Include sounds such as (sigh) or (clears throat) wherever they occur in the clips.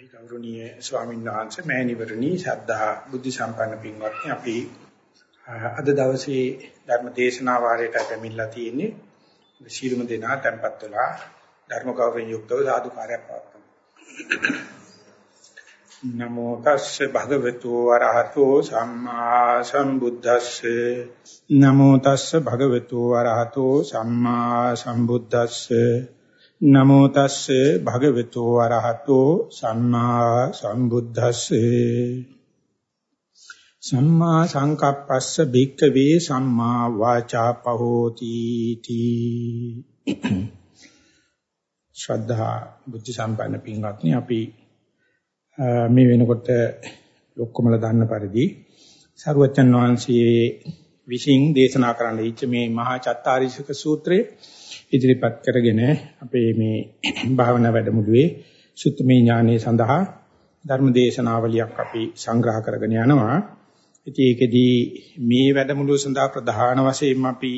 ගෞරවනීය ස්වාමීන් වහන්සේ මෑණිවරණි ශ්‍රද්ධා බුද්ධ සම්පන්න පින්වත්නි. අපි අද දවසේ ධර්ම දේශනා වාරයට පැමිණලා තියෙන්නේ සීලම දෙනා tempත් වෙලා ධර්ම ගෞරවයෙන් යුක්තව සාදු කාර්යයක් පවත්වමු. නමෝ තස්සේ භගවතු වරහතෝ සම්මා සම්බුද්දස්සේ. නමෝ තස්සේ භගවතු වරහතෝ සම්මා සම්බුද්දස්සේ. නමෝ තස්සේ භගවතු වරහතෝ සම්මා සම්බුද්දස්සේ. සම්මා සංකප්පස්ස භික්ඛවේ සම්මා වාචා පහෝති තී. ශ්‍රද්ධා බුද්ධ සම්පන්න පින්වත්නි අපි මේ වෙනකොට ඔක්කොමලා දන්න පරිදි සරුවචන් වහන්සේ විසින් දේශනා කරන්න ඉච්ච මේ මහා චත්තාරීසක සූත්‍රයේ ඉදිරිපත් කරගෙන අපේ මේ භාවනා වැඩමුළුවේ සුත්තමේ ඥානය සඳහා ධර්ම දේශනාවලියක් අපි සංග්‍රහ කරගෙන යනවා. ඉතින් ඒකෙදී මේ වැඩමුළුව සඳහා ප්‍රධාන වශයෙන් අපි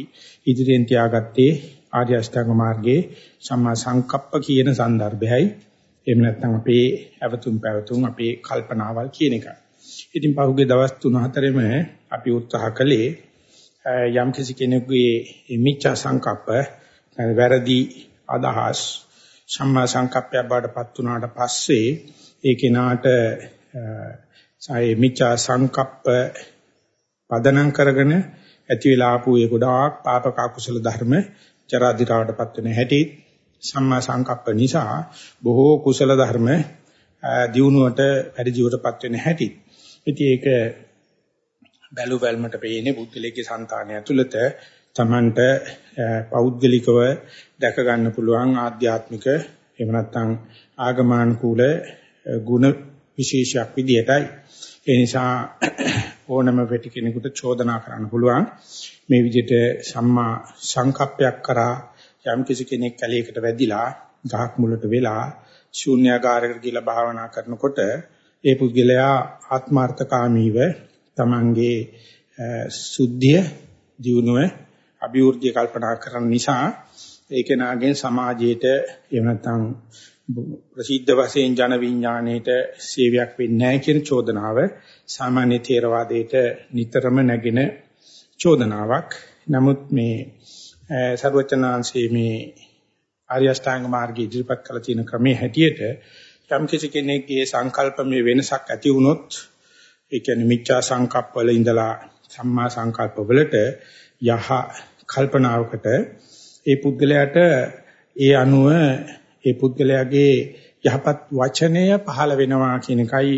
ඉදිරියෙන් තියාගත්තේ ආර්ය අෂ්ටාංග මාර්ගයේ සම්මා සංකප්ප කියන સંદર્ભයයි. එහෙම නැත්නම් අපේ අවතුම් පැවතුම් අපේ කල්පනාවල් කියන එකයි. ඉතින් පහුගිය දවස් 3-4ෙම අපි උත්සාහ කළේ යම් කිසි කෙනෙකුගේ මිච්ඡා සංකප්ප වැරදි අදහස් සම්මා සංකප්පය බාටපත් වුණාට පස්සේ ඒ කෙනාට සායේ මිච්ඡා සංකප්ප පදනම් කරගෙන ඇති වෙලා ආපු ඒ ගොඩාක් පාපක කුසල ධර්ම චරාදිරාවටපත් වෙන හැටි සම්මා සංකප්ප නිසා බොහෝ කුසල ධර්ම දියුණුවට වැඩි ජීවිතපත් වෙන හැටි. ඉතින් ඒක බැලු බැලමට පේන්නේ බුද්ධලේකේ సంతානය ඇතුළත Tamanට පෞද්ගලිකව දැක ගන්න පුළුවන් ආධ්‍යාත්මික එහෙම නැත්නම් ආගමානුකූල ගුණ විශේෂයක් විදියටයි ඒ නිසා (clears throat) ඕනම වෙටි කෙනෙකුට චෝදනා කරන්න පුළුවන්. මේ විදිහට සම්මා සංකප්පයක් කරා යම් කිසි කෙනෙක් කැලේකට වැදිලා ගහක් මුලට වෙලා ශූන්‍යාකාරයකට ගිහිලා භාවනා කරනකොට ඒ පුද්ගලයා ආත්මార్థකාමීව තමන්ගේ සුද්ධිය දියුණුව අභිවෘද්ධිය කල්පනා කරන නිසා ඒක නාගෙන් සමාජයේට එහෙම නැත්නම් ප්‍රසිද්ධ වශයෙන් ජන විඥාණයට සේවයක් වෙන්නේ නැහැ කියන චෝදනාව සාමාන්‍ය ථේරවාදයට නිතරම නැගෙන චෝදනාවක්. නමුත් මේ සර්වචනාංශයේ මේ ආර්ය අෂ්ටාංග මාර්ගයේ ඉදිරිපත් කළ තියෙන ක්‍රමයේ හැටියට යම් කිසි කෙනෙක්ගේ සංකල්පමේ වෙනසක් ඇති වුණොත් ඒ කියන්නේ මිච්ඡා සංකප්ප වල ඉඳලා සම්මා සංකල්ප වලට යහ කල්පනාවකට ඒ පුද්ගලයාට ඒ අනුව ඒ පුද්ගලයාගේ යහපත් වචනය පහළ වෙනවා කියන එකයි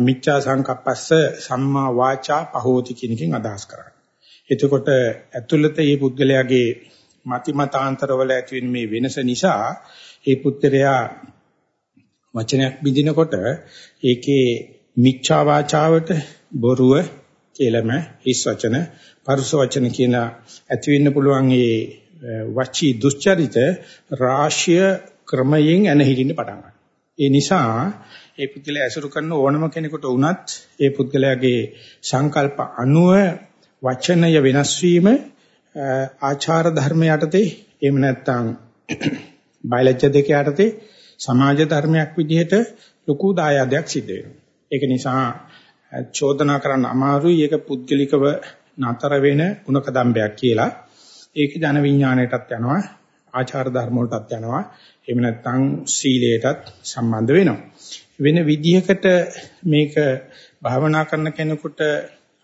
මිච්ඡා සංකප්පස්ස සම්මා වාචා පහෝති කියන එකෙන් අදහස් කරන්නේ. එතකොට ඇතුළත මේ පුද්ගලයාගේ මති මතාන්තරවල ඇති වෙන මේ වෙනස නිසා ඒ පුද්ගලයා වචනයක් බින්දිනකොට ඒකේ මිච්ඡා වාචාවට බොරුව කියලාම හිස් වචන පරුස වචන කියන ඇති වෙන්න පුළුවන් ඒ වචී දුස්චරිත රාශිය ක්‍රමයෙන් ඇනහිලින්න පටන් ගන්නවා. ඒ නිසා ඒ පුද්ගලයා ඇසුරු කරන ඕනම කෙනෙකුට වුණත් ඒ පුද්ගලයාගේ සංකල්ප අනුව වචනය වෙනස් වීම ආචාර ධර්ම යටතේ එහෙම නැත්නම් (clears throat) බයලජ්‍ය දෙක යටතේ සමාජ ධර්මයක් විදිහට ලොකු දායාදයක් සිද්ධ වෙනවා. ඒක නිසා චෝදනා කරන්න අමාරුයි ඒක පුද්ගලිකව නතර වෙන ಗುಣක දම්බයක් කියලා. ඒක ජන විඥාණයටත් යනවා ආචාර ධර්ම වලටත් යනවා. එහෙම නැත්නම් සීලයටත් සම්බන්ධ වෙනවා. වෙන විදිහකට මේක භාවනා කරන කෙනෙකුට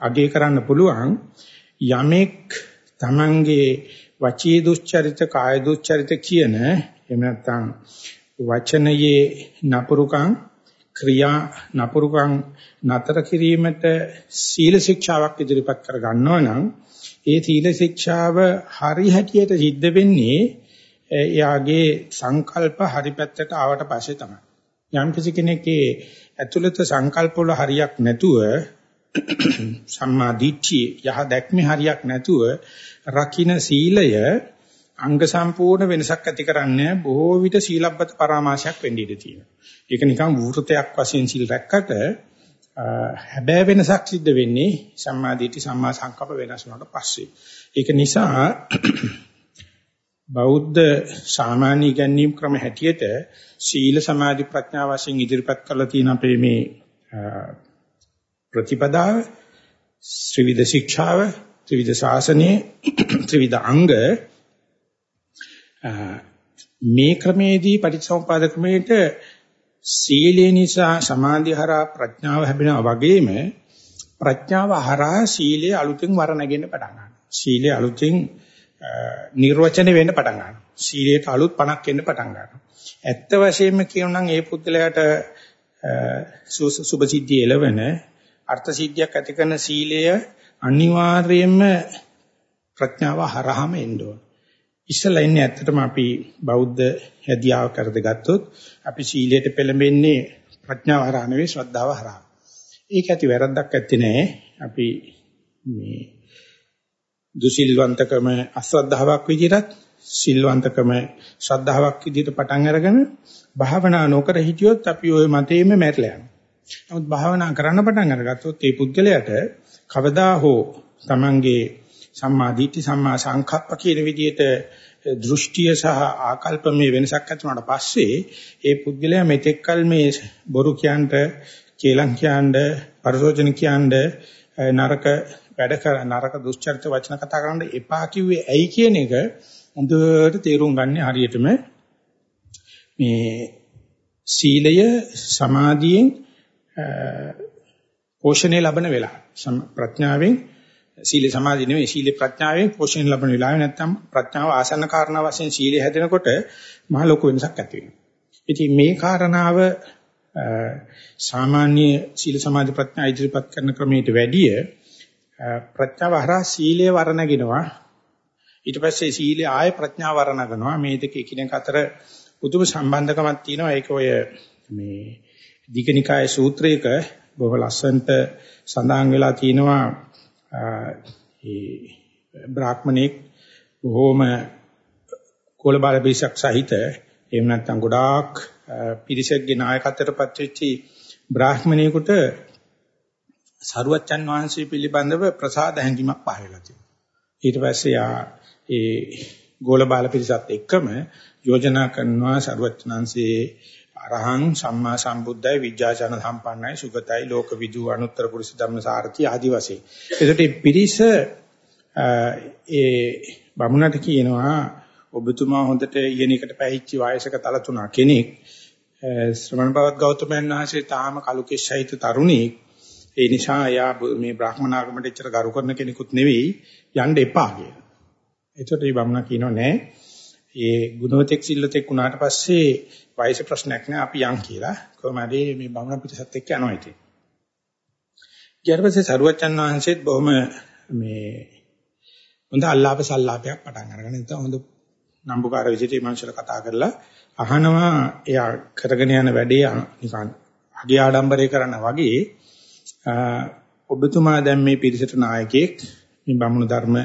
අගය කරන්න පුළුවන් යමෙක් තමන්ගේ වචී දුස්චරිත කාය දුස්චරිත කියන එහෙම නැත්නම් වචනයේ නපුරුකම් ක්‍රියා නපුරුකම් නතර කිරීමට සීල ශික්ෂාවක් ඉදිරිපත් කර ගන්නවා නම් ඒ සීල ශික්ෂාව හරි හැටියට සිද්ධ වෙන්නේ එයාගේ සංකල්ප හරි පැත්තට ආවට පස්සේ තමයි. යම් කිසි කෙනෙක්ගේ ඇතුළත සංකල්ප වල හරියක් නැතුව සම්මා දිට්ඨිය යහ දැක්මේ හරියක් නැතුව රකින්න සීලය අංග සම්පූර්ණ වෙනසක් ඇති කරන්නේ බොහෝ විට සීලබ්බත පරාමාශයක් වෙන්න ඉඩ තියෙනවා. ඒක නිකන් වෘතයක් වශයෙන් සිල් රැක්කට හැබෑ වෙනසක් සිද්ධ වෙන්නේ සම්මා දිට්ඨි සම්මා සංකප්ප වෙනස් වුණාට පස්සේ. ඒක නිසා (clears throat) බෞද්ධ සාමාන්‍ය ඉගැන්වීම් ක්‍රම හැටියට සීල සමාධි ප්‍රඥා වශයෙන් ඉදිරිපත් කරලා තියෙන අපේ මේ ප්‍රතිපදාව ත්‍රිවිධ ශික්ෂාව ත්‍රිවිධ ශාසනයේ (clears throat) ත්‍රිවිධ අංග මේ ක්‍රමේදී පටිච්චසමුපාද ක්‍රමයට සීලේ නිසා සමාධිය හරහා ප්‍රඥාව හැබෙනවා වගේම ප්‍රඥාව හරහා සීලේ අලුතෙන් වර නැගෙන්න පටන් ගන්නවා. සීලේ අලුතෙන් නිර්වචනය වෙන්න පටන් ගන්නවා. සීලයට අලුත් පණක් එන්න පටන් ගන්නවා. ඇත්ත වශයෙන්ම කියනනම් ඒ පුද්ගලයාට සුභ සිද්ධිය එළවෙන අර්ථ සිද්ධියක් ඇති කරන සීලය අනිවාර්යයෙන්ම ප්‍රඥාව හරහාම එන්න ඕන. ඉස්සලා ඉන්නේ ඇත්තටම අපි බෞද්ධ හැදියාව කරද ගත්තොත් අපි සීලයට පෙළඹෙන්නේ ප්‍රඥාව හරහා නෙවෙයි ශ්‍රද්ධාව හරහා. ඒක ඇති වැරද්දක් ඇත්තේ නෑ. අපි මේ දුසිල්වන්තකම අශ්‍රද්ධාවක් විදිහටත් සිල්වන්තකම ශ්‍රද්ධාවක් විදිහට පටන් අරගෙන භාවනා නොකර හිටියොත් අපි ওই මතේම මැරලා යනවා. නමුත් භාවනා කරන්න පටන් අරගත්තොත් ඒ පුද්ගලයාට කවදා හෝ Tamange සම්මා දිට්ඨි සම්මා සංකප්ප කියන විදිහට දෘෂ්ටිය සහ ආකල්පමේ වෙනසක් ඇති වුණාට පස්සේ ඒ පුද්ගලයා මෙතෙක්කල් මේ බොරු කියන්ට කේලම් කියන්න පරිසෝචන කියන්න නරක වැඩ කර නරක දුස්චරිත වචන කතා කරන්න එපා කිව්වේ ඇයි කියන එක හොඳට තේරුම් ගන්න හරියටම මේ සීලය සමාධියෙන් පෝෂණය ලබන වෙලාව ප්‍රඥාවෙන් සීල සමාධි නෙවෙයි සීල ප්‍රඥාවෙන් පෝෂණය ලබන වෙලාවේ නැත්තම් ප්‍රඥාව ආසන්න කාරණා වශයෙන් සීලය හැදෙනකොට මහ ලොකු වෙනසක් ඇති වෙනවා. ඉතින් මේ කාරණාව සාමාන්‍ය සීල සමාධි ප්‍රඥා ඉදිරිපත් කරන ක්‍රමයට වැඩිය ප්‍රඥාව හරහා සීලය වර්ණගෙනවා. ඊට පස්සේ සීලය ආය ප්‍රඥාව වර්ණගෙනවා. මේ දෙක එකිනෙක අතර පුදුම සම්බන්ධකමක් තියෙනවා. ඒක ඔය මේ දීඝනිකායේ සූත්‍රයක බොහෝ ලස්සනට සඳහන් වෙලා තියෙනවා ඒ බ්‍රාහ්මණෙක් බොහෝම කොළ බාල පිරිසක් සහිත එහෙම නැත්නම් ගොඩාක් පිරිසක්ගේ නායකත්වයට පත්වෙච්ච බ්‍රාහ්මණයෙකුට සරුවච්චන් වහන්සේ පිළිබඳව ප්‍රසාද හැඟීමක් පහළ වෙලා තියෙනවා. ඊට පස්සේ යා ඒ ගෝල බාල පිරිසත් එක්කම යෝජනා කරනවා සරුවච්චන්හන්සේ අරහං සම්මා සම්බුද්දයි විජ්ජාචන සම්පන්නයි සුගතයි ලෝකවිදු අනුත්තර පුරුෂ ධම්ම සාරති ආදි වශයෙන්. ඒකට පිරිස ඒ බමුණට කියනවා ඔබතුමා හොඳට ඉගෙනකට පැහිච්ච වයසක තල තුනක් කෙනෙක් ශ්‍රමණ බවත් ගෞතමයන් වහන්සේ තාම කලු කෙස්සයිත තරුණෙක් ඒ නිසා එයා මේ බ්‍රාහ්මනාගමට එච්චර ගරු කරන කෙනෙකුත් නෙවෙයි යන්න එපා කියලා. එතකොට මේ බමුණා කියනවා නෑ ඒ ගුණවතෙක් සිල්ලතෙක් වුණාට පස්සේ වයස ප්‍රශ්නයක් නෑ අපි යන් කියලා කොහොමද මේ බමුණ පිටසත් එක්ක යනවා ඉතින්. ඊට පස්සේ සරුවච්චන් වහන්සේත් බොහොම මේ හොඳ අල්ලාප සල්ලාපයක් පටන් අරගෙන ඉතින් හොඳ නම්බුකාර විදිහට මනුෂ්‍යල කතා කරලා අහනවා එයා කරගෙන යන වැඩේ නිකන් අගේ ආඩම්බරේ කරන වගේ ඔබතුමා දැන් මේ පිරිසට නායකයෙක් මේ බමුණු ධර්ම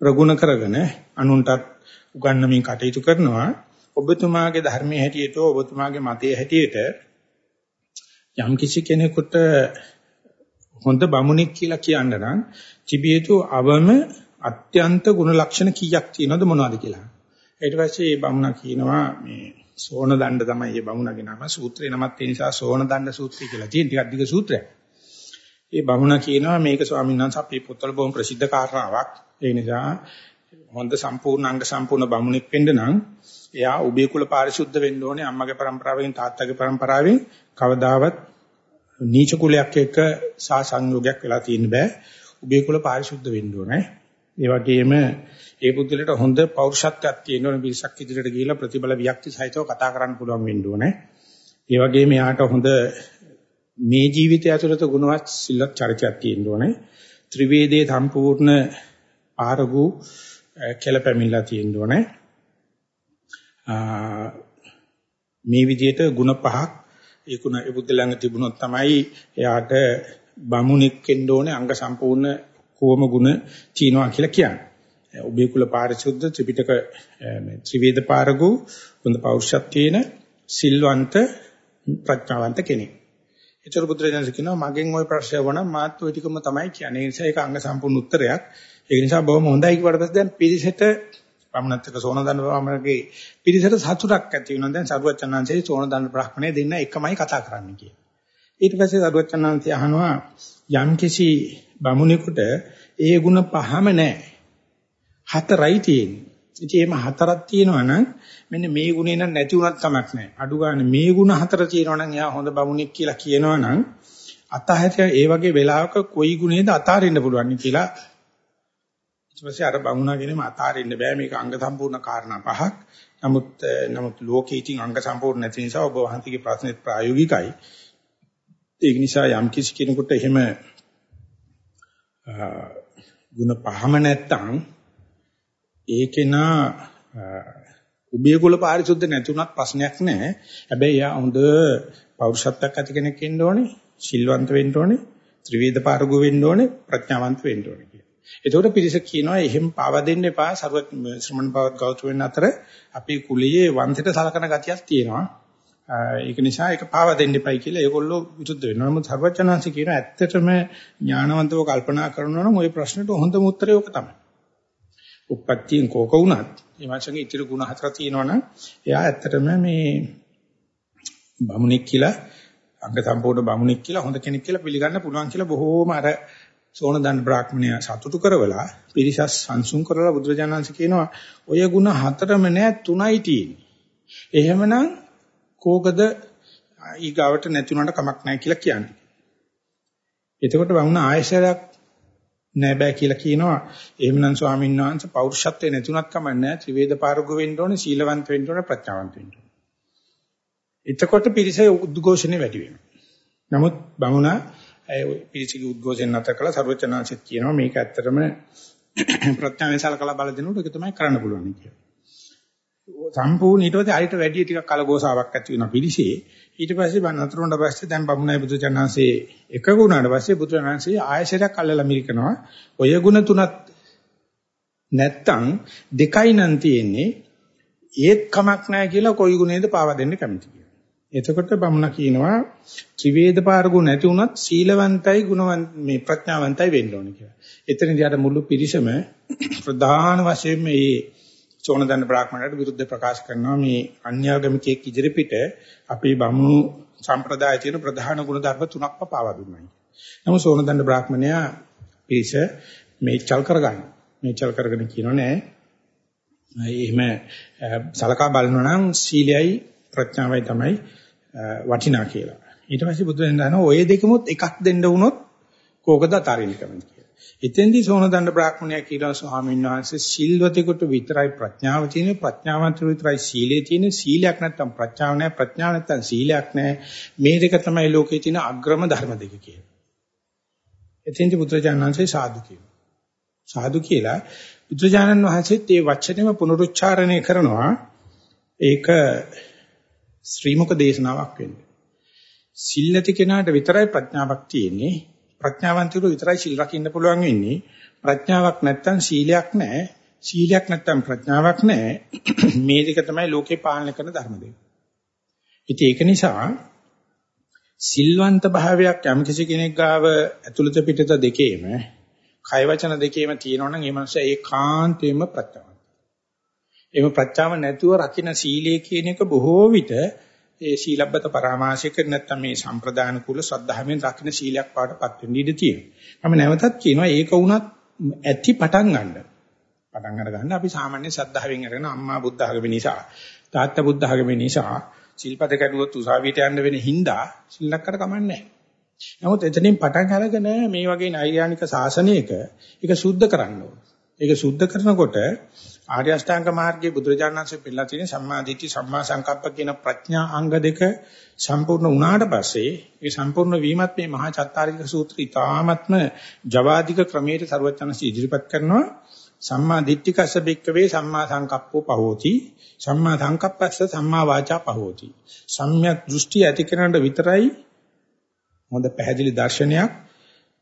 ප්‍රගුණ කරගෙන අනුන්ටත් උගන්වමින් කටයුතු කරනවා ඔබතුමාගේ ධර්මයේ හැටියට ඔබතුමාගේ මතයේ හැටියට යම් කිසි කෙනෙකුට හොඳ බමුණෙක් කියලා කියන්න නම් තිබියතු අවම අත්‍යන්ත ගුණ ලක්ෂණ කීයක් තියෙනවද මොනවද කියලා. ඊට පස්සේ මේ බමුණා කියනවා මේ සෝන දණ්ඩ තමයි මේ බමුණගේ නම සූත්‍රේ නමත් ඒ නිසා සෝන දණ්ඩ සූත්‍රය කියලා තියෙන ටිකක් දිග සූත්‍රයක්. ඒ බමුණා කියනවා මේක ස්වාමීන් වහන්සේ අපේ පොත්වල බොහොම ප්‍රසිද්ධ කාරණාවක්. ඒ නිසා හොඳ සම්පූර්ණ අංග සම්පූර්ණ බමුණෙක් වෙන්න නම් එයා උභය කුල පාරිශුද්ධ වෙන්න ඕනේ අම්මගේ પરම්පරාවෙන් තාත්තගේ પરම්පරාවෙන් කවදාවත් නීච කුලයක් එක්ක සා සංයෝගයක් වෙලා තියෙන්න බෑ. උභය කුල පාරිශුද්ධ වෙන්න ඕනේ. ඒ වගේම ඒ පුද්ගලට හොඳ පෞරුෂත්වයක් තියෙන්න ඕනේ පිරිසක් ඉදිරියට ගිහිලා ප්‍රතිබල වික්ති සහිතව කතා කරන්න පුළුවන් වෙන්න ඕනේ. ඒ වගේම එයාට හොඳ මේ ජීවිතය ඇතුළත ගුණවත් සිල්වත් චරිතයක් තියෙන්න ඕනේ. ත්‍රිවේදයේ සම්පූර්ණ ආරගු කෙලපැමිණලා තියෙන්න ඕනේ. මේ විදිහට ಗುಣ පහක් ඒ කුණ ඒ බුද්ධ ළඟ තිබුණොත් තමයි එයාට බමුණෙක් වෙන්න ඕනේ අංග සම්පූර්ණ කොම ගුණ තියනවා කියලා කියන්නේ. ඔබේ කුල පාරිශුද්ධ ත්‍රිපිටක ත්‍රිවේද පාරගු හොඳ පෞරුෂත්වයේන සිල්වන්ත ප්‍රඥාවන්ත කෙනෙක්. ඒතර බුදුරජාණන් කියනවා මගෙන් ওই ප්‍රශ්නය වුණා මාත් ওই ටිකම තමයි කියන්නේ. ඒ නිසා ඒක අංග සම්පූර්ණ උත්තරයක්. ඒ නිසා බොහොම හොඳයි කිව්වට පස්සේ දැන් පිරිසට බමුණත් එක්ක සෝන දන්න බ්‍රාහ්මණගේ පිරිසට සතුටක් ඇති වෙනවා. දැන් සරුවචනාංශයේ සෝන දන්න බ්‍රාහ්මණය දෙන්න එකමයි කතා කරන්න කියලා. ඊට පස්සේ සරුවචනාංශය අහනවා යම් කිසි බමුණෙකුට ඒ ಗುಣ පහම නැහැ. හතරයි තියෙන්නේ. ඉතින් එහෙම හතරක් තියෙනවා නම් මෙන්න මේ ගුණේ නම් නැති වුණත් කමක් නැහැ. අඩු ගන්න මේ ගුණ හතර තියෙනවා නම් එයා හොඳ බමුණෙක් කියලා කියනවා නම් අතහැර ඒ වගේ වෙලාවක කොයි ගුණේද අතාරින්න පුළුවන් කියලා ඊට පස්සේ අර බමුණගෙනම අතාරින්න බෑ මේක අංග සම්පූර්ණ කාරණා පහක්. නමුත් නමුත් ලෝකේ ඉතින් අංග සම්පූර්ණ නැති නිසා ඔබ වහන්සේගේ ප්‍රශ්නෙත් ප්‍රායෝගිකයි. ඒක නිසා යම් කිසි කෙනෙකුට එහෙම ගුණ පහම නැත්තම් ඒකේනා උභය කුල පාරිශුද්ධ නැතුණත් ප්‍රශ්නයක් නැහැ. හැබැයි යා හොඳ පෞරුෂත්වයක් ඇති කෙනෙක් වෙන්න ඕනේ, සිල්වන්ත වෙන්න ඕනේ, ත්‍රිවේද පාරගු වෙන්න ඕනේ, ප්‍රඥාවන්ත වෙන්න ඕනේ කියලා. එතකොට පිරිස කියනවා එහෙම පාව දෙන්න එපා සරුවත් ශ්‍රමණ බවත් ගෞතම වෙන්න අතර අපේ කුලයේ වංශයට සලකන ගතියක් තියෙනවා. ඒක නිසා ඒක පාව දෙන්න එපයි කියලා ඒගොල්ලෝ විරුද්ධ වෙනවා. නමුත් සර්වඥාන්සේ කියන ඇත්තටම ඥානවන්තව කල්පනා කරනවා නම් ওই ප්‍රශ්නෙට හොඳම උත්තරය ඕක තමයි. උප්පත්තියෙන් කෝක වුණත් මේ මාසගේ ඉතිරි ಗುಣ හතර තියෙනවනම් එයා ඇත්තටම මේ බමුණෙක් කියලා අංග සම්පූර්ණ බමුණෙක් කියලා හොඳ කෙනෙක් කියලා පිළිගන්න පුළුවන් කියලා බොහෝම අර සෝන දන් බ්‍රාහ්මණය සතුටු කරවලා පිරිසස් සංසුන් කරලා බුදුරජාණන්සේ කියනවා ඔය ಗುಣ හතරම නෑ තුනයි තියෙන්නේ. එහෙමනම් කෝකද ඊගාවට නැතුණට කමක් නැහැ කියලා කියන්නේ. එතකොට වුණ ආයශරයක් නෑ බෑ කියලා කියනවා. එහෙමනම් ස්වාමීන් වහන්සේ පෞරුෂත්වේ නැතුණත් කමක් නැහැ. ත්‍රිවේද පාරගු වෙන්න ඕනේ, සීලවන්ත වෙන්න ඕනේ, ප්‍රඥාවන්ත වෙන්න ඕනේ. එතකොට පිරිසේ උද්ඝෝෂණය වැඩි වෙනවා. නමුත් බමුණා ඒ පිරිසිගේ උද්ඝෝෂණ නැතර කළා සර්වචනාංශිත් කියනවා මේක ඇත්තටම (clears throat) ප්‍රඥාවෙන් සලකලා බල දෙනකොට ඒක තමයි කරන්න පුළුවන් කියලා. සම්පූර්ණ ඊට පස්සේ අරිට වැඩි ටිකක් කලගෝසාවක් ඇති වෙනවා පිළිසේ. ඊට පස්සේ බණ අතුරුන්ට පස්සේ දැන් බමුණයි බුදුචානන්සේ එක ගුණාට පස්සේ බුදුචානන්සේ ආයශරයක් අල්ලලා මිරිකනවා. ඔය ගුණ තුනත් නැත්තම් දෙකයි නම් තියෙන්නේ. ඒත් කමක් නැහැ කියලා කොයි ගුණේද පාවා දෙන්න කැමති කියලා. එතකොට බමුණ කියනවා ත්‍රිවේද පාරගු නැති වුණත් සීලවන්තයි ගුණවන්ත මේ ප්‍රඥාවන්තයි වෙන්න ඕනේ කියලා. එතනදී අර මුළු පිරිසම ප්‍රධාන වශයෙන් මේ සෝනදන්න බ්‍රාහ්මණයට විරුද්ධ ප්‍රකාශ කරනවා මේ අන්‍යාගමිකයෙක් ඉදිරිපිට අපේ බමුණු සම්ප්‍රදාය තියෙන ප්‍රධාන ගුණ ධර්ම තුනක්ම පාවා දුන්නා. නමුත් සෝනදන්න බ්‍රාහ්මණයා පිරිස මේචල් කරගන්න. මේචල් කරගෙන කියනවා නෑ. එහෙම සලකා බලනවා නම් සීලයයි ප්‍රඥාවයි තමයි වටිනා කියලා. ඊට පස්සේ බුදුන් දන්නවා ඔය දෙකමුත් එකක් දෙන්න වුණොත් කෝකද අතාරින්න කැමති. එතෙන්දී සෝනදණ්ඩ බ්‍රාහ්මණයා කියලා ස්වාමීන් වහන්සේ සිල්වතෙකුට විතරයි ප්‍රඥාව තියෙන්නේ ප්‍රඥාවන්තරු විතරයි සීලය තියෙන්නේ සීලයක් නැත්තම් ප්‍රඥාව නැහැ ප්‍රඥාව නැත්තම් සීලයක් නැහැ මේ දෙක තමයි ලෝකේ තියෙන අග්‍රම ධර්ම දෙක කියන්නේ. එතෙන්දී බුදුරජාණන්සේ සාදු කියනවා. සාදු කියලා බුදුරජාණන් වහන්සේත් මේ වචනේම පුනරුච්චාරණය කරනවා ඒක ශ්‍රීමුක දේශනාවක් වෙන්නේ. සිල්ලති කෙනාට විතරයි ප්‍රඥාවක් තියෙන්නේ ප්‍රඥාවන්තයෝ විතරයි සීල් රකින්න පුළුවන් වෙන්නේ. ප්‍රඥාවක් නැත්තම් සීලයක් නැහැ. සීලයක් නැත්තම් ප්‍රඥාවක් නැහැ. (clears throat) මේ දෙක තමයි ලෝකේ පාලනය කරන ධර්ම දෙක. ඉතින් ඒක නිසා සිල්වන්ත භාවයක් යම් කිසි කෙනෙක් ගාව ඇතුළත පිටත දෙකේම කය වචන දෙකේම තියෙනවා නම් ඒ මනුස්සයා ඒකාන්තයෙන්ම ප්‍රඥාවන්ත. එහෙම ප්‍රඥාව නැතුව රකින්න සීලය කියන එක බොහෝ විට ඒ සීලබ්බත පරාමාශයක නැත්නම් මේ සම්ප්‍රදාන කුල ශ්‍රද්ධාවෙන් රකින්න සීලයක් පාටපත් වෙන්න ඉඩ තියෙනවා. මම නැවතත් කියනවා ඒක වුණත් ඇති පටන් ගන්න. පටන් අරගන්න අපි සාමාන්‍ය ශ්‍රද්ධාවෙන් අරගෙන අම්මා බුද්ධ ආගමේ නිසා තාත්තා බුද්ධ ආගමේ නිසා සිල්පද කැඩුවොත් උසාවියට යන්න වෙන හින්දා සිල්ලක්කට කමන්නේ නමුත් එතනින් පටන් අරගෙන මේ වගේ නෛර්යානික ශාසනයක ඒක සුද්ධ කරන්න ඕන. ඒක සුද්ධ කරනකොට ආර්ය අෂ්ටාංග මාර්ගයේ බුදුරජාණන්සේ පෙන්නලා තියෙන සම්මා දිට්ඨි සම්මා සංකප්ප කියන ප්‍රඥා අංග දෙක සම්පූර්ණ වුණාට පස්සේ ඒ සම්පූර්ණ වීමත් මේ මහා චත්තාරික සූත්‍රය තාමත්ම ජවාදික ක්‍රමයට ਸਰවඥාන්සේ ඉදිරිපත් කරනවා. සම්මා දිට්ඨිකස්ස බික්කවේ සම්මා සංකප්පෝ පහෝති. සම්මා සංකප්පස්ස සම්මා වාචා පහෝති. සම්‍යක් දෘෂ්ටි ඇති කරනට විතරයි හොඳ පැහැදිලි දර්ශනයක්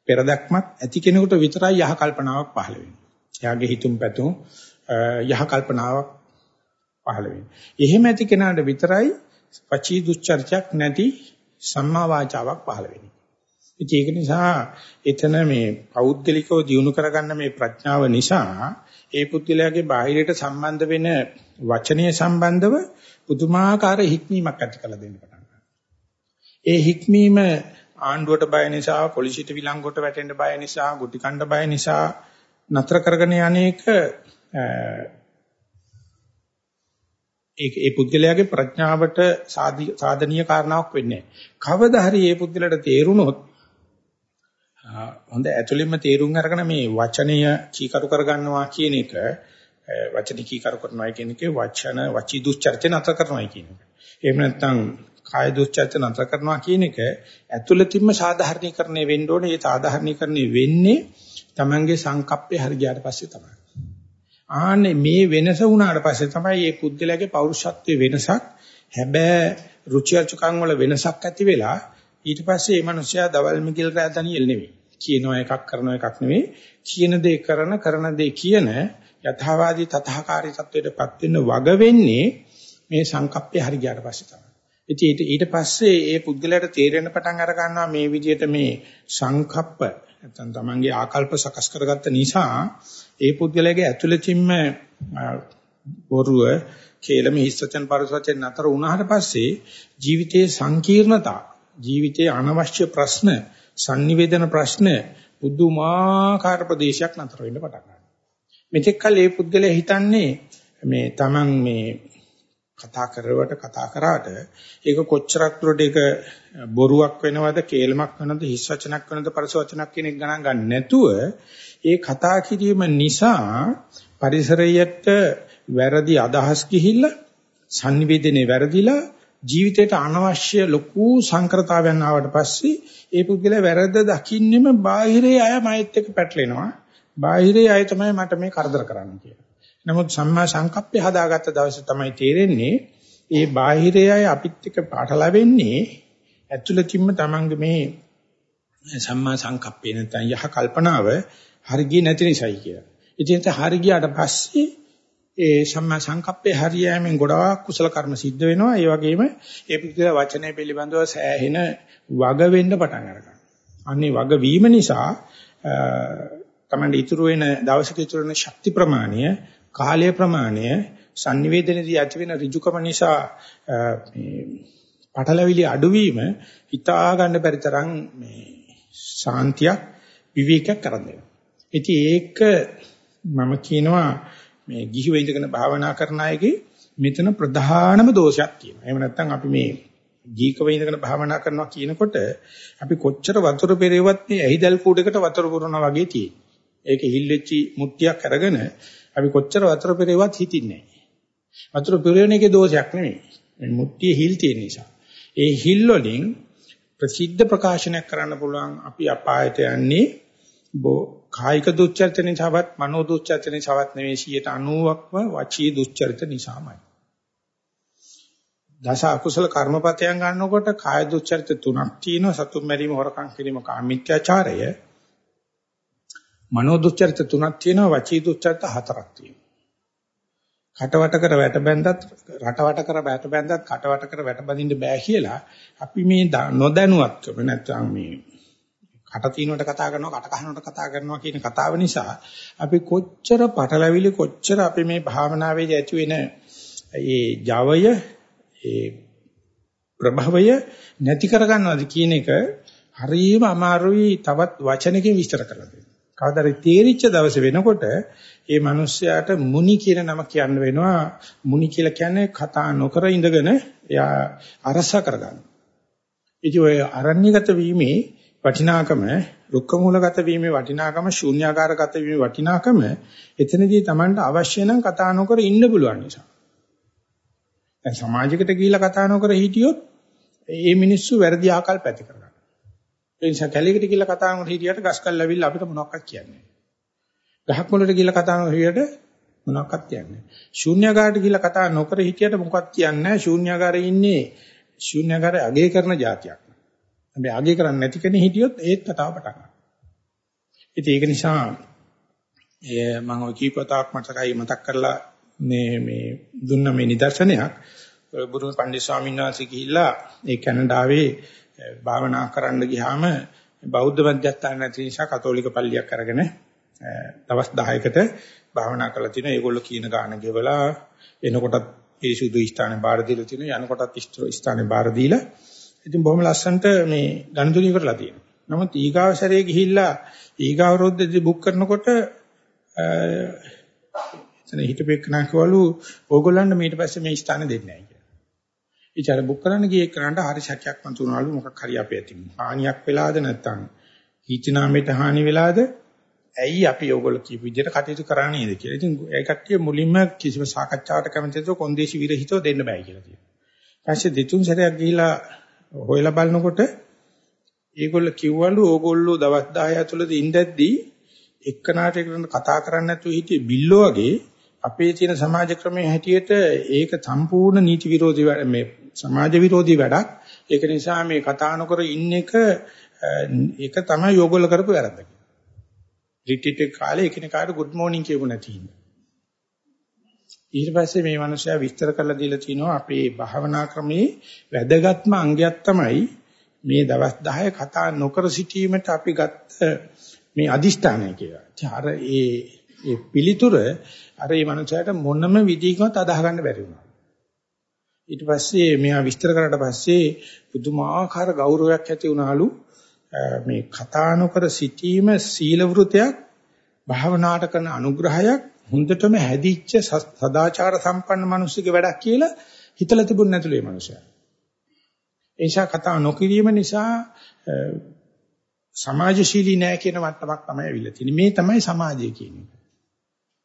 පෙරදක්මක් ඇති කෙනෙකුට විතරයි යහ කල්පනාවක් පහළ වෙන්නේ. එයාගේ හිතුම් පැතුම් යහ කල්පනාවක් පහළ වෙන්නේ. එහෙම ඇති කෙනාට විතරයි වචී දුස්චර්චයක් නැති සම්මා වාචාවක් පහළ වෙන්නේ. ඒක නිසා එතන මේ පෞද්ගලිකව දියුණු කරගන්න මේ ප්‍රඥාව නිසා ඒ පුද්ගලයාගේ බාහිරයට සම්බන්ධ වෙන වචනීය සම්බන්ධව පුදුමාකාර හික්මීමක් ඇති කළ දෙන්න පටන් ගන්නවා. ඒ හික්මීම ආණ්ඩුවට බය නිසා, පොලිසියට විලංගුවට වැටෙන්න බය නිසා, ගුටි කණ්ඩ බය නිසා නතර කරගෙන යන්නේක ඒක ඒ පුද්ගලයාගේ ප්‍රඥාවට සාධනීය කාරණාවක් වෙන්නේ නැහැ. කවදා හරි මේ පුද්ගලයාට තේරුණොත් හොඳ ඇතුළෙන්ම තේරුම් අරගෙන මේ වචනය කීකරු කරගන්නවා කියන එක වචන කීකරු කරනවා කියන එකේ වචන වචී දුස්චර්ච නතර කරනවා කියන එක. එහෙම නැත්නම් කාය දුස්චර්ච නතර කරනවා කියන එක ඇතුළතින්ම සාධාරණීකරණය වෙන්න ඕනේ. ඒ සාධාරණීකරණය වෙන්නේ Tamange සංකප්පේ හරි ගියාට පස්සේ තමයි. ආන්නේ මේ වෙනස වුණාට පස්සේ තමයි මේ පුද්ගලයාගේ පෞරුෂත්වයේ වෙනසක් හැබැයි රුචි අරුචිකම් වල වෙනසක් ඇති වෙලා ඊට පස්සේ මේ මිනිස්සයා දවල් මිගිල් රෑ දනියෙල් නෙවෙයි. කියනවා එකක් කරනවා එකක් නෙවෙයි. කියන දේ කරන කරන දේ කියන යථාවාදී තථාකාරී තත්වයටපත් වෙන්න වග වෙන්නේ මේ සංකප්පේ හරි ගියාට පස්සේ තමයි. ඉතින් ඊට පස්සේ ඒ පුද්ගලයාට තේරෙන පටන් අර ගන්නවා මේ විදිහට මේ සංකප්ප නැත්නම් තමන්ගේ ආකල්ප සකස් කරගත්ත නිසා ඒ පුද්ගලයාගේ ඇතුළතින්ම බොරුව කේලම හිස්සචන් පරිසචන් නතර වුණාට පස්සේ ජීවිතයේ සංකීර්ණතා ජීවිතයේ අනවශ්‍ය ප්‍රශ්න sannivedana ප්‍රශ්න බුදුමාකාර ප්‍රදේශයක් නතර වෙන්න පටන් ගන්නවා. මෙතෙක් කල මේ පුද්ගලයා හිතන්නේ මේ Taman මේ කතා කරවට කතා කරාට ඒක කොච්චරක් දුරට ඒක බොරුවක් වෙනවද කේලමක් වෙනවද හිස් වචනක් වෙනවද පරස වචනක් කියන එක ගණන් ගන්න නැතුව ඒ කතා කිරීම නිසා පරිසරයට වැරදි අදහස් ගිහිල්ලා sannivedane වැරදිලා ජීවිතයට අනවශ්‍ය ලොකු සංකරතාවයන් ආවට පස්සේ ඒ පුද්ගලයා වැරද්ද දකින්නෙම බාහිරේ අය මයිත් එක්ක පැටලෙනවා. බාහිරේ අය තමයි මට මේ කරදර කරන්න කියලා. නමුත් සම්මා සංකප්පය හදාගත්ත දවසේ තමයි තේරෙන්නේ ඒ බාහිරේ අය අපිත් එක්ක පාටලා වෙන්නේ ඇතුළතින්ම තමන්ගේ මේ සම්මා සංකප්පේ නැත්නම් යහ කල්පනාව හරිය නැති නිසායි කියලා. ඉතින් ඒක හරියට පස්සේ ඒ සම්මා සංකප්පේ හරියෑමෙන් ගොඩාක් කුසල කර්ම සිද්ධ වෙනවා. ඒ වගේම ඒ පුදුල වචනය පිළිබඳව සෑහෙන වග වෙන්න පටන් ගන්නවා. අන්නේ වග වීම නිසා තමයි ඉතුරු වෙන දවසක ඉතුරු වෙන ශක්ති ප්‍රමාණය, කාලය ප්‍රමාණය, sannivedanදී ඇති වෙන ඍජුකම නිසා මේ පටලවිලි අඩුවීම හිතා ගන්න බැරි තරම් මේ ශාන්තියක් විවේකයක් කරන් දෙනවා. ඉතින් ඒක මම කියනවා මේ ගිහිව ඉඳගෙන භාවනා කරන අයගේ මෙතන ප්‍රධානම දෝෂයක් තියෙනවා. එහෙම නැත්නම් අපි මේ ගීකව ඉඳගෙන භාවනා කරනවා කියනකොට අපි කොච්චර වතුර පෙරෙවත් මේ ඇහිදල් කූඩේකට වතුර පුරනවා වගේ තියෙනවා. ඒක හිල්ලෙච්චි මුට්ටියක් අරගෙන අපි කොච්චර වතුර පෙරෙවත් හිතින්නේ නැහැ. වතුර පෙරෙන එකේ දෝෂයක් නෙමෙයි. මේ මුට්ටියේ හිල් තියෙන නිසා. ඒ හිල් වලින් ප්‍රසිද්ධ ප්‍රකාශනයක් කරන්න පුළුවන් අපි අපායට යන්නේ කායික දුස්චරිත නිසාවත් මනෝ දුස්චරිත නිසාවත් නෙවෙයි 90%ක්ම වචී දුස්චරිත නිසාමයි. දස අකුසල කර්මපතයන් ගන්නකොට කාය දුස්චරිත තුනක් තියෙනවා සතුම් මැරීම හොරකම් කිරීම කාමීත්‍යාචාරය. මනෝ දුස්චරිත තුනක් තියෙනවා වචී දුස්චරිත හතරක් තියෙනවා. කටවට කර වැට බැන්දත් රටවට කර වැට බැන්දත් කටවට කර වැට බඳින්න බෑ කියලා අපි මේ නොදැනුවත්කම නැත්නම් මේ කට තිනුවට කතා කරනවා කට කහනවට කතා කරනවා කියන කතාව නිසා අපි කොච්චර පටලැවිලි කොච්චර අපි මේ භාවනාවේදී ඇති වෙන ඒ ජවය ඒ ප්‍රභවය නැති කරගන්නවද කියන එක හරියම අමාරුයි තවත් වචනකින් විස්තර කරලා දෙන්න. කවදාද තේරිච්ච දවසේ වෙනකොට ඒ මිනිස්යාට මුනි කියන නම කියන්න වෙනවා. මුනි කියලා කියන්නේ කතා නොකර ඉඳගෙන එයා අරස කරගන්න. ඉතින් ඔය අරණ්‍යගත වීමේ වටිනාකම රුක්ක මූලගත වීමේ වටිනාකම ශූන්‍යාකාරගත වීමේ වටිනාකම එතනදී Tamanට අවශ්‍ය නම් කතා නොකර ඉන්න පුළුවන් නිසා. දැන් සමාජයකට ගිහිල්ලා කතා නොකර හිටියොත් ඒ මිනිස්සු වැරදි ආකල්ප ඇති කරගන්නවා. ඒ නිසා කැලේකට ගිහිල්ලා කතා නොකර හිටියට ගස්කල් ලැබිලා අපිට මොනවක්වත් කියන්නේ නැහැ. ගහක් මුලට ගිහිල්ලා කතා නොකර හිටියට මොනවක්වත් කියන්නේ නැහැ. ශූන්‍යාකාරයට ගිහිල්ලා කතා නොකර හිටියට මොකක්වත් කියන්නේ නැහැ. ශූන්‍යාකාරයේ ඉන්නේ ශූන්‍යාකාරය අගය කරන જાතියක්. හැබැයි ආගේ කරන්නේ නැති කෙනෙක් හිටියොත් ඒත් කතාව පටන් ගන්නවා. ඉතින් ඒක නිසා මම ඔය කීපතාවක් මතකයි මතක් කරලා මේ මේ දුන්න මේ නිදර්ශනයක් බුදුන් පණ්ඩිත ස්වාමීන් වහන්සේ ගිහිල්ලා ඒ කැනඩාවේ භාවනා කරන්න ගියාම බෞද්ධ මධ්‍යස්ථාන නැති නිසා කතෝලික පල්ලියක් අරගෙන දවස් 10කට භාවනා කරලා තිනවා. ඒගොල්ලෝ කියන ගාන ගෙවලා එනකොටත් පිරිසුදු ස්ථානේ බාර දීලා තිනවා. යනකොටත් ස්ථානේ බාර දීලා ඉතින් බොහොම ලස්සනට මේ ගණතුණී කරලා තියෙනවා. නමුත් ඊගාව සැරේ ගිහිල්ලා ඊගාව රොද්දේදී බුක් කරනකොට එතන හිටපෙන්නා කවලු ඕගොල්ලන්ට ඊට පස්සේ මේ ස්ථාන දෙන්නේ නැහැ කියලා. ඉතින් බුක් කරන්න ගියේ කරාට හරි සැකයක් මතුවනලු මොකක් හරි අපේ ඇති හානියක් වෙලාද නැත්නම් කීචනාමයට හානි වෙලාද ඇයි අපි ඕගොල්ලෝ කියපු විදිහට කටයුතු කරන්නේ නේද කියලා. ඉතින් ඒ කට්ටිය මුලින්ම කිසිම සාකච්ඡාවට කැමති නැතුව කොන්දේසි විරහිතව දෙන්න බෑ කියලා කියනවා. ඊපස්සේ දෙතුන් සැරයක් ගිහිලා හොයලා බලනකොට ඒගොල්ලෝ කිව්වලු ඕගොල්ලෝ දවස් 10 ඇතුළත ඉඳද්දී එක්කනාට එක්කනට කතා කරන්නේ නැතුව හිටියේ බිල්ලෝ වගේ අපේ තියෙන සමාජ ක්‍රමයේ හැටියට ඒක සම්පූර්ණ නීති විරෝධී මේ සමාජ විරෝධී වැඩක්. ඒක නිසා මේ කතා නොකර ඉන්න එක ඒක තමයි ඕගොල්ලෝ කරපු වැරද්ද. රිට්‍රීට් එක කාලේ එකිනෙකාට good morning කියපු නැති ඉන්න. ඊට පස්සේ මේ මනුස්සයා විස්තර කරලා දීලා තිනවා අපේ භාවනා ක්‍රමයේ වැදගත්ම අංගයක් තමයි මේ දවස් 10 කතා නොකර සිටීමට අපි ගත්ත මේ අදිෂ්ඨානය කියලා. අර ඒ ඒ පිළිතුර අර මේ මනුස්සයාට මොනම විදිහකවත් අදාහ ගන්න බැරි වුණා. ඊට පස්සේ මෙයා විස්තර කරලා පස්සේ පුදුමාකාර ගෞරවයක් ඇති වුණාලු මේ කතා නොකර සිටීම සීල වෘතයක් භාවනාට කරන අනුග්‍රහයක් හොඳටම හැදිච්ච සදාචාර සම්පන්න මිනිස්සුගේ වැඩක් කියලා හිතලා තිබුණ නැතුලේ මිනිසයා. ඒෂා කතා නොකිරීම නිසා සමාජශීලී නෑ කියන මට්ටමක් තමයි ඇවිල්ලා තියෙන්නේ. මේ තමයි සමාජය කියන්නේ.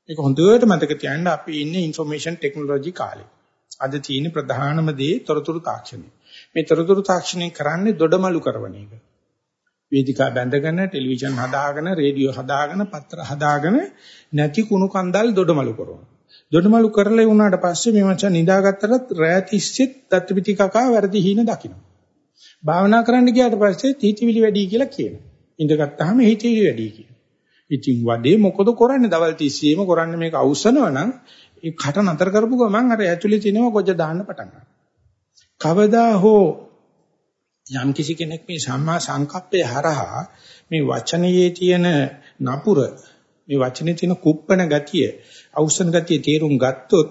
ඒක හොඳට මතක තියාගන්න අපි ඉන්නේ ইনফরমේෂන් ටෙක්නොලොජි කාලේ. අද තියෙන ප්‍රධානම දේ තොරතුරු තාක්ෂණය. මේ තොරතුරු තාක්ෂණය කරන්නේ දොඩමලු කරන එක. වේදිකා බැඳගෙන ටෙලිවිෂන් හදාගෙන රේඩියෝ හදාගෙන පත්‍ර හදාගෙන නැති කුණු කන්දල් දොඩමලු කරනවා. දොඩමලු කරලා වුණාට පස්සේ මේ මචං නිදාගත්තට රෑ 30 දත් පිටි කකා වැරදි හීන දකින්න. භාවනා කරන්න ගියාට පස්සේ තීතිවිලි වැඩි කියලා කියනවා. ඉඳගත්තාම හිතවිලි වැඩි කියනවා. ඉතින් වඩේ මොකද කරන්නේ? දවල් 30ෙම කරන්නේ මේක අවසනවා නම් ඒ කට නතර කරපු ගමන් අර ඇතුලේ තියෙනව ගොජ දාන්න පටන් ගන්නවා. කවදා හෝ යම් කිසි කෙනෙක් මේ සම්මා සංකප්පේ හරහා මේ වචනයේ තියෙන නපුර මේ වචනේ තියෙන කුප්පන ගතිය අවසන් ගතිය තේරුම් ගත්තොත්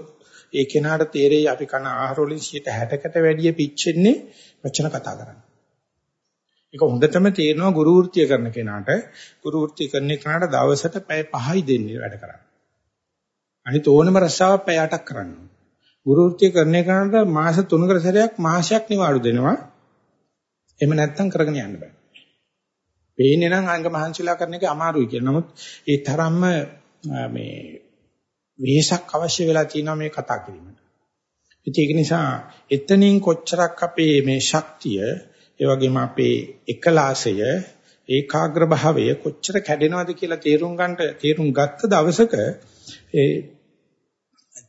ඒ කෙනාට තේරෙයි අපි කන ආහාර වලින් 60කට වැඩිය පිච්චෙන්නේ වචන කතා කරන්නේ. ඒක හොඳටම තේරෙනවා ගුරු වෘත්තිය කරන කෙනාට ගුරු වෘත්තිය කරන කෙනාට දවසට පැය 5යි දෙන්නේ වැඩ කරන්නේ. අනිත ඕනම රස්සාවක් පැය 8ක් කරනවා. ගුරු වෘත්තිය කරන කෙනාට මාස 3කට සැරයක් මාසයක් නිවාඩු දෙනවා. එහෙම නැත්තම් කරගෙන යන්න බෑ. පේන්නේ නම් අංග මහන්සිලා කරන එක අමාරුයි කියලා. නමුත් ඒ තරම්ම මේ වෙහසක් අවශ්‍ය වෙලා තියෙනවා මේ කතා කිරීමට. ඒක නිසා එතනින් කොච්චරක් අපේ මේ ශක්තිය, ඒ වගේම අපේ එකලාසය, ඒකාග්‍ර භාවය කොච්චර කැඩෙනවද කියලා තේරුම් ගන්නට තේරුම් ගත්ත දවසක ඒ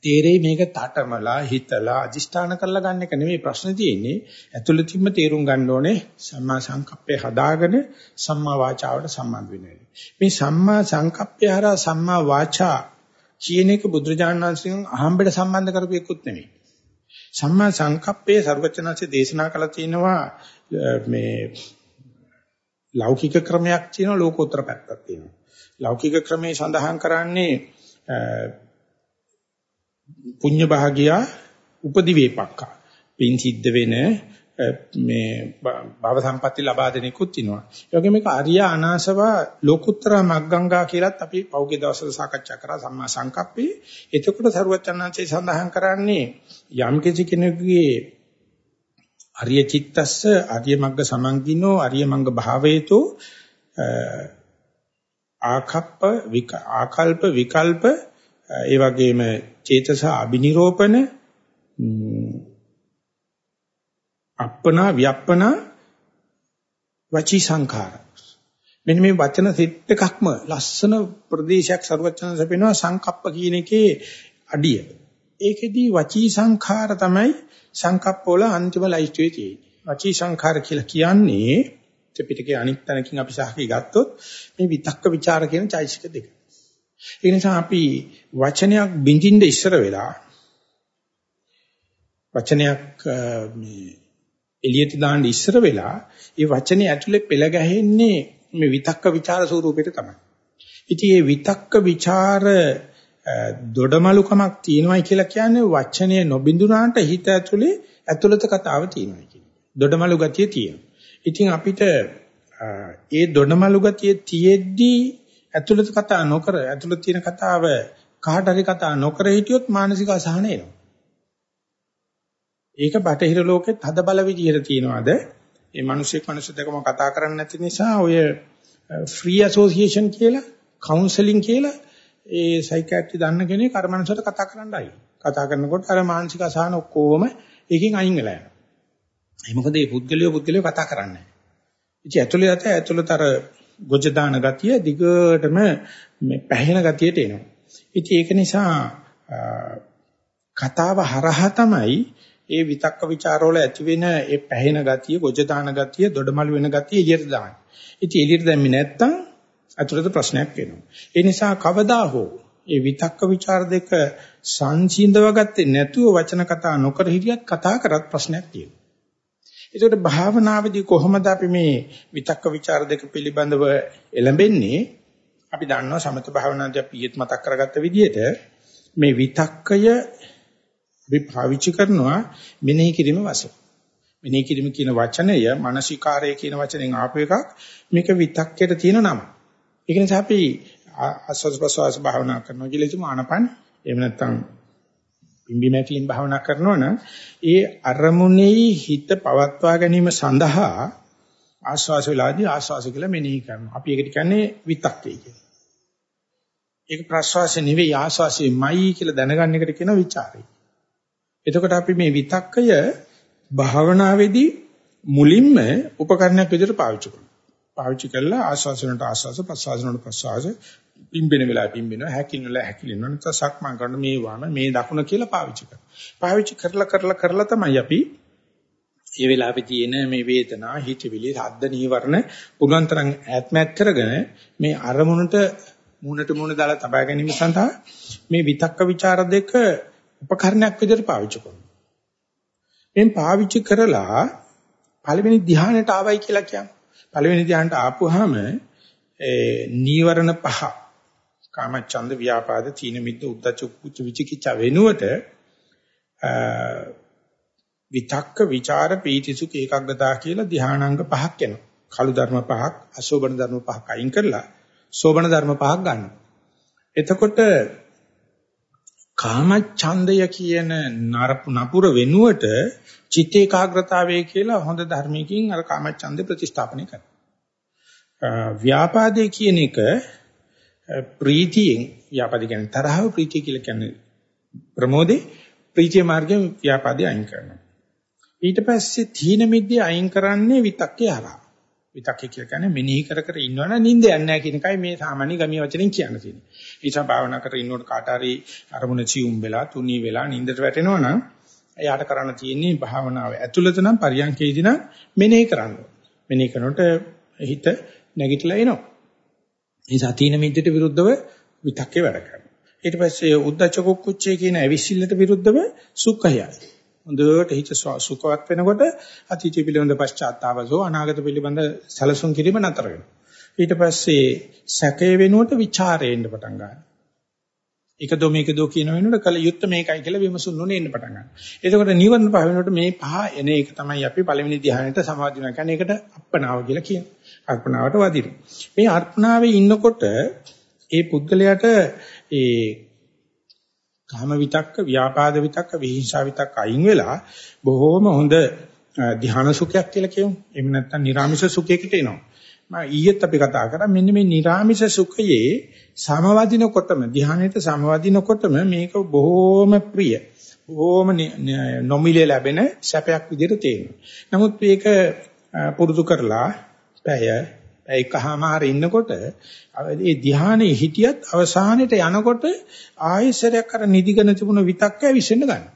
තේරෙයි මේක තටමලා හිතලා අදිෂ්ඨාන කරලා ගන්න එක නෙමෙයි ප්‍රශ්නේ තියෙන්නේ. ඇතුළතින්ම තේරුම් ගන්න ඕනේ සම්මා සංකප්පේ හදාගෙන සම්මා වාචාවට සම්බන්ධ වෙන්නේ මේ සම්මා සංකප්පය හරහා සම්මා වාචා කියන එක බුදුරජාණන් වහන්සේගෙන් අහම්බෙට සම්බන්ධ කරපු එකකුත් නෙමෙයි. සම්මා සංකප්පයේ ਸਰවචනanse දේශනා කළා තියෙනවා මේ ලෞකික ක්‍රමයක් තියෙනවා ලෝකෝත්තර පැත්තක් තියෙනවා. ලෞකික ක්‍රමයේ සඳහන් කරන්නේ පුඤ්ඤ භාගියා උපදි වේපක්කා. පින් සිද්ධ වෙන මේ භව සම්පatti ලබා දෙනෙකුත් ඉනවා. ඒ වගේම මේක ආර්ය අනාසව ලෝකුත්තර මග්ගංගා කියලත් අපි පෞගේ දවස්වල සාකච්ඡා කරා සම්මා සංකප්පේ. එතකොට සරුවචනාංශය සඳහන් කරන්නේ යම් කිසි කෙනෙකුගේ ආර්ය චිත්තස්ස ආර්ය මග්ග සමන්ගිනෝ ආර්ය මංග භාවේතෝ ආකප්ප ආකල්ප විකල්ප ඒ වගේම චේතස අබිනිරෝපන අප්පන ව්‍යප්පන වචී සංඛාර. මෙන්න මේ වචන සෙට් එකක්ම ලස්සන ප්‍රදේශයක් ਸਰවචන සපේනවා සංකප්ප කියන එකේ අඩිය. ඒකෙදී වචී සංඛාර තමයි සංකප්ප වල අන්තිම ලයිස්ට් එකේ තියෙන්නේ. වචී සංඛාර කියලා කියන්නේ ත්‍රිපිටකයේ අනිත් තැනකින් අපි සාකච්ඡා ගත්තොත් මේ විතක්ක ਵਿਚාර කියන චෛසික දෙක. ඒ නිසා අපි වචනයක් බින්දින්න ඉස්සර වෙලා වචනයක් මේ එළියට දාන්න ඉස්සර වෙලා ඒ වචනේ ඇතුලේ පෙළ ගැහෙන්නේ මේ විතක්ක ਵਿਚාර ස්වරූපෙට තමයි. ඉතින් මේ විතක්ක ਵਿਚාර දොඩමලුකමක් තියෙනවායි කියලා කියන්නේ වචනේ නොබිඳුනාට හිත ඇතුලේ ඇතුළත කතාව තියෙනවා කියන එක. දොඩමලු ගතිය තියෙනවා. ඉතින් අපිට ඒ දොඩමලු ගතිය තියෙද්දී ඇතුළත කතා නොකර ඇතුළත තියෙන කතාව කාට හරි කතා නොකර හිටියොත් මානසික අසහන එනවා. ඒක බටහිර ලෝකෙත් හද බල විදියට තියනවාද? මේ මිනිස්සෙක් මිනිස්සු දෙකම කතා කරන්නේ නැති නිසා ඔය ෆ්‍රී ඇසෝසියේෂන් කියලා, කවුන්සලින් කියලා ඒ සයිකියාට්‍රි දන්න කෙනෙක් අර මනුස්සයට කතා කරන්නයි. කතා කරනකොට අර මානසික අසහන ඔක්කොම එකකින් අයින් වෙලා යනවා. ඒ මොකද මේ පුද්ගලිය පුද්ගලිය කතා කරන්නේ. ඉතින් ඇතුළේ යත ඇතුළත අර ගොජ දාන ගතිය දිගටම මේ පැහැෙන ගතියට එනවා. ඉතින් ඒක නිසා කතාව හරහා තමයි ඒ විතක්ක ਵਿਚාරවල ඇති වෙන ඒ පැහැෙන ගතිය, ගොජ දාන ගතිය, දොඩමළු වෙන ගතිය එළියට දාන්නේ. ඉතින් එළියට දැම්මේ නැත්තම් අතුරත ප්‍රශ්නයක් වෙනවා. ඒ නිසා කවදා හෝ ඒ විතක්ක ਵਿਚාර දෙක සංසිඳවගත්තේ නැතුව වචන කතා නොකර හිටියත් කතා කරත් ප්‍රශ්නයක් තියෙනවා. ඒකට භාවනාවේදී කොහොමද අපි මේ විතක්ක ਵਿਚාර දෙක පිළිබඳව එළඹෙන්නේ? අපි දන්නවා සමත භාවනාදී අපි ඊයේත් මතක් කරගත්ත විදිහට මේ විතක්කය අපි පාවිච්චි කරනවා මෙනෙහි කිරීම වශයෙන්. මෙනෙහි කිරීම කියන වචනය මානසිකාරය කියන වචනෙන් ආපු එකක් මේක විතක්කයට තියෙන නම. ඒක නිසා අපි ආස්වාද ප්‍රසවාස භාවනා කරනවා කියලා හිතමු ආනපන. එහෙම නැත්නම් පිම්බි මැකිලින් භාවනා කරනවා නම් ඒ අරමුණේ හිත පවත්වා ගැනීම සඳහා ආස්වාස වෙලාදී ආස්වාස කියලා මෙනෙහි කරනවා. අපි ඒකට කියන්නේ විතක්කේ කියලා. ඒක ප්‍රසවාස නෙවෙයි ආස්වාසෙමයි කියලා දැනගන්න එකට කියන ਵਿਚාරය. එතකොට අපි මේ විතක්කය භාවනාවේදී මුලින්ම උපකරණයක් විදිහට පාවිච්චි කරනවා. පාවිච්චි කරලා ආස්වාස වලට ආස්වාස ප්‍රසවාස වලට ප්‍රසවාස පිම්බෙන වෙලාව පිම්බෙනවා හැකින වෙලාව හැකිලෙනවා නැත්නම් සක්මන් කරන මේ වම මේ දකුණ කියලා පාවිච්චි කරනවා. පාවිච්චි කරලා කරලා කරලා තමයි අපි මේ වෙලාවේ තියෙන මේ වේදනා හිතවිලි සද්ද නීවරණ පුළුවන් තරම් ඈත්මත් කරගෙන මේ අරමුණට මූණට මූණ දාලා තබා ගැනීම සඳහා මේ විතක්ක ਵਿਚාර දෙක උපකරණයක් විදිහට පාවිච්චි කරනවා. එම් පාවිච්චි කරලා පළවෙනි ධ්‍යානයට ආවයි කියලා කියන්නේ. පළවෙනි ධ්‍යානට ආපුවාම ඒ නීවරණ පහ කාමච්ඡන්ද ව්‍යාපාද තීන මිද්ද උද්ධච්ච කුච්ච විචිකිච්ඡා වෙනුවට විතක්ක ਵਿਚාර පීතිසුඛ ඒකග්ගතා කියලා ධානාංග පහක් එනවා. කළු ධර්ම පහක්, අශෝබන ධර්ම පහක් අයින් කරලා සෝබන ධර්ම පහක් ගන්නවා. එතකොට කාමච්ඡන්දය කියන නපුර වෙනුවට චිත්ත ඒකාග්‍රතාවය කියලා හොඳ ධර්මයකින් අර කාමච්ඡන්දේ ප්‍රතිස්ථාපනය කරනවා. ව්‍යාපාදේ කියන එක ප්‍රීතියෙන් ව්‍යාපාද කියන්නේ තරහව ප්‍රීතිය කියලා කියන්නේ ප්‍රමෝදේ ප්‍රීතිය මාර්ගයෙන් ව්‍යාපාදේ අයින් කරනවා. ඊට පස්සේ තීන මිද්දේ අයින් කරන්නේ විතක්කේ හරහා. විතක්කේ කියලා කියන්නේ මෙනෙහි කර කර ඉන්නවනම් නිින්ද යන්නේ නැහැ කියන එකයි මේ සාමාන්‍ය ගමිය වචනෙන් කියන්න තියෙන්නේ. ඒ නිසා භාවනා කර ඉන්නකොට කාට හරි අරමුණ චියුම් වෙලා තුනී වෙලා නිින්දට වැටෙනවනම් එයාට කරන්න තියෙන්නේ භාවනාව ඇතුළත නම් පරියන්කේදී නම් මෙනෙහි කරන්න. මෙනෙහි කරනකොට හිත නැගිටලා එනවා. ඒ සතින මිද්දට විරුද්ධව විතක්කේ වැඩ කරනවා. ඊට පස්සේ උද්දච්ච කුක්කුච්චේ කියන අවිසිල්ලට විරුද්ධව සුඛයයි. හොඳට හිත සුඛවත් වෙනකොට අතීතය පිළිබඳ පශ්චාත්තාවසෝ අනාගත පිළිබඳ සැලසුම් කිරීම නතර වෙනවා. ඊට පස්සේ සැකේ වෙනුවට ਵਿਚාරයෙන් පටන් ගන්නවා. එක දෝ මේක දෝ කියන වෙනකොට කල යුත්ත මේකයි කියලා විමසුන් නොනේ එන්න පටන් ගන්නවා. එතකොට නිවර්ණ පහ වෙනකොට මේ පහ එන එක තමයි අපි පළවෙනි ධ්‍යානෙට සමාධිය කියන්නේ ඒකට අප්පනාව කියලා කියනවා. අර්පණාවට වදිනවා. මේ අර්පණාවේ ඉන්නකොට ඒ පුද්ගලයාට ඒ කාම විතක්ක, ව්‍යාපාද විතක්ක, විහිංසා විතක්ක අයින් වෙලා බොහෝම හොඳ ධ්‍යාන සුඛයක් කියලා කියමු. එහෙම නැත්නම් නිර්ාමිෂ සුඛයකට එනවා. මම ඊයේත් අපි කතා කරා මෙන්න මේ නිර්ාමිෂ සුඛයේ සමවදිනකොටම ධ්‍යානෙට සමවදිනකොටම මේක බොහෝම ප්‍රිය. බොහෝම නොමිලේ ලැබෙන සැපයක් විදිහට තේරෙනවා. නමුත් මේක පුරුදු කරලා පැය එකහමාර ඉන්නකොට ඒ ධ්‍යානයේ හිටියත් අවසානෙට යනකොට ආයසරයක් අර නිදිගෙන තිබුණ විතක්ක ඇවිස්සෙන්න ගන්නවා.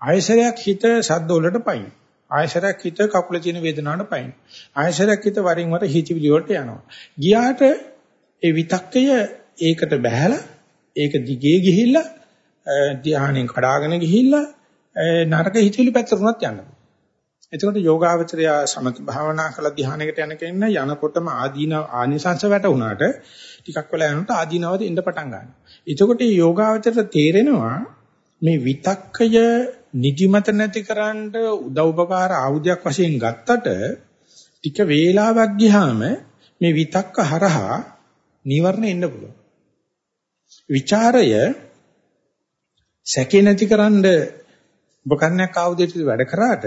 ආයසරයක් හිත සද්ද වලට පයින්. ආයසරයක් හිත කකුල තියෙන වේදනාවට පයින්. ආයසරයක් හිත වරින් වර හිතවිලි වලට යනවා. ගියාට ඒ විතක්කය ඒකට බහැලා ඒක දිගේ ගිහිල්ලා ධ්‍යානෙන් කඩාගෙන ගිහිල්ලා නරක හිතවිලි පැත්තට උනත් යනවා. එතකොට යෝගාවචරය සමත භාවනා කළ ධ්‍යානයකට යන කෙනා යනකොටම ආදීන ආනිසංශ වැටුණාට ටිකක් වෙලා යනකොට ආදීනවද එන්න පටන් ගන්නවා. එතකොට මේ යෝගාවචරයට තේරෙනවා මේ විතක්කය නිදිමත නැතිකරන්න උදව් උපකාර ආයුධයක් වශයෙන් ගත්තට ටික වේලාවක් ගියාම මේ විතක්ක හරහා නිවර්ණ එන්න පුළුවන්. ਵਿਚාරය සැකේ නැතිකරන්න උපකරණයක් ආයුධයට වැඩ කරාට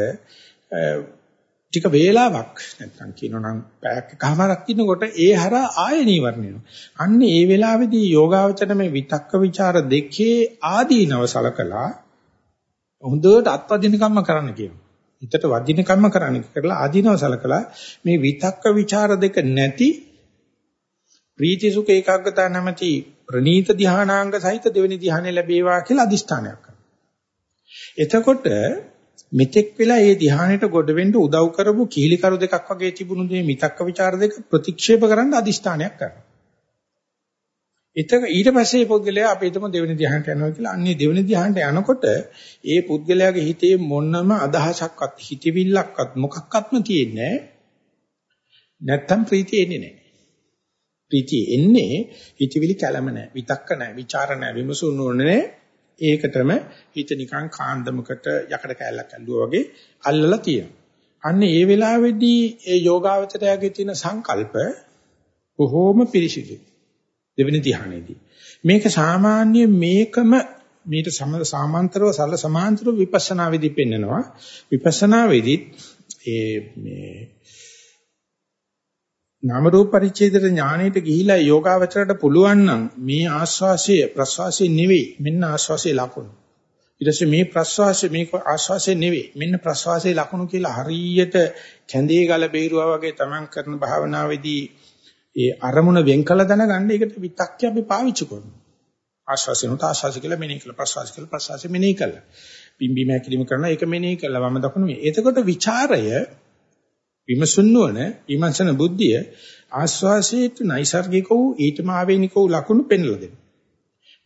ටික වේලාවක් නැත්නම් කියනනම් පැයක් එකමාරක් ඉන්නකොට ඒ හරහා ආය නීවරණ එනවා. අන්න ඒ වෙලාවේදී යෝගාවචර මේ විතක්ක ਵਿਚාර දෙකේ ආදීනව සලකලා හොඳට අත්වදිනකම්ම කරන්න කියනවා. හිතට වදිනකම්ම කරන්න කියලා ආදීනව සලකලා මේ විතක්ක ਵਿਚාර දෙක නැති ප්‍රීති සුඛ ඒකාග්‍රතාව නැමැති ප්‍රනීත ධානාංග සහිත දෙවෙනි ධානය ලැබේවා කියලා අදිෂ්ඨානයක් කරනවා. එතකොට මෙතෙක් වෙලා ඒ ධ්‍යානයට ගොඩ වෙන්න උදව් කරපු කීලිකරු දෙකක් වගේ තිබුණු මේ මිතක්ක ਵਿਚාර දෙක ප්‍රතික්ෂේප කරන්න අදිෂ්ඨානයක් කරනවා. එතක ඊට පස්සේ මේ පුද්ගලයා අපි හිතමු දෙවෙනි ධ්‍යානට යනවා කියලා. අන්නේ දෙවෙනි ධ්‍යානට යනකොට ඒ පුද්ගලයාගේ හිතේ මොනම අදහසක්වත් හිතවිල්ලක්වත් මොකක්වත්ම තියෙන්නේ නැත්තම් ප්‍රීතිය එන්නේ නැහැ. ප්‍රීතිය එන්නේ හිතවිලි කැළම නැහැ, විතක්ක නැහැ, ਵਿਚාර නැහැ, විමසුණු නැහැ. ඒකටම හිත නිකන් කාන්දමකට යකඩ කැල්ලක් ඇල්ලුවා වගේ අල්ලලා තියෙනවා. අන්න ඒ වෙලාවේදී ඒ යෝගාවචරයාගේ තියෙන සංකල්ප බොහෝම පිරිසිදුයි. දෙවෙනි ධ්‍යානෙදී. මේක සාමාන්‍ය මේකම මීට සමාන්තරව සරල සමාන්තරව විපස්සනා වෙදී පෙන්නනවා. විපස්සනා වෙදිත් ඒ මේ නාම රූප පරිච්ඡේදයට ඥානෙට ගිහිලා යෝගාවචරයට පුළුවන් නම් මේ ආස්වාසය ප්‍රස්වාසය නෙවෙයි මෙන්න ආස්වාසයේ ලකුණු. ඊට පස්සේ මේ ප්‍රස්වාසය මේක ආස්වාසය නෙවෙයි මෙන්න ප්‍රස්වාසයේ ලකුණු කියලා හරියට කැඳේ ගල බේරුවා වගේ තමන් කරන භාවනාවේදී ඒ අරමුණ වෙන් කළ දැනගන්න ඒකට විතක්්‍ය අපි පාවිච්චි කරනවා. ආශ්වාසයනට ආශ්වාස කියලා මෙනෙහි කළා ප්‍රශ්වාස කියලා ප්‍රශ්වාස මෙනෙහි කළා. පිම්බීම හැකිලිම කරනවා ඒක මෙනෙහි කළා වම දකුණු මේ. එතකොට ਵਿਚාරය විමසුන් නොවන විමර්ශන බුද්ධිය ආස්වාසයට නයිසර්ගික වූ ඊටම ආවේනික වූ ලකුණු පෙන්වලා දෙනවා.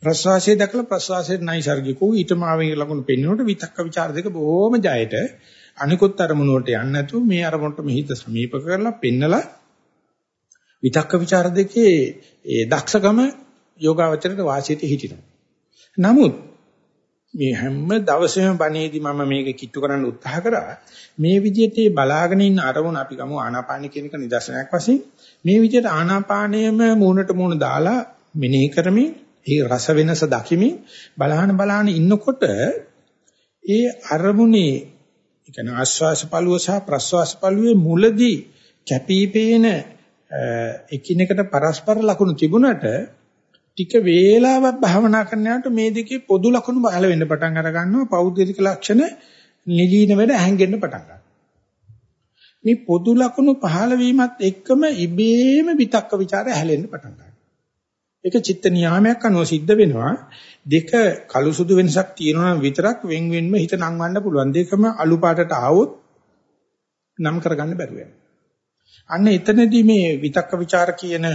ප්‍රස්වාසයේ දැකලා ප්‍රස්වාසයේ නයිසර්ගික වූ ඊටම ආවේනික ලකුණු පෙන්වනකොට විතක්ක ਵਿਚාර දෙක බොහොම ජයට අනිකුත් අරමුණ වලට යන්නේ නැතුව මේ අරමුණට මෙහිත සමීප කරලා පෙන්නලා විතක්ක ਵਿਚාර දෙකේ ඒ දක්ෂකම යෝගාවචරයට වාසියට හිටිනවා. නමුත් මේ හැම දවසෙම බණේදී මම මේක කිට්ටු කරන්න උත්සාහ කරා. මේ විදිහට බලාගෙන ඉන්න අරමුණ අපි ගමු ආනාපාන කියන එක නිදර්ශනයක් වශයෙන්. මේ විදිහට ආනාපානයම මූණට මූණ දාලා මෙනෙහි කරමින් ඒ රස වෙනස දකිමින් බලහන බලහන ඉන්නකොට ඒ අරමුණේ ඒ කියන්නේ ආශ්වාස පළුව සහ ප්‍රශ්වාස පළුවේ මුලදී කැපිපේන එකිනෙකට පරස්පර ලකුණු තිබුණට ටික වේලාවක් භාවනා කරනකොට මේ දෙකේ පොදු ලක්ෂණ පහළ වෙන්න පටන් අර ගන්නවා. පෞද්ගලික ලක්ෂණ නිලීන වෙන හැංගෙන්න පටන් ගන්නවා. මේ පොදු ලක්ෂණ පහළ වීමත් එක්කම ඉබේම විතක්ක ਵਿਚාරය හැලෙන්න පටන් ගන්නවා. ඒක චිත්ත නියාමයක් අනුව සිද්ධ වෙනවා. දෙක කළු සුදු වෙනසක් තියෙනවා විතරක් වෙන් වෙන්ම හිත නංවන්න පුළුවන්. දෙකම අලු පාටට ආවොත් නම් කරගන්න බැරුව යනවා. අන්න එතනදී මේ විතක්ක ਵਿਚාර කියන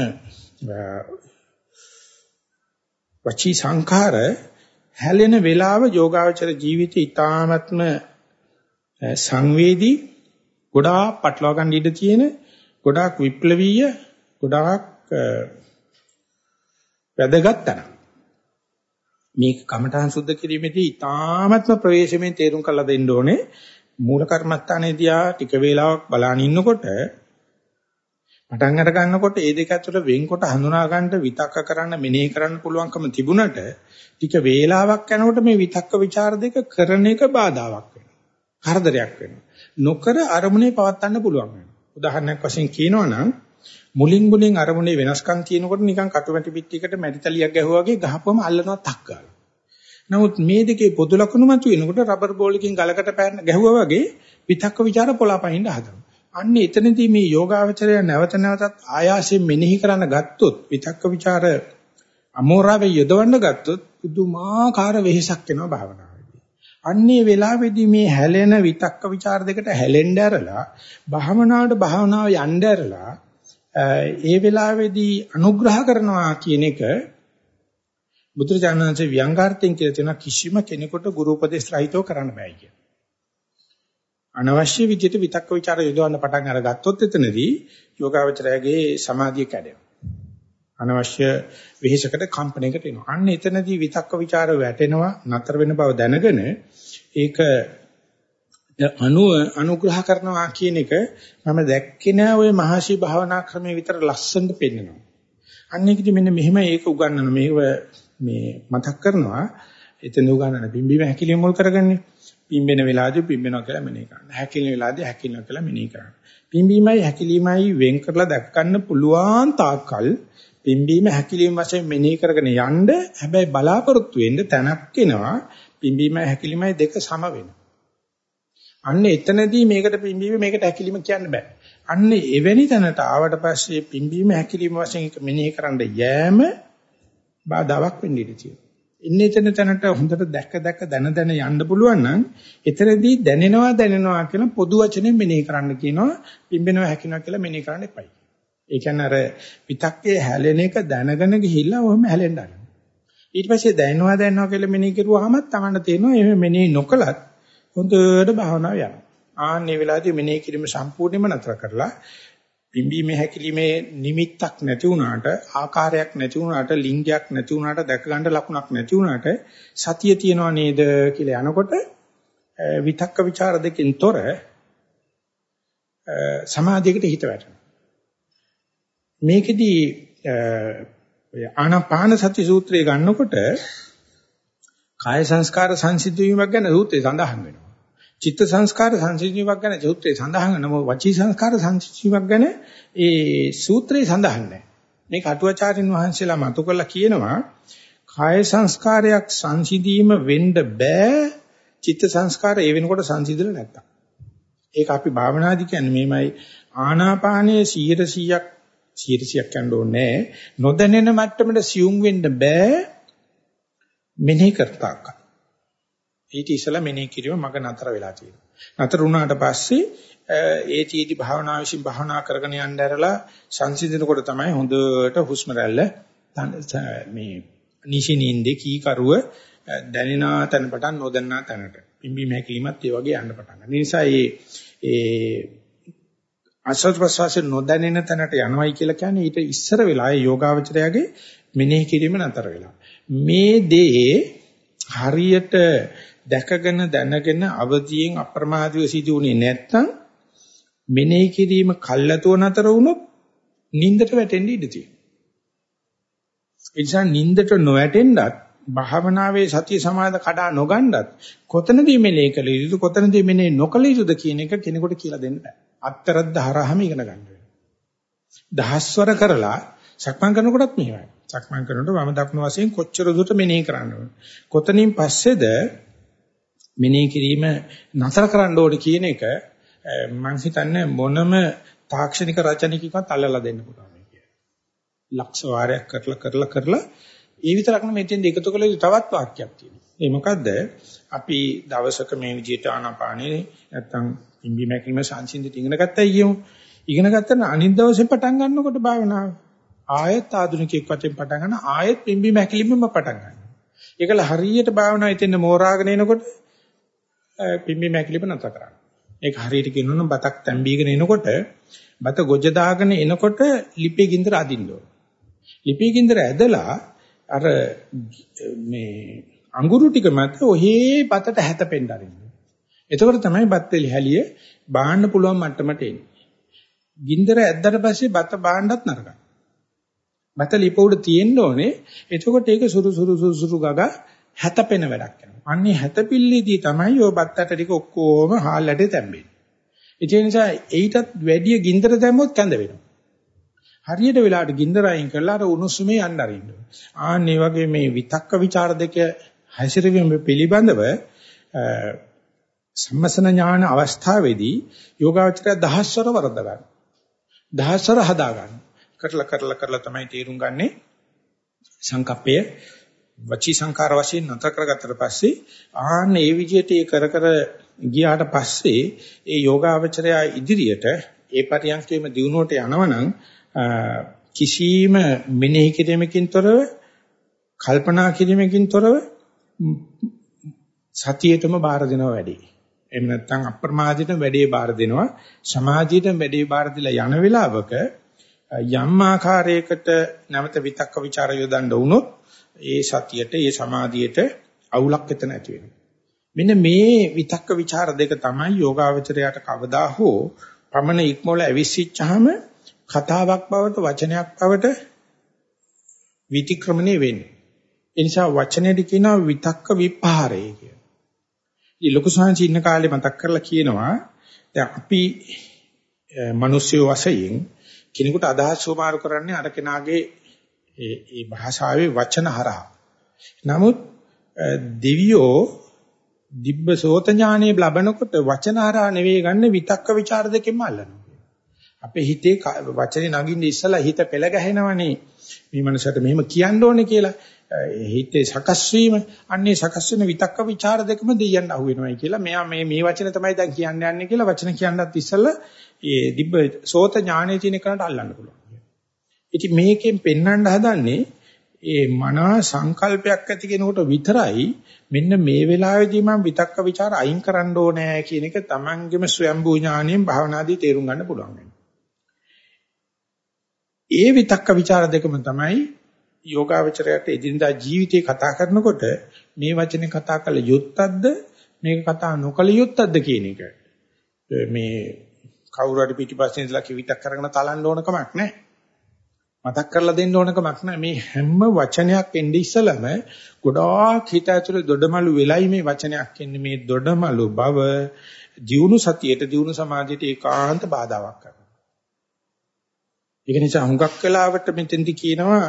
වචී සංඛාර හැලෙන වේලාව යෝගාවචර ජීවිතය ඊ타ත්ම සංවේදී ගොඩාක් පටලවා ගන්න ඉඩ තියෙන ගොඩාක් විප්ලවීය ගොඩාක් වැදගත් තැන. මේක කමඨාන් සුද්ධ කිරීමේදී ඊ타ත්ම ප්‍රවේශමෙන් තේරුම් කරලා දෙන්න ඕනේ මූල කර්මස්ථානයේදී ආ ටික වේලාවක් බලන ඉන්නකොට පටන් අර ගන්නකොට මේ දෙක අතර වෙන්කොට හඳුනා ගන්නට විතක්ක කරන්න මෙනෙහි කරන්න පුළුවන්කම තිබුණට ටික වේලාවක් යනකොට මේ විතක්ක ਵਿਚාර දෙක කරන එක බාධාවක් වෙනවා. හරදරයක් වෙනවා. නොකර අරමුණේ පවත්වන්න පුළුවන් වෙනවා. උදාහරණයක් වශයෙන් කියනවා නම් මුලින් මුලින් අරමුණේ වෙනස්කම් තියෙනකොට නිකන් කටුමැටි පිටියකට මැටි තලියක් ගැහුවා වගේ ගහපුවම අල්ලනවා තක් ගාලා. නමුත් මේ දෙකේ පොදු ලක්ෂණ මතුවෙනකොට රබර් බෝලකින් ගලකට පෑන ගැහුවා වගේ විතක්ක ਵਿਚාර පොළාපහින්න හදනවා. අන්න එතනදී මේ යෝගාවචරය නැවත නැවතත් ආයාසයෙන් මෙනෙහි කරන්න ගත්තොත් විතක්ක ਵਿਚාර අමෝරාවේ යොදවන්න ගත්තොත් පුදුමාකාර වෙහෙසක් එනවා භාවනාවේදී. අන්නේ වෙලාවේදී මේ හැලෙන විතක්ක ਵਿਚාර දෙකට හැලෙන්න ඇරලා භාවනාවට භාවනාව යන්න ඇරලා ඒ වෙලාවේදී අනුග්‍රහ කරනවා කියන එක බුදුරජාණන්සේ ව්‍යංගාර්ථයෙන් කියලා තියෙන කිසිම කෙනෙකුට ගුරු උපදේශ රහිතව කරන්න බෑ කියලා. අනවශ්‍ය විදිහට විතක්ක ਵਿਚාර යොදවන්න පටන් අරගත්තොත් එතනදී යෝගාවචරයගේ සමාධිය කැඩෙනවා. අනවශ්‍ය විහිසකට කම්පණයකට එනවා. අන්න එතනදී විතක්ක ਵਿਚාර වැටෙනවා නතර වෙන බව දැනගෙන ඒක අනුව අනුග්‍රහ කරනවා කියන එක මම දැක්කේ නෑ ওই මහසි භාවනා ක්‍රමයේ විතර ලස්සනට පෙන්නනවා. අන්න ඒකදී මෙන්න මෙහෙම ඒක උගන්වන මේව මේ මතක් කරනවා එතන උගන්වන බිම්බිම හැකිලිය මුල් කරගන්නේ පිම්බෙන වෙලාවදී පිම්බෙනවා කියලා මෙනෙහි කරන්න. හැකිලෙන වෙලාවදී හැකිලෙනවා කියලා මෙනෙහි කරන්න. පිම්බීමයි හැකිලීමයි වෙන් කරලා දැක් ගන්න පුළුවන් තාක්කල් පිම්බීම හැකිලීම වශයෙන් මෙනෙහි කරගෙන යන්න හැබැයි බලාපොරොත්තු වෙන්න තැනක් එනවා පිම්බීමයි හැකිලීමයි දෙක සම වෙනවා. අන්න එතනදී මේකට පිම්බීම මේකට හැකිලිම කියන්න බෑ. අන්න එවැනි තැනට ආවට පස්සේ පිම්බීම හැකිලිම වශයෙන් මෙනෙහි කරන්න යෑම බාධාවක් වෙන්න ඉඩ තියෙනවා. ඉන්නේ එතන තැනට හොඳට දැක්ක දැක්ක දන දන යන්න පුළුවන් නම් එතනදී දැනෙනවා දැනෙනවා කියලා පොදු වචනෙන් මෙනෙහි කරන්න කියනවා පිම්බෙනවා හැකිනවා කියලා මෙනෙහි කරන්න එපයි. ඒ කියන්නේ අර විතක්කේ හැලෙන එක දැනගෙන ගිහිල්ලා ඔහොම හැලෙන්න ආරම්භ. ඊට පස්සේ දැනෙනවා දැනනවා කියලා මෙනෙහි කරුවාම තමන්න තේරෙනවා එහෙම මෙනෙහි නොකලත් හොඳට භාවනාව යනවා. ආන්නේ වෙලාවදී මෙනෙහි කිරීම සම්පූර්ණයෙන්ම නතර කරලා පිම්බීමේ හැකිලිමේ නිමිත්තක් නැති වුණාට ආකාරයක් නැති වුණාට ලිංගයක් නැති වුණාට දැක ගන්න ලකුණක් නැති වුණාට සතිය තියනවා නේද කියලා යනකොට විතක්ක ਵਿਚාර දෙකෙන් තොර සමාධියකට හිත වැටෙනවා. මේකෙදි ආනාපාන සති සූත්‍රය ගන්නකොට කාය සංස්කාර සංසිද්ධ වීමක් ගැන සූත්‍රය සඳහන් වෙනවා. චිත්ත සංස්කාර සංසිඳීමක් ගැන සූත්‍රයේ සඳහන් වෙනම වචී සංස්කාර සංසිඳීමක් ගැන ඒ සූත්‍රයේ සඳහන් නැහැ. මේක අටුවාචාරින් වහන්සේලා මතු කරලා කියනවා කාය සංස්කාරයක් සංසිඳීම වෙන්න බෑ චිත්ත සංස්කාර ඒ වෙනකොට සංසිඳලා නැත්තම්. ඒක අපි භාවනාදි කියන්නේ මේමයි ආනාපානයේ 100%ක් 100%ක් යන්න ඕනේ නොදැනෙන මට්ටමට සියුම් වෙන්න බෑ මෙනෙහි කරතාක. ඊට ඉස්සලා මෙනෙහි කිරීම මග නතර වෙලා තියෙනවා. නතර වුණාට පස්සේ ඒ චීති භාවනා විශ්ින් භාවනා කරගෙන යන්න ඇරලා සංසිඳනකොට තමයි හොඳට හුස්ම රැල්ල මේ නිෂිනින්දේ කීකරුව දැනෙනා තැන පටන් නොදන්නා තැනට පිම්බීම හැකිලිමත් ඒ වගේ යන්න පටන් ගන්නවා. නිසා මේ ඒ ආශ්‍රද ප්‍රසවාසයේ නොදැනෙන තැනට යනවයි කියලා කියන්නේ ඊට ඉස්සර වෙලා ඒ යෝගාවචරයාගේ මෙනෙහි කිරීම නතර වෙලා. මේ දේ හරියට දැකගෙන දැනගෙන අවදියෙන් අප්‍රමාදීව සිදුුනේ නැත්නම් මෙනෙහි කිරීම කල්ලාතෝ නතර වුණොත් නින්දට වැටෙන්න ඉඩ තියෙනවා. ඒ නිසා නින්දට නොවැටෙන්නත් භාවනාවේ සතිය සමාධි කඩා නොගන්නත් කොතනදී මෙනෙහි කළ යුතුද කොතනදී මෙනෙහි නොකළ යුතුද කියන එක කෙනෙකුට කියලා දෙන්න බෑ. අත්තරද්ද හරහම ඉගෙන ගන්න වෙනවා. දහස්වර කරලා සක්මන් කරනකොටත් මෙහෙමයි. සක්මන් කරනකොට වම දකුණු වශයෙන් කොච්චර දුරට මෙනෙහි කරන්න ඕන. කොතනින් පස්සේද මෙනෙහි කිරීම නතර කරන්න ඕනේ කියන එක මම හිතන්නේ මොනම තාක්ෂණික රචනිකකවත් අල්ලලා දෙන්න පුළුවන් කියලා. ලක්ෂ වාරයක් කරලා කරලා කරලා ඒ විතරක් නෙමෙයි මෙතෙන් එකතු කළ යුතු තවත් වාක්‍යයක් තියෙනවා. ඒ මොකද්ද? අපි දවසක මේ විදිහට ආනාපානේ නැත්තම් ඉම්බි මැකිලිම සංසිඳිට ඉගෙන ගත්තා කියමු. ඉගෙන ගත්තා අනිත් දවසේ පටන් ගන්නකොට භාවනාව ආයෙත් ආධුනිකයෙක් වශයෙන් පටන් ගන්න ආයෙත් ඉම්බි මැකිලිමම පටන් ගන්නවා. ඒකල හරියට භාවනාව හිතෙන්න මෝරාගෙන එනකොට පිම්බි මැකිලිම නැතර කරන්න. ඒක හරියට කියනොත් බතක් තැම්බීගෙන එනකොට බත ගොජ දාගෙන එනකොට ලිපේ ගින්දර අදින්න ඕන. ලිපේ ගින්දර ඇදලා අර මේ අඟුරු ටික මත ඔහේ බතට හැතපෙන්න ආරින්න. එතකොට තමයි බත් වෙලි හැලිය බාන්න පුළුවන් මට්ටමට එන්නේ. ගින්දර ඇද්දට පස්සේ බත බාන්නත් නරකයි. බත ලිප උඩ තියෙන්න ඕනේ. එතකොට ඒක සුරු සුරු සුරු සුරු ගග හැතපෙන වැඩක් කරනවා. අන්නේ හැතපිල්ලේදී තමයි ඔය බත්තට ටික ඔක්කොම හාල් ඇටේ තැම්බෙන්නේ. ඒ නිසා ඊටත් වැඩි ගින්දර දැම්මොත් කැඳ වෙනවා. හරියට වෙලාවට ගින්දර අයින් කරලා අර උණුසුමේ යන්න අරින්න. ආන්නේ වගේ මේ විතක්ක ਵਿਚාර දෙක හැසිරවීම පිළිබඳව සම්මසන ඥාන අවස්ථාවේදී යෝගාවචරය දහස්වර වරද ගන්න. දහස්වර හදා ගන්න. කරලා කරලා කරලා තමයි තේරුම් ගන්නේ සංකප්පය වචී සංකාර වශයෙන් නැතර කරගත්තට පස්සේ ආන්න ඒ විදිහට ඒ කර කර ගියාට පස්සේ ඒ යෝගාවචරය ඉදිරියට ඒ පරියන්කේම දිනුවට යනවනම් කිසියම් මෙනෙහි කිරීමකින් තොරව කල්පනා කිරීමකින් තොරව සතියේටම බාර දෙනවා වැඩි. එහෙම නැත්නම් අප්‍රමාදිත වැඩේ බාර දෙනවා. සමාධියට වැඩේ බාර දීලා යන වෙලාවක යම් ආකාරයකට නැවත විතක්ක ਵਿਚාර යොදන්න වුණොත් ඒ සතියට ඒ සමාධියට අවුලක් එතන ඇති වෙනවා. මෙන්න මේ විතක්ක ਵਿਚාර දෙක තමයි යෝගාවචරයට කවදා හෝ පමණ ඉක්මවල ඇවිස්සිච්චාම කතාවක් බවට වචනයක් බවට විතික්‍රමණය වෙන්නේ. ඒ නිසා වචනයේදී කියනවා විතක්ක විපහාරය කියලා. ඉතින් ලොකු සංහංශ ඉන්න කාලේ මතක් කරලා කියනවා දැන් අපි මිනිස්සු වශයෙන් කෙනෙකුට අදහස් සුමාරු කරන්නේ අර කෙනාගේ ඒ ඒ භාෂාවේ වචන හරහා. නමුත් දෙවියෝ දිබ්බ සෝත ඥානෙ ලැබනකොට වචන හරහා නෙවෙයි ගන්න විතක්ක ਵਿਚාර දෙකෙන්ම අල්ලනවා. අපේ හිතේ වචනේ නගින්න ඉස්සලා හිත පෙළ ගැහෙනවනේ. මේ මනසට මෙහෙම කියන්න ඕනේ කියලා. හිතේ සකස් වීම අන්නේ සකස් වෙන විතක්ක ਵਿਚාර දෙකම දෙයයන් අහු වෙනවයි කියලා. මෙයා මේ මේ වචන තමයි දැන් කියන්න යන්නේ කියලා වචන කියන්නත් ඉස්සලා ඒ දිබ්බ සෝත ඥානෙ තියෙන කෙනාට අල්ලන්න පුළුවන්. ඉතින් මේකෙන් පෙන්වන්න හදන්නේ ඒ මනා සංකල්පයක් ඇති කෙනෙකුට විතරයි මෙන්න මේ වෙලාවේදී මම විතක්ක ਵਿਚාර අයින් කරන්න ඕනේ කියන එක තමන්ගේම ස්වයම්බූ ඥාණයෙන් භාවනාදී තේරුම් ගන්න පුළුවන් ඒ විතක්ක ਵਿਚාර දෙකම තමයි යෝගාවචරයට එදිනදා ජීවිතේ කතා කරනකොට මේ වචනේ කතා කළ යුත්තක්ද මේක කතා නොකළ යුත්තක්ද කියන එක. මේ කවුරු හරි පිටිපස්සේ ඉඳලා කිවිතක් කරගෙන තලන්න ඕන කමක් නැහැ. මතක් කරලා දෙන්න ඕන කමක් නැහැ මේ හැම වචනයක් එන්නේ ඉස්සලම ගොඩාක් හිත ඇතුලේ දොඩමලු වෙලයි මේ වචනයක් එන්නේ මේ දොඩමලු බව ජීවුණු සතියට ජීවුණු සමාධියට ඒකාන්ත බාධාවක් කරනවා ඒක නිසා හුඟක් වෙලාවට මෙතෙන්දි කියනවා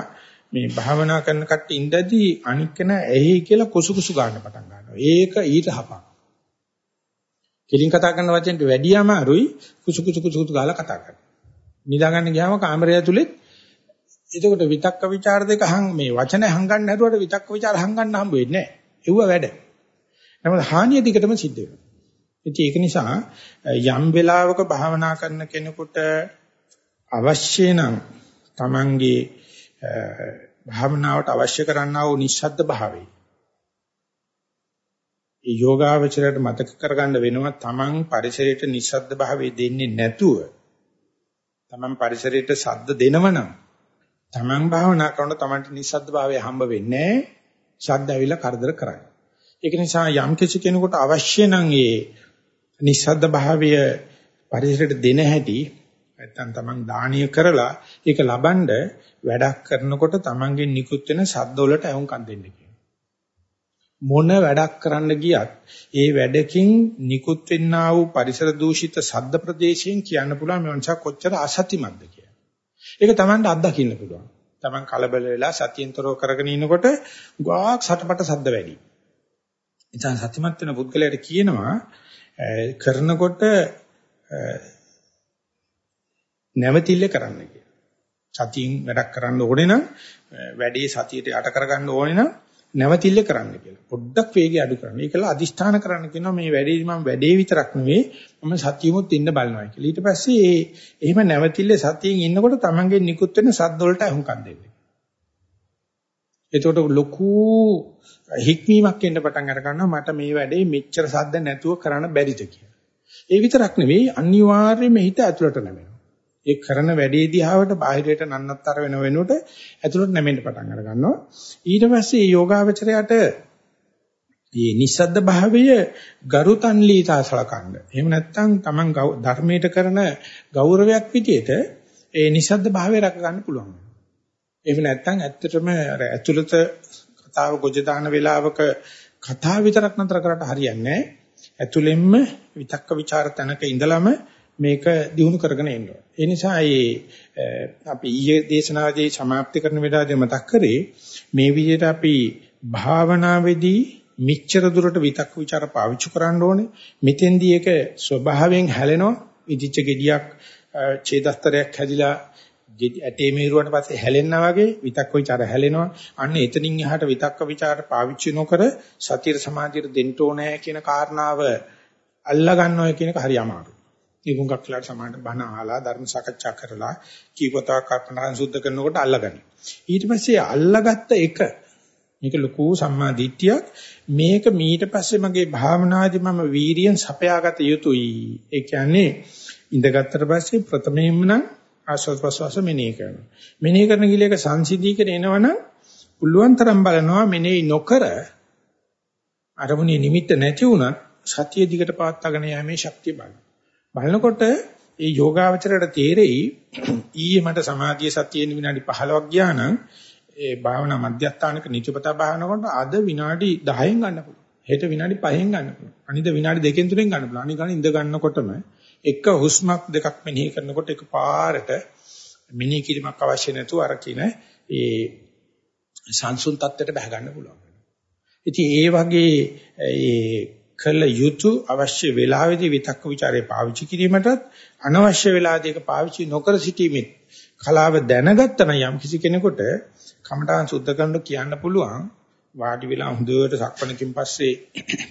මේ භාවනා කරන කට්ටිය ඉඳදී අනික්කන ඇහි කියලා කුසු කුසු ගන්න පටන් ගන්නවා. ඒක ඊට හපක්. කෙලින් කතා කරන වචෙන්ට වැඩිය අමාරුයි කුසු කුසු කුසු කුසු ගාලා කතා කරන්න. නිදා ගන්න ගියාම කාමරය ඇතුලේ එතකොට විතක්ක ਵਿਚාර දෙක හං මේ වචන හංගන්න හැදුවට විතක්ක ਵਿਚාර හංගන්න හම්බ වෙන්නේ නැහැ. ඒව වැඩ. නමුත් හානිය දිගටම සිද්ධ වෙනවා. ඉතින් ඒක නිසා යම් වෙලාවක භාවනා කරන කෙනෙකුට අවශ්‍ය නම් Tamange භාවනාවට අවශ්‍ය කරන්නා වූ නිස්සද්ද භාවය. ඒ යෝගාවචරයට මතක කරගන්න වෙනවා Taman පරිසරයට නිස්සද්ද භාවය දෙන්නේ නැතුව Taman පරිසරයට සද්ද දෙනවනම් තමන් භාවනා කරනකොට තමන්ට නිස්සද්ද භාවය හම්බ වෙන්නේ ශබ්ද ඇවිල්ලා කරදර කරයි. ඒක නිසා යම් කිසි කෙනෙකුට අවශ්‍ය නම් ඒ නිස්සද්ද භාවය පරිසරයට දෙන හැටි නැත්තම් තමන් දානීය කරලා ඒක ලබනද වැඩක් කරනකොට තමන්ගෙන් නිකුත් වෙන ශබ්ද වලට අහුම්කම් දෙන්න මොන වැඩක් කරන්න ගියත් ඒ වැඩකින් නිකුත් වෙන්නා වූ පරිසර දූෂිත ශබ්ද ප්‍රදේශයෙන් කියන්න පුළුවන් මේ මනුෂයා කොච්චර අසත්‍යමත්ද කියලා. ඒක තමන්ට අත්දකින්න පුළුවන්. තමන් කලබල වෙලා සතියෙන්තරව කරගෙන ඉනකොට ගාක් සටපට ශබ්ද වැඩි. ඉතින් සත්‍යමත් වෙන පුද්ගලයාට කියනවා කරනකොට නැවතිල්ල කරන්න කියලා. සතියෙන් වැඩක් කරන්න ඕනේ නම් වැඩේ සතියට යට කරගන්න ඕනේ නම් නැවතිල්ල කරන්න කියලා. පොඩ්ඩක් වේගය අඩු කරන්න. ඒකල අදිෂ්ඨාන කරන්න කියනවා මේ වැඩේ මම වැඩේ විතරක් නෙවෙයි මම සතියෙමුත් ඉන්න බලනවා කියලා. ඊට පස්සේ ඒ එහෙම නැවතිල්ල සතියෙන් ඉන්නකොට තමන්ගේ නිකුත් වෙන සද්ද වලට අහුම්කම් දෙන්න. එතකොට ලොකු හික්මීමක් එන්න පටන් අර ගන්නවා මට මේ වැඩේ මෙච්චර සද්ද නැතුව කරන්න බැරිද කියලා. ඒ විතරක් නෙවෙයි අනිවාර්යයෙන්ම හිත ඇතුළට නැමෙනවා. ඒ කරන වැඩේ දිහාවට බාහිරයට නන්නත්තර වෙන වෙනුවට ඇතුළට නැමෙන්න පටන් අර ගන්නවා. ඊට පස්සේ මේ යෝගාවචරයට මේ නිස්සද්ද භාවය ගරුතන් ලීතා සලකන්න. එහෙම නැත්නම් Taman ධර්මයට කරන ගෞරවයක් විදියට ඒ නිස්සද්ද භාවය රැක ගන්න පුළුවන්. එහෙම නැත්නම් ඇත්තටම අර ඇතුළත කතාව ගොජ දාන වෙලාවක කතාව විතරක් නතර කරලා හරියන්නේ නැහැ. ඇතුළෙන්ම විතක්ක ਵਿਚාර තැනක ඉඳලම මේක දිනු කරගෙන එන්න ඕනේ. ඒ නිසා මේ අපි ඊයේ දේශනාවේදී સમાප්ති කරන වෙලාවදී මතක් කරේ මේ විදිහට අපි භාවනාවේදී මිච්ඡර දුරට විතක් ਵਿਚාර පාවිච්චි කරන්න ඕනේ. මෙතෙන්දී ඒක ස්වභාවයෙන් හැලෙනවා. ඉදිච්ච gediyak ඡේදස්තරයක් හැදිලා ඇටේ මෙහෙරුවාට පස්සේ හැලෙන්නා වගේ විතක්ක ਵਿਚාර හැලෙනවා. අන්න එතනින් එහාට විතක්ක ਵਿਚාර පාවිච්චි නොකර සතිය සමාධියට දෙන්න ඕනේ කියන කාරණාව අල්ලා ගන්න ඕනේ කියන එක හරි අමාරුයි. ඒ හුඟක් වෙලාට සමානට බණ අහලා ධර්ම සාකච්ඡා කරලා කීපතාවක් කල්පනා සුද්ධ කරනකොට අල්ලගනි. ඊට පස්සේ අල්ලගත්ත එක මේක ලොකු සම්මා දිට්ඨියක්. මේක මීට පස්සේ මගේ භාවනාදී මම වීරියෙන් සපයාගත යුතුයි. ඒ කියන්නේ ඉඳගත්තට පස්සේ ප්‍රථමයෙන්ම නම් ආස්වාද ප්‍රසවාස මෙනෙහි කරනවා. මෙනෙහි කරන ගිලේක සංසිද්ධීකර එනවනම් පුළුවන් තරම් බලනවා මෙනෙහි නොකර අරමුණේ නිමිත්ත නැති වුණත් සතිය දිගට පවත්වාගෙන යෑමේ ශක්තිය බලන. බලනකොට ඒ යෝගාවචරයට තේරෙයි ඊයේ මට සමාධිය සතියේ විනාඩි 15ක් ගියා නම් ඒ භාවනා මධ්‍යස්ථානක නිතිපතා භාවනකොට අද විනාඩි 10න් ගන්න පුළුවන්. හෙට විනාඩි 5න් ගන්න පුළුවන්. අනිද විනාඩි 2කින් 3න් ගන්න පුළුවන්. අනික ඉඳ ගන්නකොටම එක හුස්මක් දෙකක් මෙනෙහි කරනකොට එක පාරට මෙනෙහි කිරීමක් අවශ්‍ය නැතුව අර කියන ඒ සංසුන් තත්ත්වයට බහ ගන්න පුළුවන්. ඉතින් ඒ වගේ ඒ කළ යුතු අවශ්‍ය වේලාවෙදී විතක්ක ਵਿਚාරය පාවිච්චි කිරීමටත් අනවශ්‍ය වේලාදී ඒක පාවිච්චි නොකර සිටීමෙත් කලාව දැනගත්ත නම් යම් කිසි කෙනෙකුට කමඨාන් සුද්ධ කරන්න කියන්න පුළුවන් වාඩි වෙලා හොඳට සක්මණකින් පස්සේ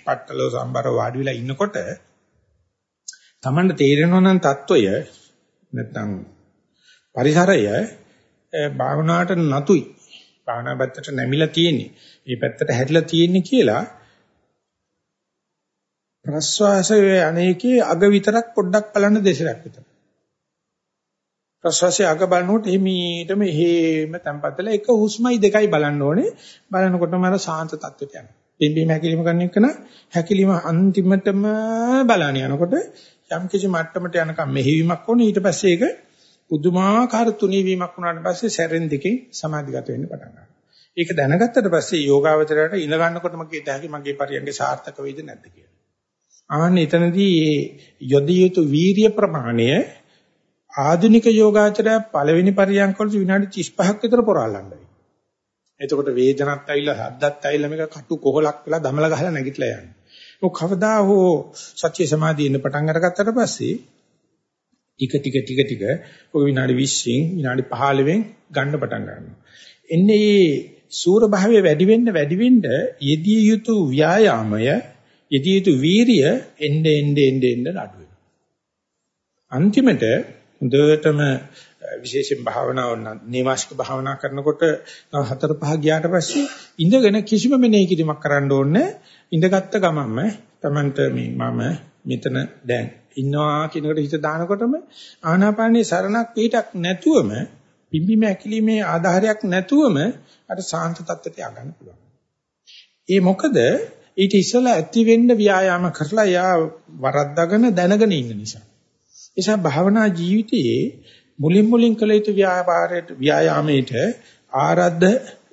පට්ටලෝ සම්බර වාඩි වෙලා ඉන්නකොට Tamanට තේරෙනවා නම් తত্ত্বය නැත්නම් පරිසරය භාවනාවට නතුයි භාවනා පැත්තට නැමිලා තියෙන්නේ. මේ පැත්තට හැරිලා තියෙන්නේ කියලා ප්‍රස්වාසයේ අනේකේ අග විතරක් පොඩ්ඩක් බලන්න දෙසරක් විතර. ප්‍රස්වාසයේ අග බලනකොට එහිමීටම හේම tempatala එක හුස්මයි දෙකයි බලන්න ඕනේ. බලනකොටම අර සාන්ත තත්ත්වයට යනවා. පිම්බීම හැකිලිම ගන්න එක න හැකිලිම අන්තිමටම බලන්න යනකොට යම් කිසි මට්ටමට යනකම් මෙහෙවීමක් ඕනේ ඊට පස්සේ ඒක පුදුමාකාර තුනී වීමක් වුණාට පස්සේ සැරෙන් දෙකේ සමාධිගත වෙන්න පටන් ගන්නවා. ඒක දැනගත්තට පස්සේ යෝගාවචරයට ඉඳ ගන්නකොටම කීත හැකි මගේ පරියන්ගේ සාර්ථක වෙයිද නැද්ද කියලා. ආන්න එතනදී මේ යොදිය යුතු වීරිය ප්‍රමාණය ආධුනික යෝගාචරය පළවෙනි පරියන්කවල විනාඩි 35ක් විතර පොරාලන්නයි. එතකොට වේදනත් ඇවිල්ලා හද්දත් ඇවිල්ලා මේක කටු කොහලක් වෙලා දමල ගහලා නැගිටලා යන්නේ. ඔය කවදා හෝ සත්‍ය සමාධිය ඉන්න පටන් අරගත්තට පස්සේ ටික ටික ටික ටික ඔය විනාඩි 20න් විනාඩි 15න් ගන්න පටන් ගන්නවා. එන්නේ මේ සූර භාවය වැඩි වෙන්න වැඩි වෙන්න යෙදිය යුතු ව්‍යායාමය යෙදිය යුතු වීරිය එnde ende ende ende අඩු වෙනවා. අන්තිමට හොඳටම විශේෂයෙන් භාවනාව නේවාසික භාවනා කරනකොට හතර පහ ගියාට පස්සේ ඉඳගෙන කිසිම මෙනෙහි කිරීමක් කරන්න ඕනේ ඉඳගත්ත ගමන්ම Tamanට මේ මම මෙතන දැන් ඉන්නවා කියනකොට හිත දානකොටම ආනාපානයේ සරණක් පිටක් නැතුවම පිම්බීම ඇකිලිමේ ආධාරයක් නැතුවම අර සාන්ත තත්ත්වයට ය아가න්න පුළුවන්. ඒ මොකද ඊට ඉස්සෙල්ලා ඇති වෙන්න ව්‍යායාම කරලා යා වරද්දාගෙන දැනගෙන ඉන්න නිසා. නිසා භාවනා ජීවිතයේ මුලින් මුලින් කළ යුතු ව්‍යාපාරයට ව්‍යායාමයට ආරද්ධ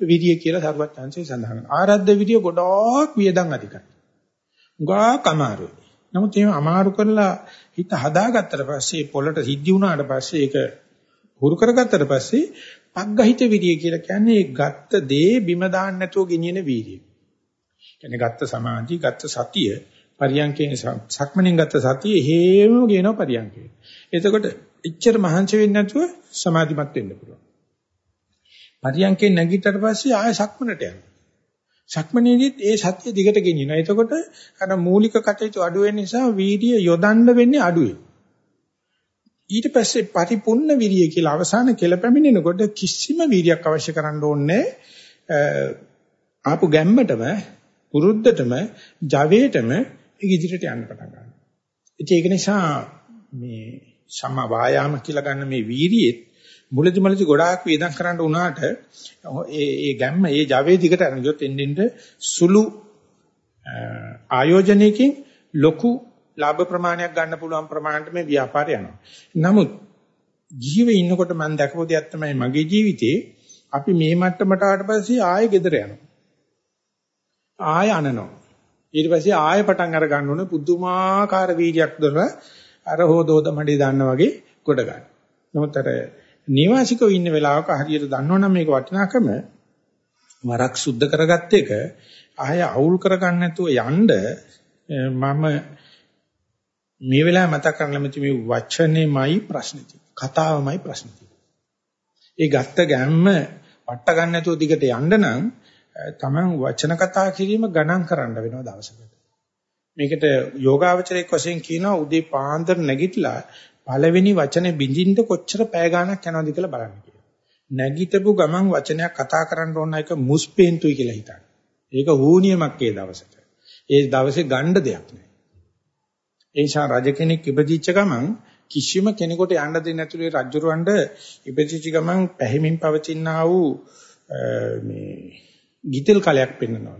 විරිය කියලා සරුවත් chance සඳහන් කරනවා. ආරද්ධ විරිය ගොඩාක් වියදම් අධිකයි. උගා කමාරුයි. නමුත් එහෙම අමාරු කරලා හිත හදාගත්තට පස්සේ පොළට සිද්ධි වුණාට පස්සේ ඒක හුරු කරගත්තට පස්සේ පග්ගහිත විරිය කියලා කියන්නේ ගත්ත දේ බිම දාන්න නැතුව ගෙනියන වීර්යය. කියන්නේ ගත්ත සමාධි, ගත්ත සතිය, පරියන්කේ සක්මණෙන් ගත්ත සතිය හේම ගේනවා පරියන්කේ. එතකොට එච්චර මහන්සි වෙන්නේ නැතුව සමාධිමත් වෙන්න පුළුවන්. පරියන්කේ නැගිටට පස්සේ ආය සක්මනට යනවා. සක්මනේදීත් ඒ සත්‍ය දිගට ගෙනියනවා. එතකොට අර මූලික කටයුතු අඩු වෙන නිසා වීර්ය යොදන්න වෙන්නේ අඩුයි. ඊට පස්සේ පරිපූර්ණ විරිය කියලා අවසාන කෙල පැමිණෙනකොට කිසිම වීර්යයක් අවශ්‍ය කරන්න ඕනේ ආපු ගැම්මටම පුරුද්දටම ජවයටම ඉදිරියට යන්න පටන් ගන්නවා. ඒක නිසා මේ සම වායාම කියලා ගන්න මේ වීරියෙත් මුලදි මුලදි ගොඩාක් වේදම් කරන්න උනාට ඒ ඒ ගැම්ම ඒ ජවයේ දිගට අරගියොත් එන්නින්ද සුළු ආයෝජනයකින් ලොකු ලාභ ප්‍රමාණයක් ගන්න පුළුවන් ප්‍රමාණයට මේ ව්‍යාපාරය යනවා. නමුත් ජීවේ ඉන්නකොට මම දැකපු දෙයක් තමයි මගේ ජීවිතේ අපි මේ මට්ටමට ආවට පස්සේ ආයෙ ගෙදර යනවා. ආයෙ අනනවා. ඊට පස්සේ ආයෙ පටන් අර ගන්න ඕනේ පුදුමාකාර වීර්යයක් දොර අර හොදෝද මඩේ දාන්න වගේ කොට ගන්න. නමුත් අර නිවාසිකව ඉන්න වෙලාවක හරියට දන්නවනම් මේක වටිනාකම වරක් සුද්ධ කරගත්ත එක ආය අවුල් කරගන්න නැතුව යන්න මම මේ වෙලාවේ මතක් කරගන්න ලැබෙති මේ වචනේමයි ප්‍රශ්නේ තියෙන්නේ. කතාවමයි ප්‍රශ්නේ තියෙන්නේ. ඒ ගත්ත ගැම්ම වට ගන්න නැතුව දිගට යන්න නම් Taman වචන කතා කිරීම ගණන් කරන්න වෙනවා දවසකට. මේකට යෝගාවචරයක් වශයෙන් කියනවා උදේ පාන්දර නැගිටලා පළවෙනි වචනේ බින්දින්න කොච්චර පැය ගාණක් යනවද කියලා බලන්න කියලා. නැගිටපු ගමන් වචනයක් කතා කරන්න ඕන එක මුස්පේන්තුයි කියලා හිතන්න. ඒක හෝනියමක් ඒ දවසට. ඒ දවසේ ගණ්ඩ දෙයක් නෑ. ඒ නිසා රජ කෙනෙක් ඉපදිච්ච ගමන් කිසිම කෙනෙකුට යන්න දෙන්නේ නැතුළු රජුරවඬ ඉපදිච්ච ගමන් පැහිමින් පවතිනා වූ මේ ගිතෙල් කලයක් පෙන්වනවා.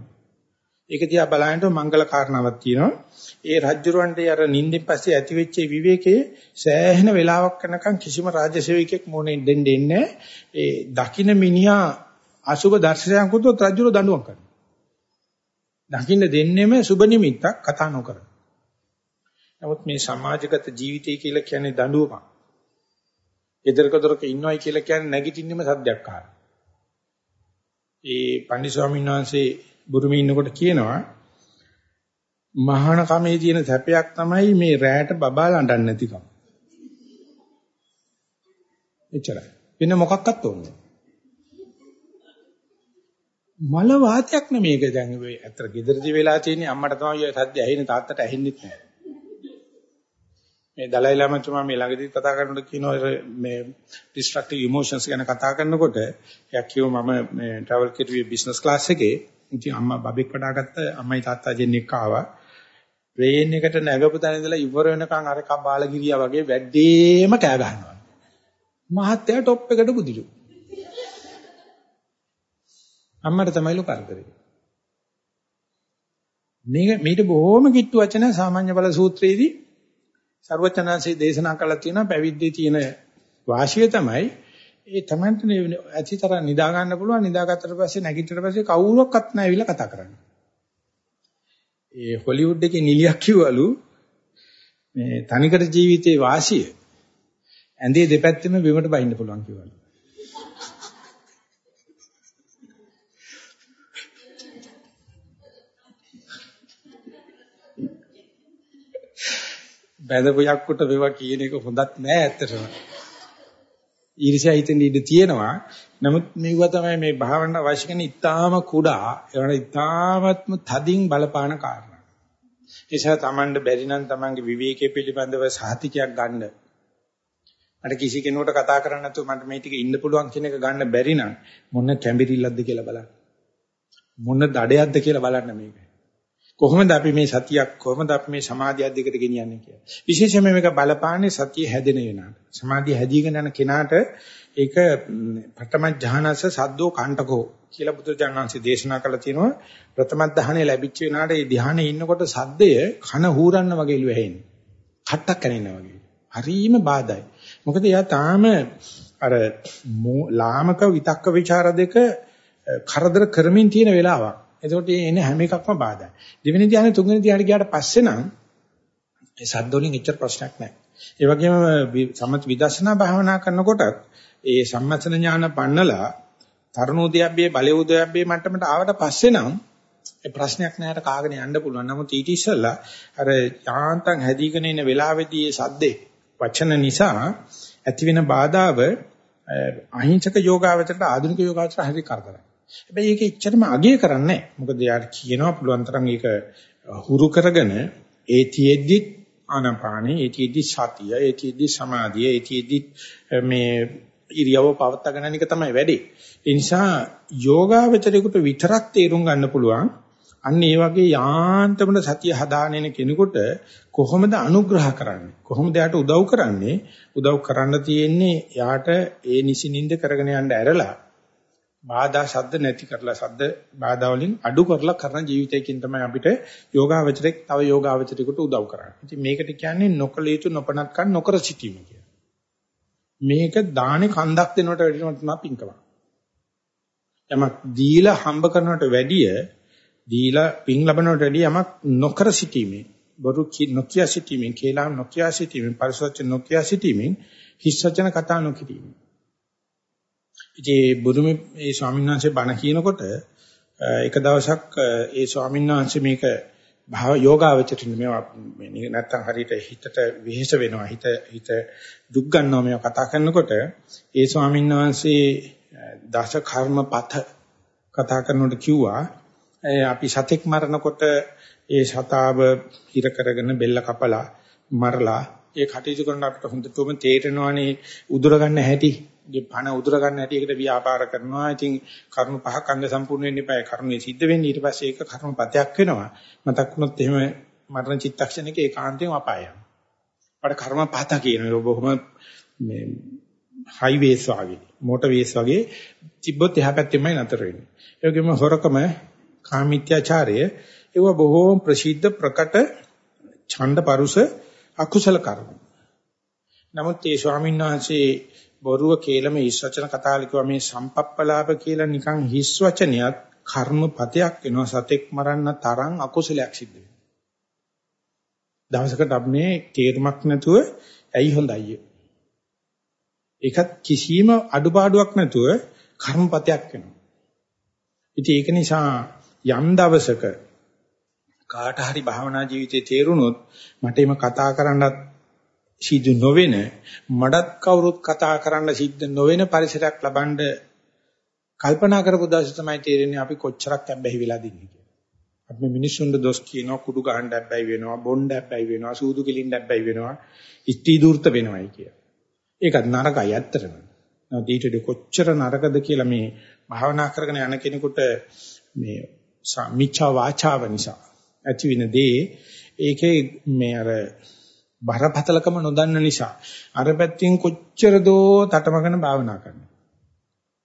ඒක දිහා බලනකොට මංගල කාරණාවක් තියෙනවා. ඒ රජුරවන්ට අර නිින්දෙන් පස්සේ ඇති වෙච්ච විවේකයේ සෑහෙන වෙලාවක් යනකම් කිසිම රාජ්‍ය සේවකෙක් මොනේ දෙන්නේ නැහැ. ඒ දකින්න මිනිහා අසුබ දර්ශනයක් වුණොත් රජුර දඬුවම් කරනවා. දකින්න දෙන්නෙම සුබ නිමිත්තක් කතා නොකර. නමුත් මේ සමාජගත ජීවිතය කියලා කියන්නේ දඬුවමක්. ඊදරක දොරක ඉන්නවයි කියලා කියන්නේ නැගිටින්නෙම සද්දයක් අහන. ඒ පන්දි ස්වාමීන් වහන්සේ බුරුමේ ඉන්නකොට කියනවා මහාන කමේ තියෙන සැපයක් තමයි මේ රැයට බබා ලඬන්නේ නැතිකම. එච්චරයි. වෙන මොකක්වත් ඕනේ මල වාතයක් නෙමේක දැන් ඔය ඇත්තට ගෙදරදී වෙලා තියෙන්නේ අම්මට තමයි ඔය සද්ද ඇහෙන්නේ තාත්තට ඇහෙන්නේ නැහැ. මේ දලයි ලාමතුමා මේ ළඟදී කතා කරනකොට කියනවා මේ ડિස්ට්‍රක්ටිව් ඉමෝෂන්ස් ගැන කතා කරනකොට එයා කිව්වා මම මේ ට්‍රැවල් කිරුවේ බිස්නස් ක්ලාස් එකේ. ඉතින් අම්මා බබෙක් වඩාගත්ත අම්මයි තාත්තා දෙන්නෙක් ආවා. ට්‍රේන් එකට නැගපු තැන ඉඳලා ඉවර වෙනකන් අර කබාලගිරියා වගේ වැඩිම කෑ ගහනවා. මහත්තයා টොප් එකට බුදිලු. අම්මට තමයිලු කරදරේ. මේක මීට බොහොම කිට්ටු වචන සාමාන්‍ය බල සූත්‍රයේදී ਸਰවචනංශේ දේශනා කළා තියෙනවා පැවිද්දේ තියෙන වාසිය තමයි ඒ තමන්ට ඇතිතර නිදා ගන්න පුළුවන් නිදාගත්තට පස්සේ නැගිටිට පස්සේ කවුරක්වත් නැවිලා කතා කරන්නේ. ඒ හොලිවුඩ් එකේ නිලියක් කිව්වලු මේ තනිකර ජීවිතේ වාසිය ඇඳේ දෙපැත්තෙම බිමට බහින්න පුළුවන් කිව්වලු. බැදපු යක්කුට මේවා කියන එක හොඳත් නෑ ඇත්තටම. ඊර්ෂ්‍යා හිතෙන් ඉඳ තියෙනවා. නමුත් මේවා තමයි මේ භාවනා අවශ්‍ය කරන ඉතාම කුඩා ඒවන ඉතාමත්ම තදින් බලපාන කාරණා. ඒසා Tamand බැරි නම් Tamanගේ විවේකයේ පිළිබඳව සාහිතිකයක් ගන්න. මට කිසි කෙනෙකුට කතා කරන්න නැතුව මට මේ ටික ඉන්න පුළුවන් කියන එක ගන්න බැරි නම් මොන කැඹිරිල්ලක්ද කියලා බලන්න. මොන දඩයක්ද කියලා බලන්න මේක. කොහොමද අපි මේ සතියක් කොහොමද අපි මේ සමාධියක් දෙකට ගෙනියන්නේ කියලා. විශේෂයෙන්ම මේක බලපාන්නේ සතිය හැදෙන වෙනාට. සමාධිය හැදීගෙන යන කෙනාට ඒක ප්‍රථම ඥානස සද්දෝ කණ්ඨකෝ කියලා බුදුජානන්සේ දේශනා කළා තියෙනවා. ප්‍රථම ඥානෙ ලැබිච්ච වෙනාට ඒ ධානයේ ඉන්නකොට සද්දය කන හූරන්න වගේ ඉළු ඇහෙන්නේ. කට්ටක් කනිනවා වගේ. හරීම බාධායි. මොකද එයා තාම අර ලාමක විතක්ක ਵਿਚාර දෙක කරදර කරමින් තියෙන වෙලාවක්. එතකොට එන හැම එකක්ම බාධායි. දෙවෙනි ධ්‍යානෙ තුන්වෙනි ධ්‍යානෙ ගියාට පස්සේ නම් ඒ සද්ද වලින් එච්චර ප්‍රශ්නයක් නැහැ. ඒ වගේම සමත් විදර්ශනා භාවනා කරනකොටත් ඒ සම්මතන ඥාන පන්නලා තරුණෝදයබ්බේ බලයෝදයබ්බේ මට්ටමට ආවට පස්සේ නම් ඒ ප්‍රශ්නයක් නැහැට කාගෙන යන්න පුළුවන්. නමුත් ඊට ඉස්සෙල්ලා අර යාන්තම් හැදීගෙන ඉන වෙලාවේදී ඒ සද්දේ වචන නිසා ඇතිවෙන බාධාව අහිංසක යෝගාවචරයට ආධුනික යෝගාවචරයට හරි කරදරයි. හැබැයි ඒක එච්චරම අගය කරන්නේ නැහැ. මොකද යාට කියනවා පුළුවන් තරම් ඒක හුරු කරගෙන ඒතිෙද්දි ආනපානේ ඒතිෙද්දි සතිය ඒතිෙද්දි සමාධිය ඒතිෙද්දි මේ ඉරියව පවත්වාගෙන යන එක තමයි වැඩේ. ඒ නිසා යෝගාවචරයකට විතරක් තේරුම් ගන්න පුළුවන් අන්න ඒ වගේ යාන්තමන සතිය හදාගෙන කෙනෙකුට කොහොමද අනුග්‍රහ කරන්නේ කොහොමද යාට උදව් කරන්නේ උදව් කරන්න තියෙන්නේ යාට ඒ නිසිනින්ද කරගෙන යන්න ඇරලා බාධා ශබ්ද නැති කරලා ශබ්ද බාධා වලින් අඩු කරලා කරන ජීවිතයකින් තමයි අපිට යෝගාවචරයක් තව යෝගාවචරයකට උදව් කරන්නේ. ඉතින් මේකට කියන්නේ නොකල යුතු නොපනත්කම් නොකර සිටීම කියලා. මේක දානේ කන්දක් දෙනවට වැඩිම තමයි පිංකම. යමක් දීලා හම්බ කරනවට වැඩිය දීලා පිං ලබනවට වැඩිය යමක් නොකර සිටීමේ බොරු නොකිය සිටීමෙන් කියලා නොකිය සිටීමෙන් පරිසවච නොකිය සිටීමෙන් හිස් වචන කතා නොකිරීමෙන් ඉතින් බුදුමේ මේ ස්වාමීන් වහන්සේ බණ කියනකොට එක දවසක් ඒ ස්වාමීන් වහන්සේ මේක භාව යෝගාවචරින් මේවා නැත්තම් හරියට හිතට වෙහෙස වෙනවා හිත හිත දුක් ගන්නවා මේවා කතා කරනකොට ඒ ස්වාමීන් වහන්සේ දස කර්මපත කතා කරනකොට කිව්වා අපි සතෙක් මරනකොට ඒ සතාව හිර කරගෙන බෙල්ල කපලා මරලා ඒ කටයුතු කරන අපිට හොඳටම තේරෙනවානේ උදුර ගන්න හැටි. පණ උදුර ගන්න හැටි ඒකට ව්‍යාපාර කරනවා. ඉතින් කර්ම පහක් අංග සම්පූර්ණ වෙන්න එපා. කර්මයේ සිද්ධ වෙන්නේ ඊට පස්සේ ඒක කර්මපතයක් වෙනවා. මතක් වුණොත් එහෙම මරණ චිත්තක්ෂණයක ඒකාන්තයෙන් අපායයි. අපට කර්ම පහත කියනවා. බොහොම මේ හයිවේස් වගේ, මෝටර් වේස් වගේ තිබ්බොත් එහා පැත්තෙමයි නතර වෙන්නේ. ඒ වගේම හොරකම, කාමීත්‍යාචාරය ඒව බොහෝම ප්‍රසිද්ධ ප්‍රකට ඡණ්ඩ පරුස අකුසල කර්ම. නමුත් ඒ ස්වාමීන් වහන්සේ බොරුව කේලම හිස් වචන කතා කිව්වා මේ සම්පප්පලාප කියලා නිකන් හිස් වචනයක් කර්මපතයක් වෙනවා සතෙක් මරන්න තරම් අකුසලයක් සිද්ධ වෙනවා. දවසකට අපි තේරුමක් නැතුව ඇයි හොඳයි. ඒකත් කිසිම අඩුපාඩුවක් නැතුව කර්මපතයක් වෙනවා. ඉතින් ඒක නිසා යම් දවසක කාට හරි භාවනා ජීවිතේ තේරුනොත් මට එම කතා කරන්නත් සිදු නොවෙන මඩත් කවුරුත් කතා කරන්න සිද්ධ නොවෙන පරිසරයක් ලබනද කල්පනා කරපු දවසේ තමයි තේරෙන්නේ අපි කොච්චරක් අබ්බැහි වෙලා දින්නේ කියලා. අපි මිනිස්සුන්ට දොස් කියනවා කුඩු ගහන්න අබ්බැහි වෙනවා බොණ්ඩ අබ්බැහි වෙනවා සූදු කිලින්න අබ්බැහි වෙනවා ඉස්ටි දූර්ත වෙනවයි කියලා. ඒකත් නරකයි ඇත්තටම. ඊට කොච්චර නරකද කියලා මේ භාවනා කරගෙන යන කෙනෙකුට මේ මිච්ඡා වාචාව නිසා ඇති වෙන දේ ඒකේ මේ අර බරපතලකම නොදන්න නිසා අර පැත්තෙන් කොච්චර දෝ තටමගෙන භාවනා කරනවා.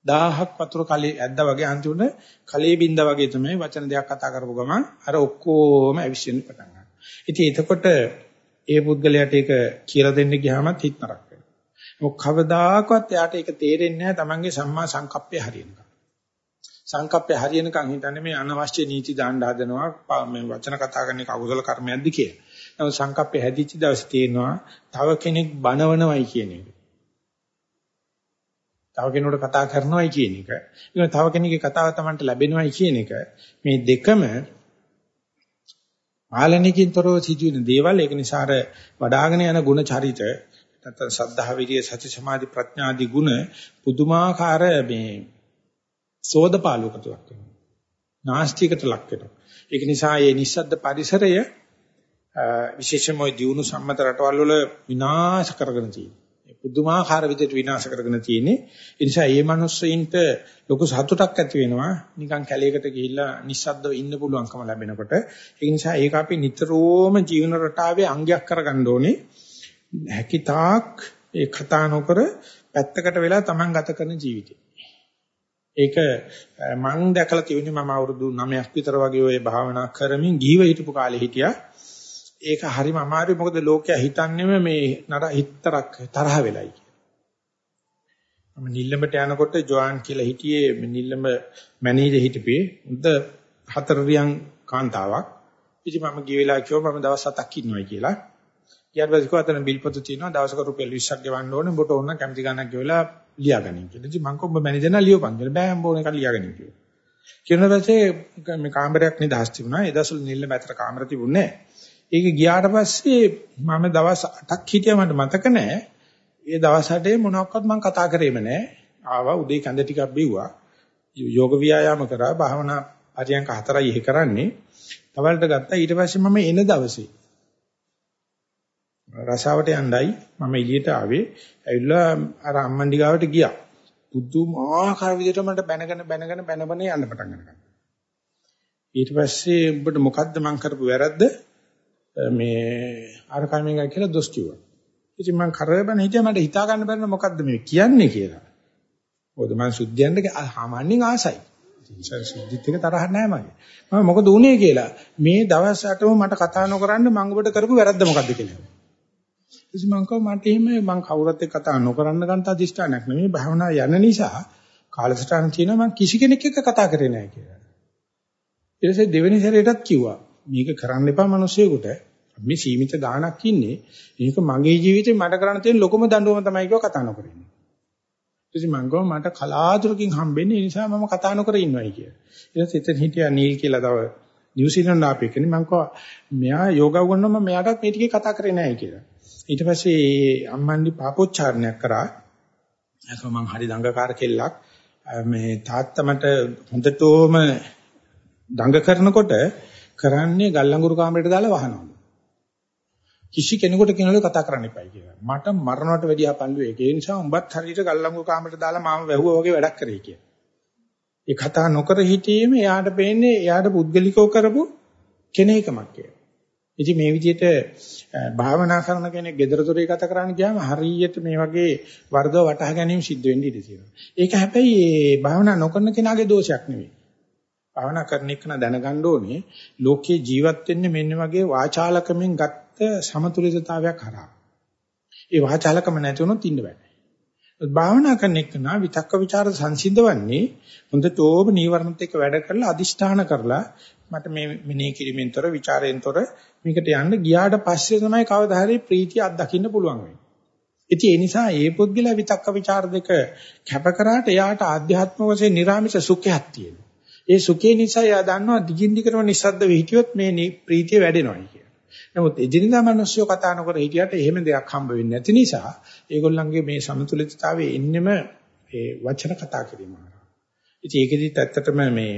දහහක් වතුර කලේ ඇද්දා වගේ අන්තිමට කලේ බින්දා වගේ තමයි වචන දෙයක් කතා කරපු ගමන් අර ඔක්කොම ඇවිස්සෙන්න පටන් ගන්නවා. ඉතින් එතකොට ඒ පුද්ගලයාට ඒක කියලා දෙන්න ගියාමත් හිත නරක වෙනවා. මොක කවදාකවත් එයාට ඒක තේරෙන්නේ නැහැ තමන්ගේ සම්මා සංකප්පය හරියනකම්. සංකප්පය හරියනකම් හිතන්නේ මේ අනවශ්‍ය නීති දාන්න හදනවා මේ වචන කතා කරන එක අකුසල කර්මයක්ද කියලා. නමුත් සංකප්පය හැදිච්ච දවසේ තේනවා තව කෙනෙක් බනවනවයි කියන එක. තව කෙනෙකුට කතා කරනවයි කියන එක. ඒක තව කෙනෙක්ගේ කතාව Tamanට ලැබෙනවයි කියන එක. මේ දෙකම පාලනයකින් තොරව සිදුවෙන දේවල් ඒක නිසා අර වඩාගෙන යන ಗುಣ චරිත නැත්නම් සද්ධා විරිය සති සමාධි ප්‍රඥාදී ගුණ පුදුමාකාර මේ සෝදපාලුවකට ලක් වෙනවා. නාස්තිකට ලක් වෙනවා. ඒක නිසා මේ නිස්සද්ද පරිසරය විශේෂම ওই දියුණු සම්මත රටවල් වල විනාශ කරගෙන තියෙනවා. පුදුමාකාර විදිහට විනාශ කරගෙන තියෙන්නේ. ඒ නිසා මේ මිනිස්සුන්ට ලොකු සතුටක් ඇති වෙනවා. නිකන් කැලේකට ගිහිල්ලා නිස්සද්දව ඉන්න පුළුවන්කම ලැබෙනකොට. ඒ නිසා ඒක අපි නිතරම ජීවන රටාවේ අංගයක් කරගන්න ඕනේ. හැකිතාක් ඒ කතා නොකර පැත්තකට වෙලා Taman ගත කරන ජීවිතය. ඒක මම දැකලා තියෙන්නේ මම අවුරුදු 9ක් විතර වගේ ওই භාවනා කරමින් ගිහිව හිටපු කාලේ හිටියා. ඒක හරිම අමාරුයි. මොකද ලෝකයා හිතන්නේම මේ නර හිතරක් තරහ වෙලයි මම නිල්ලඹට යනකොට ජෝන් කියලා හිටියේ නිල්ලඹ මැනේජර් හිටපේ උන්ද හතරියන් කාන්තාවක්. ඉතින් මම ගිය වෙලාව කිව්වා මම දවස් 7ක් ඉන්නවා කියලා. ඊට පස්සේ කිව්වා අතන බිල්පොතු තියෙනවා. දවසක රුපියල් 20ක් ගෙවන්න ඕනේ. ඔබට ඕන කැමති ගණනක් ගෙවලා ලියාගනින් කියලා. ඉතින් මම කොහොම මැනේජර් නා ලියවපන් කියලා බෑ මම ඕන එක ලියාගනින් කිව්වා. කියන පස්සේ මේ කාමරයක් නිදහස් තිබුණා. ඒ දවස්වල නිල්ල මැතර කාමර තිබුණේ නැහැ. ඒක ගියාට පස්සේ මම දවස් 8ක් හිටියා මට මතක නැහැ. ඒ දවස් 8 මොනවක්වත් මම කතා කරේම නැහැ. ආවා උදේ කඳ ටිකක් බිව්වා. යෝග ව්‍යායාම කරා භාවනා පරියන්ක හතරයි එහෙ කරන්නේ. තවලට ගත්තා ඊට පස්සේ මම එන දවසේ රසාවට යණ්ඩයි මම එළියට ආවේ. ඇවිල්ලා අර අම්මන්ඩි ගාවට ගියා. පුදුමාකාර විදිහට මට බැනගෙන බැනගෙන බැනබන යන්න පටන් ගන්නවා. ඊට පස්සේ ඔබට මොකද්ද මං කරපු වැරද්ද? මේ අර කමෙන් කියලා දොස් කිව්වා. ඉතින් මං කරබන හිටියා මට හිතා ගන්න බැරි මොකද්ද මේ කියන්නේ කියලා. මොකද මං සුද්ධියන්ට සාමාන්‍යයෙන් ආසයි. සුද්ධිත් එක තරහ නැහැ මගේ. මම මොකද උනේ කියලා මේ දවස් 8ම මට කතා නොකරන්න මං ඔබට කරපු වැරද්ද මොකද්ද කියලා. ඉතින් මම කිව්වා මට එහෙම මම කවුරුත් එක්ක කතා නොකරන්න ගන්න අදිෂ්ඨානයක් නෙමෙයි භාවනාව යන නිසා කාලසටහන තියෙනවා මම කිසි කෙනෙක් එක්ක කතා කරේ නැහැ කියලා. ඊට පස්සේ දෙවෙනි සැරේටත් කිව්වා මේක කරන්න එපා මිනිස්සුයෙකුට මේ සීමිත ගාණක් ඉන්නේ මේක මගේ ජීවිතේ මට කරන්න තියෙන ලොකුම දඬුවම තමයි කිව්වා කතා නොකර ඉන්නේ. ඉතින් මම ගෝ මට කලාතුරකින් හම්බෙන්නේ ඒ නිසා මම කතා නොකර ඉන්නවයි කියලා. ඊට පස්සේ එතන හිටියා නීල් කියලා තව නිව්සීලන්ත ආපේ කෙනෙක් මම කිව්වා මෙයා යෝගා වුණාම මෙයාටත් මේ ටිකේ කතා කරේ නැහැ කියලා. ඊට පස්සේ අම්මන්ඩි පාපෝච්චාරණයක් කරා. ඒක මං හරි දඟකාර කෙල්ලක්. මේ තාත්තා මට හොඳටම දඟ කරනකොට කරන්නේ ගල්ලඟුරු කාමරයට දාලා වහනවා. කිසි කෙනෙකුට කෙනෙකුට කතා කරන්න එපයි කියලා. මට මරණයට වැඩිය අපල්ලු ඒක. ඒ නිසා උඹත් හරියට ගල්ලංගු කාමරයට දාලා මාව වැහුවා වගේ වැඩක් කරේ කියලා. ඒ කතා නොකර හිටීම එයාට පේන්නේ එයාට පුද්ගලිකව කරපු කෙනෙක්මක් කියලා. ඉතින් මේ විදිහට භාවනා කරන කෙනෙක් gedara dore ගත කරන්න ගියාම හරියට මේ වගේ වර්ග වටහා ගැනීම සිද්ධ වෙන්න ඉඩ තියෙනවා. ඒක හැබැයි ඒ භාවනා නොකරන කෙනාගේ දෝෂයක් නෙවෙයි. භාවනා කරන එක දැනගන්න ඕනේ ලෝකේ ජීවත් වෙන්නේ මෙන්න වගේ වාචාලකමින් ගත්ත සමතුලිතතාවයක් හරහා. ඒ වාචාලකම නැති වුණොත් ඉන්න බෑ. භාවනා කරන එක නා විතක්ක ਵਿਚාර සංසිඳවන්නේ හොඳට ඕම නීවරණත් එක්ක වැඩ කරලා අදිෂ්ඨාන කරලා මට මේ මෙනෙහි කිරීමෙන්තර ਵਿਚාරයෙන්තර මේකට යන්න ගියාට පස්සේ තමයි කවදා හරි ප්‍රීතිය අත්දකින්න පුළුවන් වෙන්නේ. ඉතින් ඒ නිසා ඒ පුද්ගලයා විතක්ක ਵਿਚාර දෙක කැප කරාට එයාට ආධ්‍යාත්ම වශයෙන් නිර්ාමිත සුඛයක් තියෙනවා. ඒ සුඛේ නිසා එයා දන්නවා දිගින් දිගටම නිස්සද්ද වෙහිටියොත් මේ ප්‍රීතිය වැඩෙනවා කියලා. නමුත් එදිනදා මිනිස්සු කතා නොකර හිටියට එහෙම දෙයක් හම්බ වෙන්නේ නැති නිසා ඒගොල්ලන්ගේ මේ සමතුලිතතාවයේ එන්නෙම ඒ වචන කතා කිරීම හරහා. ඉතින් ඒකෙදිත් ඇත්තටම මේ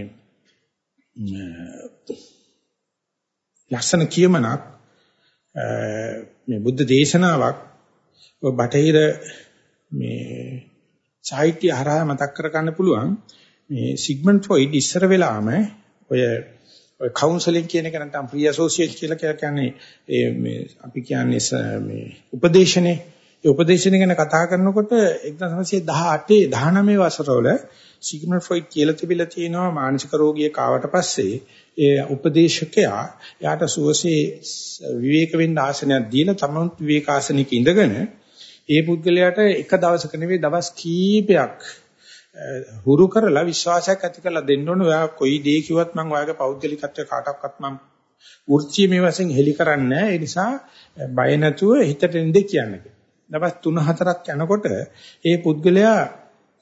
ලස්සන කියමනක් මේ බුද්ධ දේශනාවක් ඔය බටහිර මේ සාහිත්‍ය හරහා මතක් කර ගන්න පුළුවන්. මේ සිග්මන්ඩ් ෆ්‍රොයිඩ් ඉස්සර වෙලාම ඔය ඔය කවුන්සලින් කියන එක නැත්නම් ප්‍රී ඇසෝසියේට් කියලා කියන්නේ ඒ මේ අපි කියන්නේ මේ උපදේශනේ. ඒ උපදේශන ගැන කතා කරනකොට 1918 19 වසරවල සිග්මන්ඩ් ෆ්‍රොයිඩ් කියලා තිබිලා තියෙනවා මානසික රෝගියෙක් ආවට පස්සේ ඒ උපදේශකයා යාට සුවසේ විවේක වෙන්න ආසනයක් දීලා තමන් විවේක ආසනයක ඉඳගෙන ඒ පුද්ගලයාට එක දවසක නෙවෙයි දවස් කීපයක් හුරු කරලා විශ්වාසයක් ඇති කරලා දෙන්න ඕනේ. ඔයා කොයි දේ කිව්වත් මම ඔයාගේ පෞද්ගලිකත්වය කාටවත් මම වෘත්තිය මේ වශයෙන් හෙලි කරන්නේ නැහැ. ඒ නිසා බය නැතුව හිතට එන්නේ කියන්නේ. දවස් 3-4ක් යනකොට ඒ පුද්ගලයා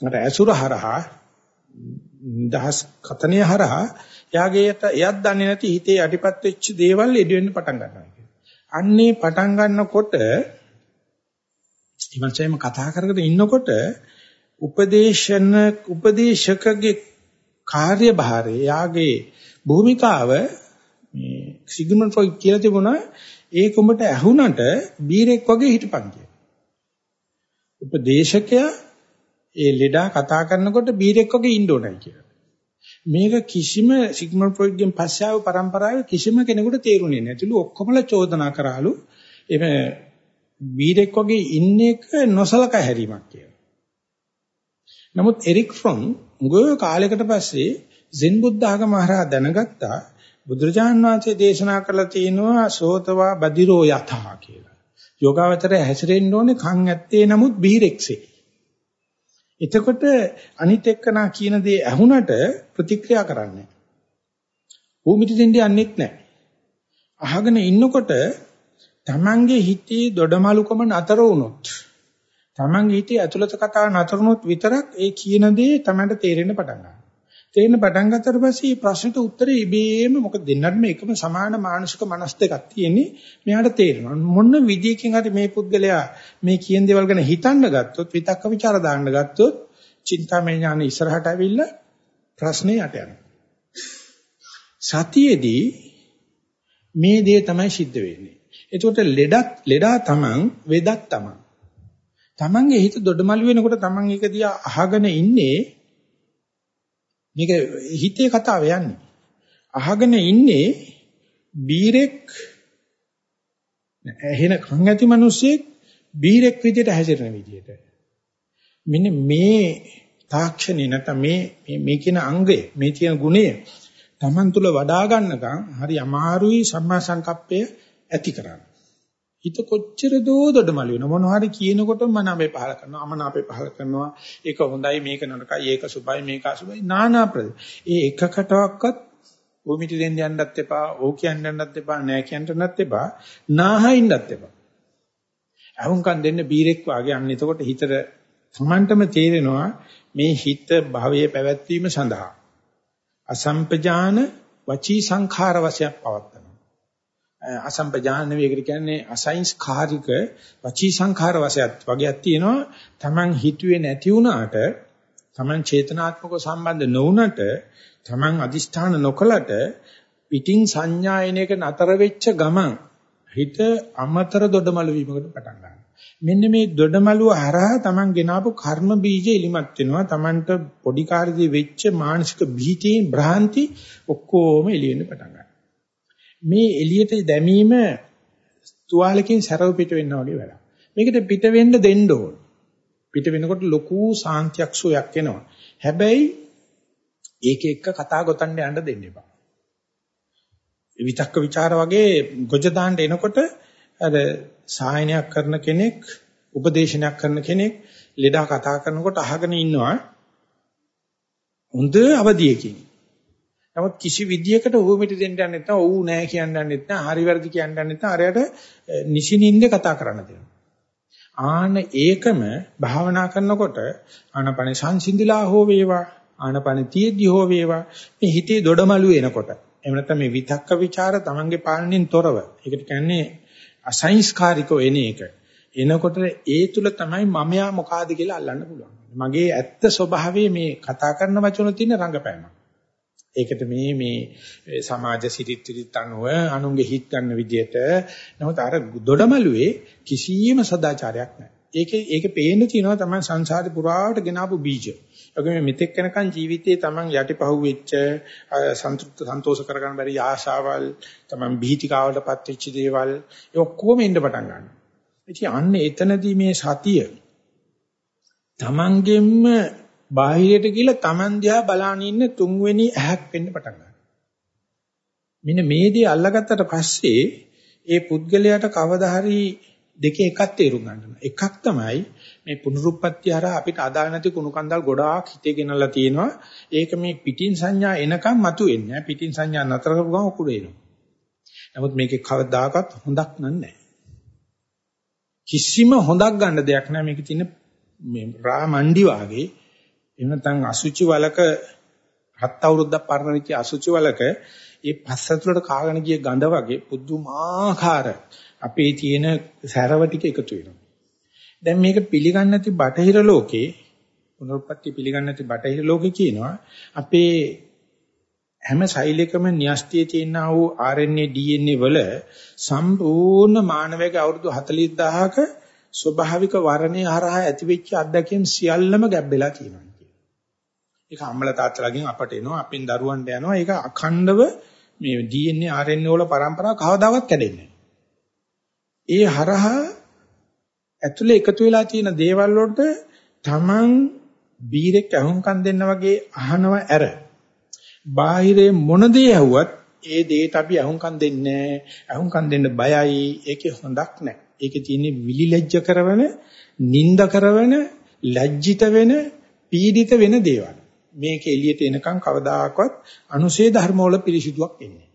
මට ඇසුර හරහා දහස් කතනිය හරහා යාගේ එයත් දන්නේ නැති හිතේ යටිපත් වෙච්ච දේවල් එඩ වෙන්න පටන් ගන්නවා කියන්නේ. අන්නේ පටන් ගන්නකොට ඉවන්සයම කතා කරගෙන ඉන්නකොට උපදේශන උපදේශකගේ කාර්යභාරය යාගේ භූමිකාව මේ සිග්මන්ඩ් ෆ්‍රොයිඩ් කියලා තිබුණා ඒ කොඹට ඇහුණට බීරෙක් වගේ හිටපන් කියලා. උපදේශකයා ඒ ලෙඩා කතා කරනකොට බීරෙක් වගේ ඉන්න ඕනයි කියලා. මේක කිසිම සිග්මන්ඩ් ෆ්‍රොයිඩ්ගෙන් පස්සේ ආව પરම්පරාවේ කිසිම කෙනෙකුට තේරුනේ නැතිලු ඔක්කොමලා චෝදනා කරාලු එමෙ බීරෙක් වගේ ඉන්න එක නොසලකා හැරීමක් කියලා. නමුත් එරික් ෆ්‍රොම් උගෝ කාලයකට පස්සේ සෙන් බුද්ධ ආගම හරහා දැනගත්තා බුදුරජාණන් වහන්සේ දේශනා කළා තියෙනවා සෝතවා බදිරෝ යථා කියලා. යෝගාවචරය හැසිරෙන්න ඕනේ කන් ඇත්තේ නමුත් බීරෙක්සේ. එතකොට අනිත් එක්කනා කියන දේ ඇහුණට ප්‍රතික්‍රියා කරන්නේ. භූමිත දෙන්නේ යන්නේත් නැහැ. අහගෙන ඉන්නකොට Tamange හිතේ දොඩමලුකම නතර වුණොත් Tamange හිතේ ඇතුළත කතාව නතර වුණොත් විතරක් ඒ කියන දේ Tamanට තේරෙන්න පටන් ගන්නවා. තේරෙන්න පටන් ගත්තට පස්සේ මේ ප්‍රශ්නට උත්තරේ ඉබේම මොකද දෙන්නත් මේකම සමාන මානසික මනස් දෙකක් තියෙන්නේ මෙයාට තේරෙනවා. මොන විදියකින් හරි මේ පුද්ගලයා මේ කියන දේවල් ගැන හිතන්න ගත්තොත් විතක්ක ਵਿਚාර දාන්න ගත්තොත් චින්තාමය ඥාන ඉස්සරහට ඇවිල්ලා ප්‍රශ්නේ යට යනවා. සතියේදී මේ දේ තමයි සිද්ධ වෙන්නේ. එතකොට ලෙඩක් ලෙඩා තමන් වෙදක් තමන්. තමන්ගේ හිත දොඩමළු වෙනකොට තමන් ඒක දිහා අහගෙන ඉන්නේ මේක හිතේ කතාව යන්නේ. අහගෙන ඉන්නේ බීරෙක් එහෙන කන් ඇති මිනිස්සෙක් බීරෙක් විදියට හැසිරෙන විදියට. මෙන්න මේ තාක්ෂණේ නැත්නම් මේ මේ කියන අංගය මේ කියන ගුණය Taman තුල වඩා ගන්නකම් හරි අමාරුයි සම්මා සංකප්පය ඇති කරන්න. හිත කොච්චර දෝ දොඩමළු වෙන මොනවා හරි කියනකොට මන අපේ පහල කරනවා අමන අපේ පහල කරනවා. ඒක හොඳයි මේක නරකයි ඒක සුබයි මේක අසුබයි නානා ප්‍රද ඒ එකකටවත් භූමිත දෙන්න යන්නත් එපා ඕ කියන්න යන්නත් එපා නෑ කියන්නත් එපා. නාහින්නත් එපා. අහුම්කම් දෙන්න බීරෙක් වාගේ අන්න එතකොට හිතට සමන්තම තේරෙනවා මේ හිත භවයේ පැවැත්වීම සඳහා අසම්පජාන වචී සංඛාර වශයෙන් පවත්ත අසම්පජාන වේගට කියන්නේ අසංස්කාරික වචී සංඛාර වශයෙන් වගේක් තියෙනවා Taman හිතුවේ නැති වුණාට Taman චේතනාත්මකව සම්බන්ධ නොවුනට Taman අදිෂ්ඨාන නොකලට පිටින් සංඥායනයක නතර වෙච්ච ගමන් හිත අමතර දොඩමළු වීමකට පටන් ගන්නවා. මෙන්න මේ දොඩමළුව හරහා Taman ගෙනාවු කර්ම බීජ එලිමත් වෙනවා. Tamanට පොඩි කාර්යදී වෙච්ච මානසික භීතීන් භ්‍රාන්ති ඔක්කොම එළිය වෙන්න පටන් ගන්නවා. මේ එළියට දැමීම තුවාලකින් සැරව පිට වෙනවා වගේ වැඩක්. මේකට පිට වෙන්න දෙන්න ඕන. පිට වෙනකොට ලොකු සාන්තියක් සෝයක් එනවා. හැබැයි ඒක එක්ක කතා ගොතන්න යන්න දෙන්න එපා. විතක්ක ਵਿਚාර වගේ ගොජ දාන්න එනකොට අර සායනයක් කරන කෙනෙක් උපදේශනයක් කරන කෙනෙක් ලෙඩා කතා කරනකොට අහගෙන ඉන්නවා හොඳ අවදියකින්. නමුත් කිසි විදියකට ඌ මිට දෙන්න යන්නේ නැත්නම් ඌ නෑ කියන්න යන්නේ නැත්නම් හරි වැරදි කියන්න යන්නේ නැත්නම් අරයට නිසිනින්ද කතා කරන්න දෙනවා. ආන ඒකම භාවනා කරනකොට ආනපන සංසිඳිලා හෝ වේවා ආනපන තියෙද්දි හෝ වේවා මේ හිතේ දොඩමළු එනකොට. එහෙම නැත්නම් මේ විතක්ක ਵਿਚාර තමන්ගේ පාලනයෙන් තොරව. ඒකට කියන්නේ අසංස්කාරිකව එන එක. එනකොට ඒ තුල තමයි මමයා මොකාද කියලා අල්ලන්න පුළුවන්. මගේ ඇත්ත ස්වභාවය මේ කතා කරන වචන තියෙන රංගපෑමක් ඒකට මේ මේ සමාජ සිරිත් විරිත් අනුව අනුන්ගේ හිත් ගන්න විදියට නමුත් අර දොඩමලුවේ කිසියම් සදාචාරයක් නැහැ. ඒකේ ඒකේ පේන්න තියෙනවා තමයි සංසාරේ පුරාට ගෙනාවු බීජ. ඒකම මෙතෙක් වෙනකන් ජීවිතේ තමන් යටිපහුවෙච්ච සන්තුෂ්ත සන්තෝෂ කරගන්න බැරි ආශාවල් තමන් බීතිකාවටපත් වෙච්ච දේවල් ඒ ඔක්කොම එන්න පටන් ගන්නවා. ඉතින් අන්න එතනදී මේ සතිය තමන්ගෙන්ම බාහිරයට ගිහලා Taman දිහා බලාන ඉන්න තුන්වෙනි ඇහක් වෙන්න පටන් ගන්නවා. මෙන්න මේ දේ අල්ලගත්තට පස්සේ ඒ පුද්ගලයාට කවදා හරි දෙකේ එකක් තේරුම් ගන්නවා. එකක් තමයි මේ පුනරුත්පත්ති හරහා අපිට අදාළ නැති කුණු කන්දල් ගොඩාක් හිතේ ගෙනල්ලා තියෙනවා. ඒක මේ පිටින් සංඥා එනකම් මතුවෙන්නේ නැහැ. පිටින් සංඥා නතර කරපු ගමන් උකුඩ එනවා. නමුත් මේකේ කවදාකවත් හොඳක් නෑ. කිසිම හොඳක් ගන්න දෙයක් නෑ මේකේ තියෙන මේ රා මණ්ඩි වාගේ එහෙම නැත්නම් අසුචි වලක හත් අවුරුද්දක් පරණ වෙච්ච අසුචි වලක ඒ පස්සතුලට කාගෙන ගිය ගඳ වගේ පුදුමාකාර අපේ තියෙන සැරව ටික එකතු වෙනවා. දැන් මේක පිළිගන්නේ නැති බටහිර ලෝකේ පුනරුත්පත්ති පිළිගන්නේ නැති බටහිර ලෝකේ කියනවා අපේ හැම සෛලයකම න්‍යෂ්ටියේ තියෙනා වූ RNA DNA වල සම්පූර්ණ මානවයාගේ අවුරුදු 40000ක ස්වභාවික වර්ණය හරහා ඇතිවෙච්ච අත්දැකීම් සියල්ලම ගැබ්බෙලා තියෙනවා. ඒක අම්මලා තාත්තලාගෙන් අපට එනවා, අපෙන් දරුවන්ට යනවා. ඒක අඛණ්ඩව මේ DNA RNA වල પરම්පරාව කවදාවත් කැඩෙන්නේ ඒ හරහා ඇතුලේ එකතු වෙලා තියෙන දේවල් වලට Taman බීරෙක් අහුම්කම් දෙන්න වගේ අහනව ඇර. බාහිරේ මොන දේ ඇහුවත් ඒ දේට අපි අහුම්කම් දෙන්නේ අහුම්කම් දෙන්න බයයි. ඒකේ හොඳක් නැහැ. ඒකේ තියෙන්නේ විලිලැජ්ජ කරවන නිନ୍ଦ කරවන ලැජ්ජිත වෙන පීඩිත වෙන දේවල්. මේක එළියට එනකන් කවදාකවත් අනුශේ ධර්ම වල පිළිසිදුවක් එන්නේ.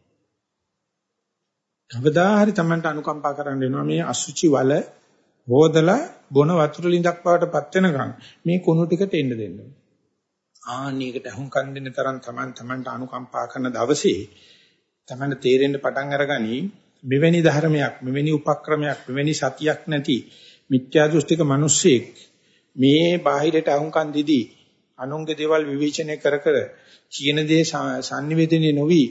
කවදා හරි Tamanට අනුකම්පා කරන්න වෙනවා මේ අසුචි වල හොදලා බොන වතුර ලිඳක් බවටපත් වෙනකන් මේ කුණු ටිකට එන්න දෙන්න. ආන්නයකට අහුම්කම් දෙන්න තරම් Taman Tamanට අනුකම්පා කරන දවසේ Tamanට තේරෙන්න පටන් අරගනි මෙවැනි ධර්මයක් මෙවැනි උපක්‍රමයක් මෙවැනි සතියක් නැති මිත්‍යා දෘෂ්ටික මිනිස්සෙක් මේ බාහිරට අහුම්කම් දීදී අනුන්ගේ දේවල් විවේචනය කර කර කියන දේ sannivedanaye නොවි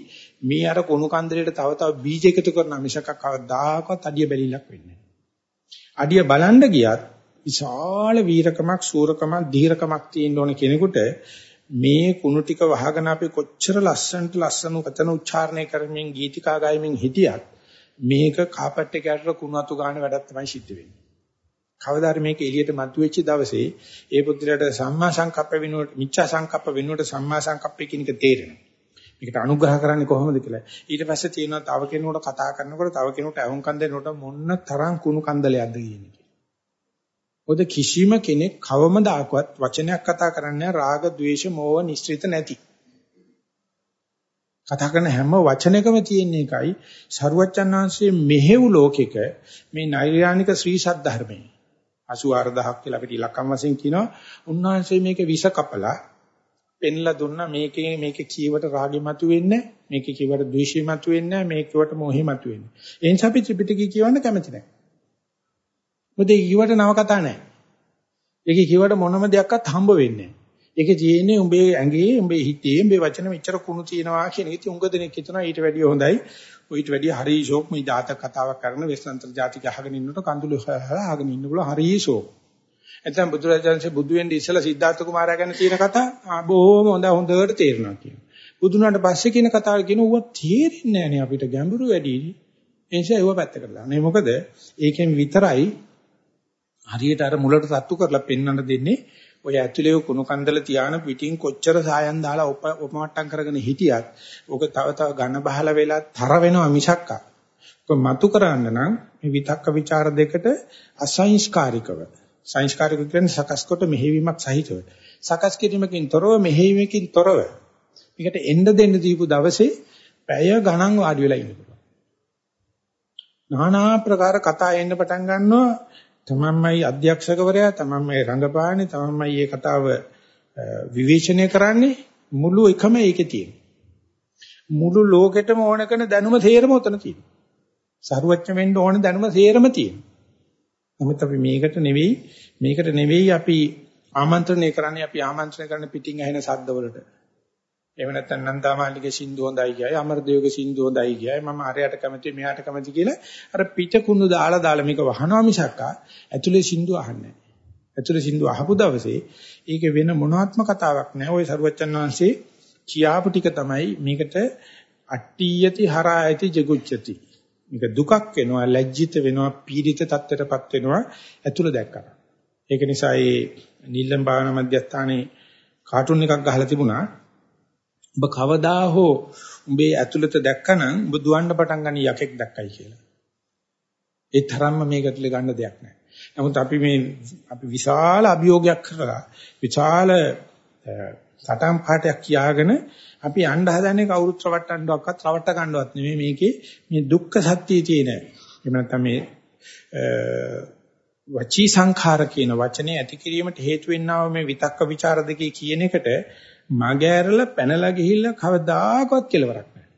මේ අර කුණු කන්දරේට තව තව බීජ එකතු කරන මිසක කවදාකවත් අඩිය බැලිලක් වෙන්නේ අඩිය බලන්න ගියත් විශාල වීරකමක් සූරකමක් ධීරකමක් තියෙන්න ඕන කෙනෙකුට මේ කුණු ටික වහගෙන අපි කොච්චර ලස්සනට ලස්සන වචන උච්චාරණය කරමින් ගීතිකා ගායමින් හිටියත් මේක කාපට් එකකට කුණු අතු ගන්න වැඩක් තමයි සිද්ධ වෙන්නේ. කවදාද මේක එළියට මතුවෙච්ච දවසේ ඒ පුද්ගලයාට සම්මා සංකප්ප වෙනුවට මිච්ඡා සංකප්ප වෙනුවට සම්මා සංකප්පේ කියන එක තේරෙනවා. මේකට අනුග්‍රහ කරන්නේ කොහොමද කියලා. ඊට පස්සේ තියෙනවා තව කෙනෙකුට කතා කරනකොට තව කෙනෙකුට අහුම්කම් දෙනකොට මොන්න තරම් කුණු කන්දලයක්ද කියන්නේ. ඔද කිසිම කෙනෙක් කවමදාකවත් වචනයක් කතා කරන්නේ රාග, ద్వේෂ, මෝහ නිස්ත්‍රිත නැති. කතා කරන හැම වචනයකම තියෙන එකයි සරුවච්චන් වහන්සේ මෙහෙව් ලෝකෙක මේ නෛර්යානික ශ්‍රී සද්ධර්මයේ 84000ක් කියලා අපිට ඉලක්කම් වශයෙන් කියනවා. උන්වහන්සේ මේක විස කපලා පෙන්ලා දුන්නා මේකේ මේකේ කීවට රාගෙ මතුවෙන්නේ මේකේ කීවට ද්වේෂෙ මතුවෙන්නේ මේකවට මොහෙ මතුවෙන්නේ. ඒ නිසා අපි ත්‍රිපිටකය කියවන්න කැමති නැහැ. මොකද ඒ කීවට නව කතා නැහැ. ඒකේ කීවට මොනම දෙයක්වත් හම්බ වෙන්නේ නැහැ. ඒකේ තියෙන්නේ උඹේ ඇඟේ උඹේ හිතේ උඹේ වචන මෙච්චර කුණු තියනවා කියන එක ඉතින් උඟ දෙනෙක් හිතනවා ඊට වැඩිය හොඳයි ඔయిට වැඩිය හරි ෂෝක් මේ ජාතක කතාවක් කරන වෙස්තන්ත්‍ර ජාතික අහගෙන ඉන්නකොට කඳුළු අහගෙන ඉන්න බුල හරි ෂෝක්. එතන බුදුරජාණන්සේ බුදු වෙන්නේ ඉස්සලා සිද්ධාර්ථ කුමාරයා ගැන තියෙන කතා බොහොම හොඳ හොඳට තේරෙනවා කියනවා. බුදුනාට පස්සේ කියන කතාව කියන ඌව තේරෙන්නේ නැහැ අපිට ගැඹුරු වැඩි. ඒ නිසා ඒව පැත්තකට දාන්න. ඒ මොකද ඒකෙන් විතරයි හරියට අර මුලට සත්තු කරලා පෙන්වන්න දෙන්නේ ඔය ඇතුලේ කුණු කන්දල තියාන පිටින් කොච්චර සායම් දාලා උපමට්ටම් කරගෙන හිටියත් ඔක තව තව ඝන බහල වෙලා තර වෙනවා මිසක්ක. ඔක මතු කරන්න නම් මේ විතක්ක ਵਿਚාර දෙකට අසංස්කාරිකව සංස්කාරික කියන්නේ සකස් කොට මෙහෙවීමක් සහිතව සකස් කිරීමකින් තොරව මෙහෙවීමකින් තොරව මේකට එන්න දෙන්න දීපු දවසේ පැය ගණන් වාඩි වෙලා ඉන්න පුළුවන්. নানা ආකාර කතා එන්න පටන් ගන්නවා තමන්මයි අධ්‍යක්ෂකවරයා තමන්මයි රංගපානේ තමන්මයි මේ කතාව විවේචනය කරන්නේ මුළු එකම ඒකේ තියෙන. මුළු ලෝකෙටම ඕන කරන දැනුම තේරම උතන තියෙනවා. සරුවච්ච වෙන්න ඕන දැනුම තේරම තියෙනවා. නමුත් අපි මේකට නෙවෙයි මේකට නෙවෙයි අපි ආමන්ත්‍රණය කරන්නේ අපි ආමන්ත්‍රණය කරන පිටින් ඇහෙන ශබ්දවලට. එහෙම නැත්නම් නන්දාමාලිගේ සින්දු හොඳයි කියයි අමරදේවගේ සින්දු හොඳයි කියයි මම අරයට කැමති මෙයාට කැමති කියලා අර පිට කුණු දාලා දාලා මේක වහනවා මිසක් ඇතුලේ සින්දු අහන්නේ නැහැ. ඇතුලේ සින්දු අහපු දවසේ ඒක වෙන මොනවත්ම කතාවක් නැහැ. ওই සරුවච්චන් වහන්සේ කියාපු ටික තමයි මේකට අට්ඨියති හරායති ජගුච්ඡති. මේක දුකක් වෙනවා ලැජ්ජිත වෙනවා පීඩිත තත්ත්වයටපත් වෙනවා ඇතුළ දැක්කම. ඒක නිසා මේ නිල්ලම් භාවනා මධ්‍යස්ථානයේ කාටුන් එකක් ගහලා තිබුණා ඔබ කවදා හෝ උඹේ ඇතුළත දැක්කනම් ඔබ දුවන්න පටන් ගන්න යකෙක් දැක්කයි කියලා. ඒ තරම්ම මේක ඇතුලේ ගන්න දෙයක් නැහැ. නමුත් අපි මේ අපි විශාල අභියෝගයක් කරලා විශාල සටන් පාටයක් කියාගෙන අපි යන්න හදන්නේ කවුරුත් රවට්ටන්නවක්වත් රවට්ට ගන්නවත් නෙමෙයි මේකේ මේ දුක්ඛ සත්‍යය තියෙන. එහෙම නැත්නම් මේ වචී සංඛාර කියන වචනේ ඇති කිරීමට හේතු වෙන්නා මේ විතක්ක ਵਿਚාර දෙකේ කියන එකට මග ඇරලා පැනලා ගිහිල්ලා කවදාකවත් කෙලවරක් නැහැ.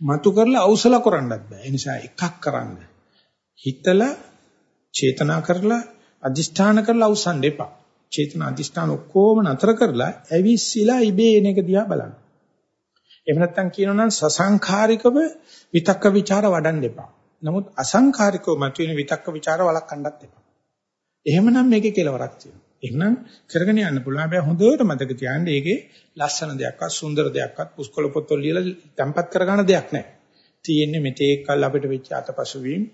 මතු කරලා අවසල කරන්නත් බෑ. ඒ නිසා එකක් කරන්න. හිතලා චේතනා කරලා අදිෂ්ඨාන කරලා අවසන් දෙපා. චේතනා අදිෂ්ඨාන ඔක්කොම නතර කරලා ඇවිස්සලා ඉබේ එන එක දිහා බලන්න. එහෙම නැත්නම් කියනොනම් සසංඛාරිකව විතක්ක ਵਿਚාර වඩන්න එපා. නමුත් අසංඛාරිකව මතුවෙන විතක්ක ਵਿਚාර වළක්වන්නත් එපා. එහෙමනම් මේකේ කෙලවරක් තියෙනවා. එහෙනම් කරගෙන යන්න පුළුවන්. හැබැයි හොඳට මතක තියාගන්න ඒකේ ලස්සන දෙයක්වත් සුන්දර දෙයක්වත් පුස්කොළ පොත්වල ලියලා තැම්පත් කරගන්න දෙයක් නැහැ. තියෙන්නේ මෙතේක් කල් අපිට වෙච්ච අතපසු වීම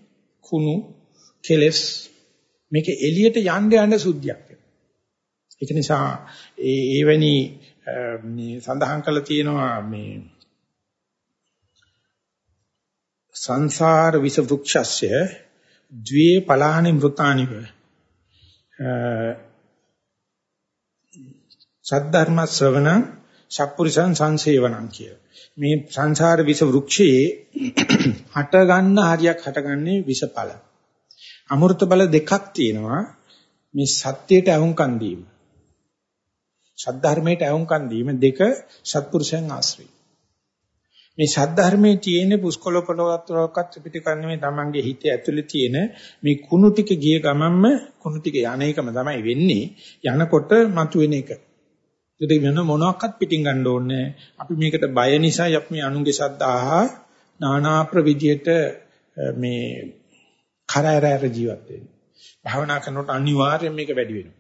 කුණු කෙලස් මේක එළියට යන්න යන්න සුද්ධියක් ඒක නිසා ඒ එවැනි මේ සඳහන් කරලා තියෙනවා මේ සංසාර විස වෘක්ෂස්ය ද්වේ පලාහනි මෘතානිව සද්ධර්ම ශ්‍රවණ සක්පුරිසං සංසේවණං කිය. මේ සංසාර විස වෘක්ෂයේ (clears throat) හට ගන්න හරියක් හටගන්නේ විසඵල. අමෘත බල දෙකක් තියෙනවා. මේ සත්‍යයට අහුම්කන් දීම. සද්ධර්මයට අහුම්කන් දීම දෙක සත්පුරුෂයන් ආශ්‍රයි. මේ සද්ධර්මයේ තියෙන පුස්කොළ පොළොවත්වකත් පිටිකන්නේ මේ තමන්ගේ හිතේ ඇතුලේ තියෙන මේ කුණු ටික ගිය ගමන්ම කුණු ටික යන එකම තමයි වෙන්නේ යනකොට මතුවෙන එක. ඒක වෙන මොනවාක්වත් පිටින් ගන්න ඕනේ අපි මේකට බය නිසා අපි මේ අනුන්ගේ ශබ්ද අහා නානා ප්‍රවිධියට මේ කරදර ජීවත් වෙන්නේ. භාවනා කරනකොට අනිවාර්යයෙන් මේක වැඩි වෙනවා.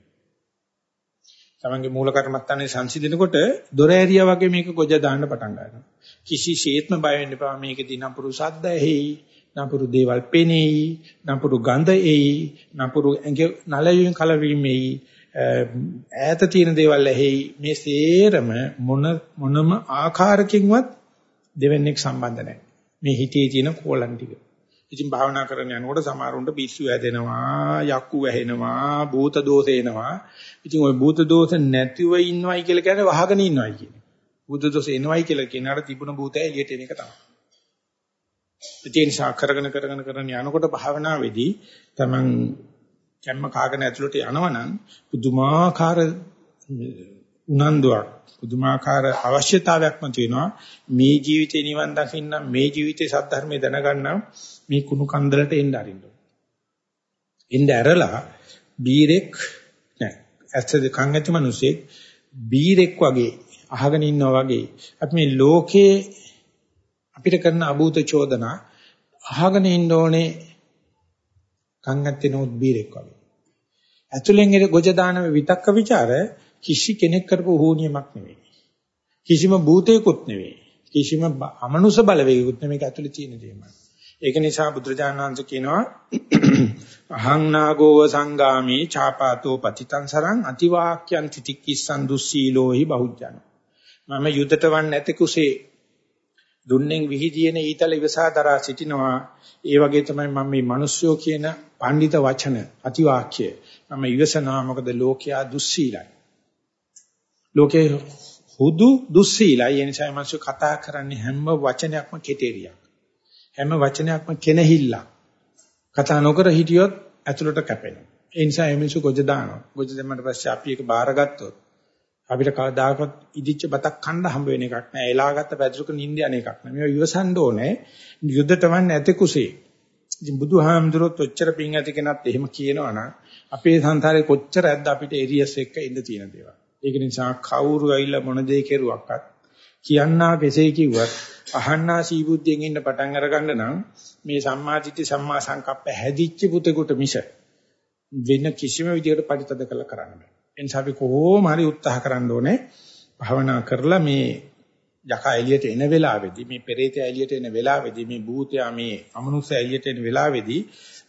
තමන්ගේ මූල කර්මත්තානේ සංසිඳනකොට දොර ඇරියා වගේ මේක ගොජ දාන්න පටන් ගන්නවා. කිසිසේත්ම බය වෙන්න එපා මේකදී නපුරු සද්ද ඇහි, නපුරු දේවල් පෙනෙයි, නපුරු ගඳ එයි, නපුරු ඇඟ නලයෙන් කලවීමෙයි, ඈත තියෙන දේවල් ඇහි මේ සේරම මොන මොනම ආකාරකින්වත් දෙවන්නේක් සම්බන්ධ නැහැ. මේ හිතේ තියෙන කෝලම් ටික. ඉතින් භාවනා කරන යනකොට සමහරුන්ට පිස්සු හැදෙනවා, යක්කු වැහෙනවා, භූත දෝෂ එනවා. ඉතින් ওই භූත දෝෂ නැතිව ඉන්නවයි කියලා කියන්නේ වහගෙන ඉන්නවයි කියන්නේ. භූත දෝෂ එනවයි කියලා කියනකට තිබුණ භූතය එළියට එන එක තමයි. ඒ නිසා කරගෙන කරගෙන කරගෙන යනකොට භාවනාවේදී තමන් කැම්ම කාගෙන ඇතුළට යනවනම් පුදුමාකාර උනන්දුවක් පුදුමාකාර අවශ්‍යතාවයක්ම තියෙනවා මේ ජීවිතේ නිවන් දකින්න මේ ජීවිතේ සත්‍ය දැනගන්න මේ කුණු කන්දලට එන්න අරින්න. එන්න ඇරලා බීරෙක් නෑ ඇත්තද කන් ඇති මිනිසෙක් බීරෙක් වගේ අහගෙන ඉන්නවා වගේ අපි මේ ලෝකේ අපිට කරන අභූත චෝදනා අහගෙන ඉන්න ඕනේ කන් ඇත්තේ නෝත් බීරෙක් වගේ. ඇතුලෙන් එන ගොජ දාන විතක්ක ਵਿਚාර කිසි කෙනෙක් කරපු හෝනියමක් නෙවෙයි. කිසිම භූතයකුත් නෙවෙයි. කිසිම අමනුෂ බලවේගයකුත් නෙවෙයි ඇතුලේ තියෙන දේම. ඒක නිසා බුදුරජාණන් වහන්සේ කියනවා අහං නාගෝව සංගාමී චාපාතෝ පතිතං සරං අතිවාක්‍යං තිතික්කිස්සං දුස්සීලෝහි බහුජන මම යුදට වන් නැති කුසේ දුන්නෙන් විහිදියේන ඊතල ඉවසා දරා සිටිනවා. ඒ වගේ තමයි මම මේ මිනිස්සුયો කියන පඬිත වචන අතිවාක්‍ය මම ඉවසනවා. මොකද ලෝකයා දුස්සීලයි. ලෝකේ හුදු දුස්සීලයි. ඒ නිසා මිනිස්සු කතා කරන්නේ හැම වචනයක්ම කෙටේරියක්. හැම වචනයක්ම කෙනහිල්ලක්. කතා නොකර හිටියොත් ඇතුළට කැපෙනවා. ඒ නිසා මේ මිනිස්සු ගොජ දානවා. ගොජ දැම්මට පස්සේ අපි ඒක බාරගත්තොත් අපිට කවදාකවත් ඉදිච්ච බතක් කන්න හම්බ වෙන එකක් නෑ. එලාගත්ත පැදුරක නිින්ද යන එකක් නෑ. මේවා ඉවසන්න ඕනේ. යුද්ධතවන් නැති කුසේ. ඉතින් බුදුහාමුදුරුවොත් ඔච්චර පිං ඇති කෙනත් එහෙම කියනවනම් අපේ සංසාරේ කොච්චර ඇද්ද අපිට එරියස් එක්ක ඉඳ තියෙන දේවල්. ඒක නිසා කවුරු ඇවිල්ලා මොන දේ කෙරුවක්වත් කියන්නා කෙසේ කිව්වත් අහන්නා සීබුද්ධියෙන් ඉන්න පටන් අරගන්න නම් මේ සම්මාදිට්ඨි සම්මා සංකප්ප හැදිච්ච පුතේකට මිස වෙන කිසිම විදියකට පරිතද කළ කරන්න බෑ. එනිසා අපි කොහොම හරි උත්සාහ කරන්න ඕනේ භවනා කරලා මේ යකා එළියට එන වෙලාවේදී මේ පෙරේතය එළියට එන වෙලාවේදී මේ භූතයා මේ අමනුෂ්‍ය එළියට එන වෙලාවේදී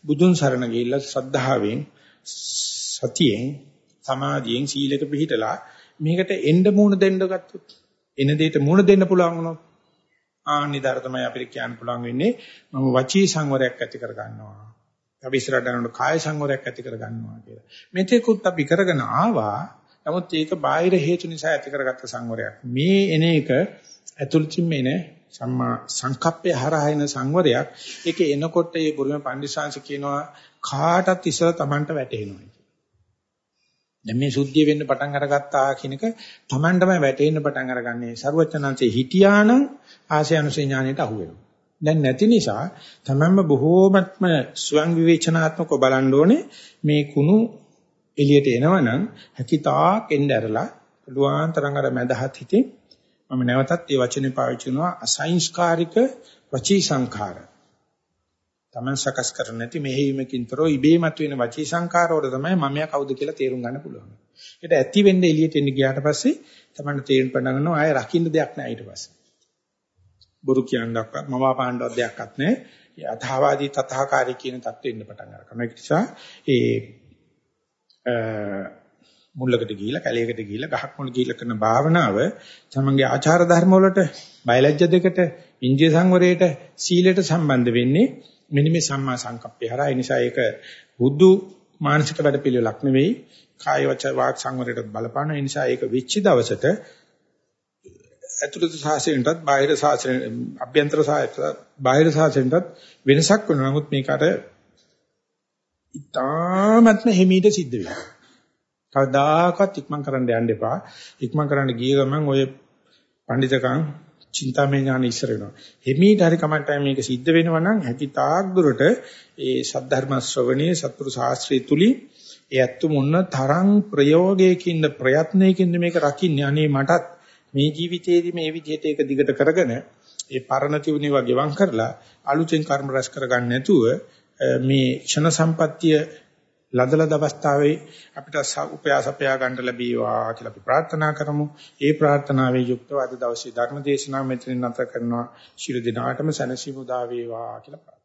බුදුන් සරණ ගිහිල්ලා ශ්‍රද්ධාවෙන් සතියෙන් සමාධියෙන් සීලක පිළිහිටලා මේකට එන්න මුණ දෙන්න ගත්තොත් එන දෙයට මුණ දෙන්න පුළුවන් වුණොත් ආනිදාර තමයි අපිට කියන්න පුළුවන් වෙන්නේ මම වචී සංවරයක් ඇති කර ගන්නවා. අපි ඉස්සරහට යනකොට කාය සංවරයක් ඇති කර ගන්නවා කියලා. මෙතෙකුත් අපි කරගෙන ආවා. නමුත් ඒක බාහිර හේතු නිසා ඇති කරගත්ත සංවරයක්. මේ එන එක ඇතුළතින් එන සම්මා සංකප්පය හරහා එන සංවරයක්. ඒක එනකොට ඒ බුරුම පඬිස්සංශ කියනවා කාටත් ඉස්සර Tamanට වැටෙනවා. දැන් මේ සුද්ධිය වෙන්න පටන් අරගත්තා කියන එක Tamanටම වැටෙන්න පටන් අරගන්නේ ਸਰවචනංශේ හිටියානම් ආශය අනුසේ ඥාණයට අහු වෙනවා. දැන් නැති නිසා තමන්ම බොහෝමත්ම ස්වයං විවේචනාත්මකව බලන්න ඕනේ මේ කුණු එළියට එනවනම් හැකිතාක් එන්න ඇරලා පුළුවන් තරම් අර මදහත් හිතේ මම නැවතත් මේ වචනේ පාවිච්චි කරනවා අසංස්කාරික වචී සංඛාර. තමන් සකස් කර නැති මෙහෙයීමකින් තොරව ඉබේමත් වෙන වචී සංඛාර වල තමයි මමයා කවුද කියලා තේරුම් ගන්න පුළුවන්. ඒකට ඇති වෙන්න එළියට එන්න ගියාට පස්සේ තමන්ට තේරුම් පටන් ගන්නවා ආයෙ රකින්න දෙයක් නැහැ ඊට පස්සේ. බොරු කියන්නක්වත් මවා පාණ්ඩවත් දෙයක්වත් නැහැ. ඒ අතහවාදී තථාකාරී කියන தත්ත්වෙ ඉන්න පටන් ගන්නවා. ඒක නිසා ඒ මුල්ලකට ගිහිලා කැලයකට ගිහිලා ගහක් මුල ගිහිලා කරන භාවනාව තමන්ගේ ආචාර ධර්ම වලට බයලජ්‍ය දෙකට ඉන්ද්‍රිය සංවරයට සීලයට සම්බන්ධ වෙන්නේ මෙන්න මේ සම්මා සංකප්පය හරහා. ඒ නිසා ඒක බුදු මානසික වැඩපිළිවෙලක් නෙවෙයි කාය වච වාක් සංවරයට බලපාන. ඒ නිසා ඒක විච්ච දවසට ඇතුළත සාසනයටත් බාහිර සාසනය අභ්‍යන්තර සාසනයට බාහිර සාසනයටත් වෙනසක් වෙනවා. නමුත් මේක අර ඉතාමත්ම හිමීට සිද්ධ වෙනවා. කවදාකවත් ඉක්මන් කරන්න යන්න එපා. ඉක්මන් කරන්න ගිය ගමන් ඔය පඬිතකම් චින්තාමය ඥාන ඉස්සර වෙනවා. හිමීට හරි කමන්ටයි මේක සිද්ධ වෙනවා නම් හැකි තාක් දුරට ඒ සද්ධර්ම ශ්‍රවණයේ සත්පුරු ශාස්ත්‍රයේ තුලින් ඒ ඇත්ත මොන තරම් ප්‍රයෝගයකින්ද ප්‍රයත්නයකින්ද මේක රකින්නේ. අනේ මටත් මේ ජීවිතයේදී මේ විදිහට ඒක දිගට කරගෙන ඒ පරණ තිබුණේ වගේ වං කරලා අලුතෙන් කර්ම රැස් කරගන්න නැතුව මේ ක්ෂණ සම්පත්තිය ලදලද අවස්ථාවේ අපිට උපයාසපයා ගන්න ලැබීවා කියලා අපි ප්‍රාර්ථනා කරමු. ඒ ප්‍රාර්ථනාවේ යුක්තව අද දවසේ ධර්ම දේශනාව මෙතනින් නැවත කරනවා. ශිරු දිනාටම සැනසීම උදා වේවා කියලා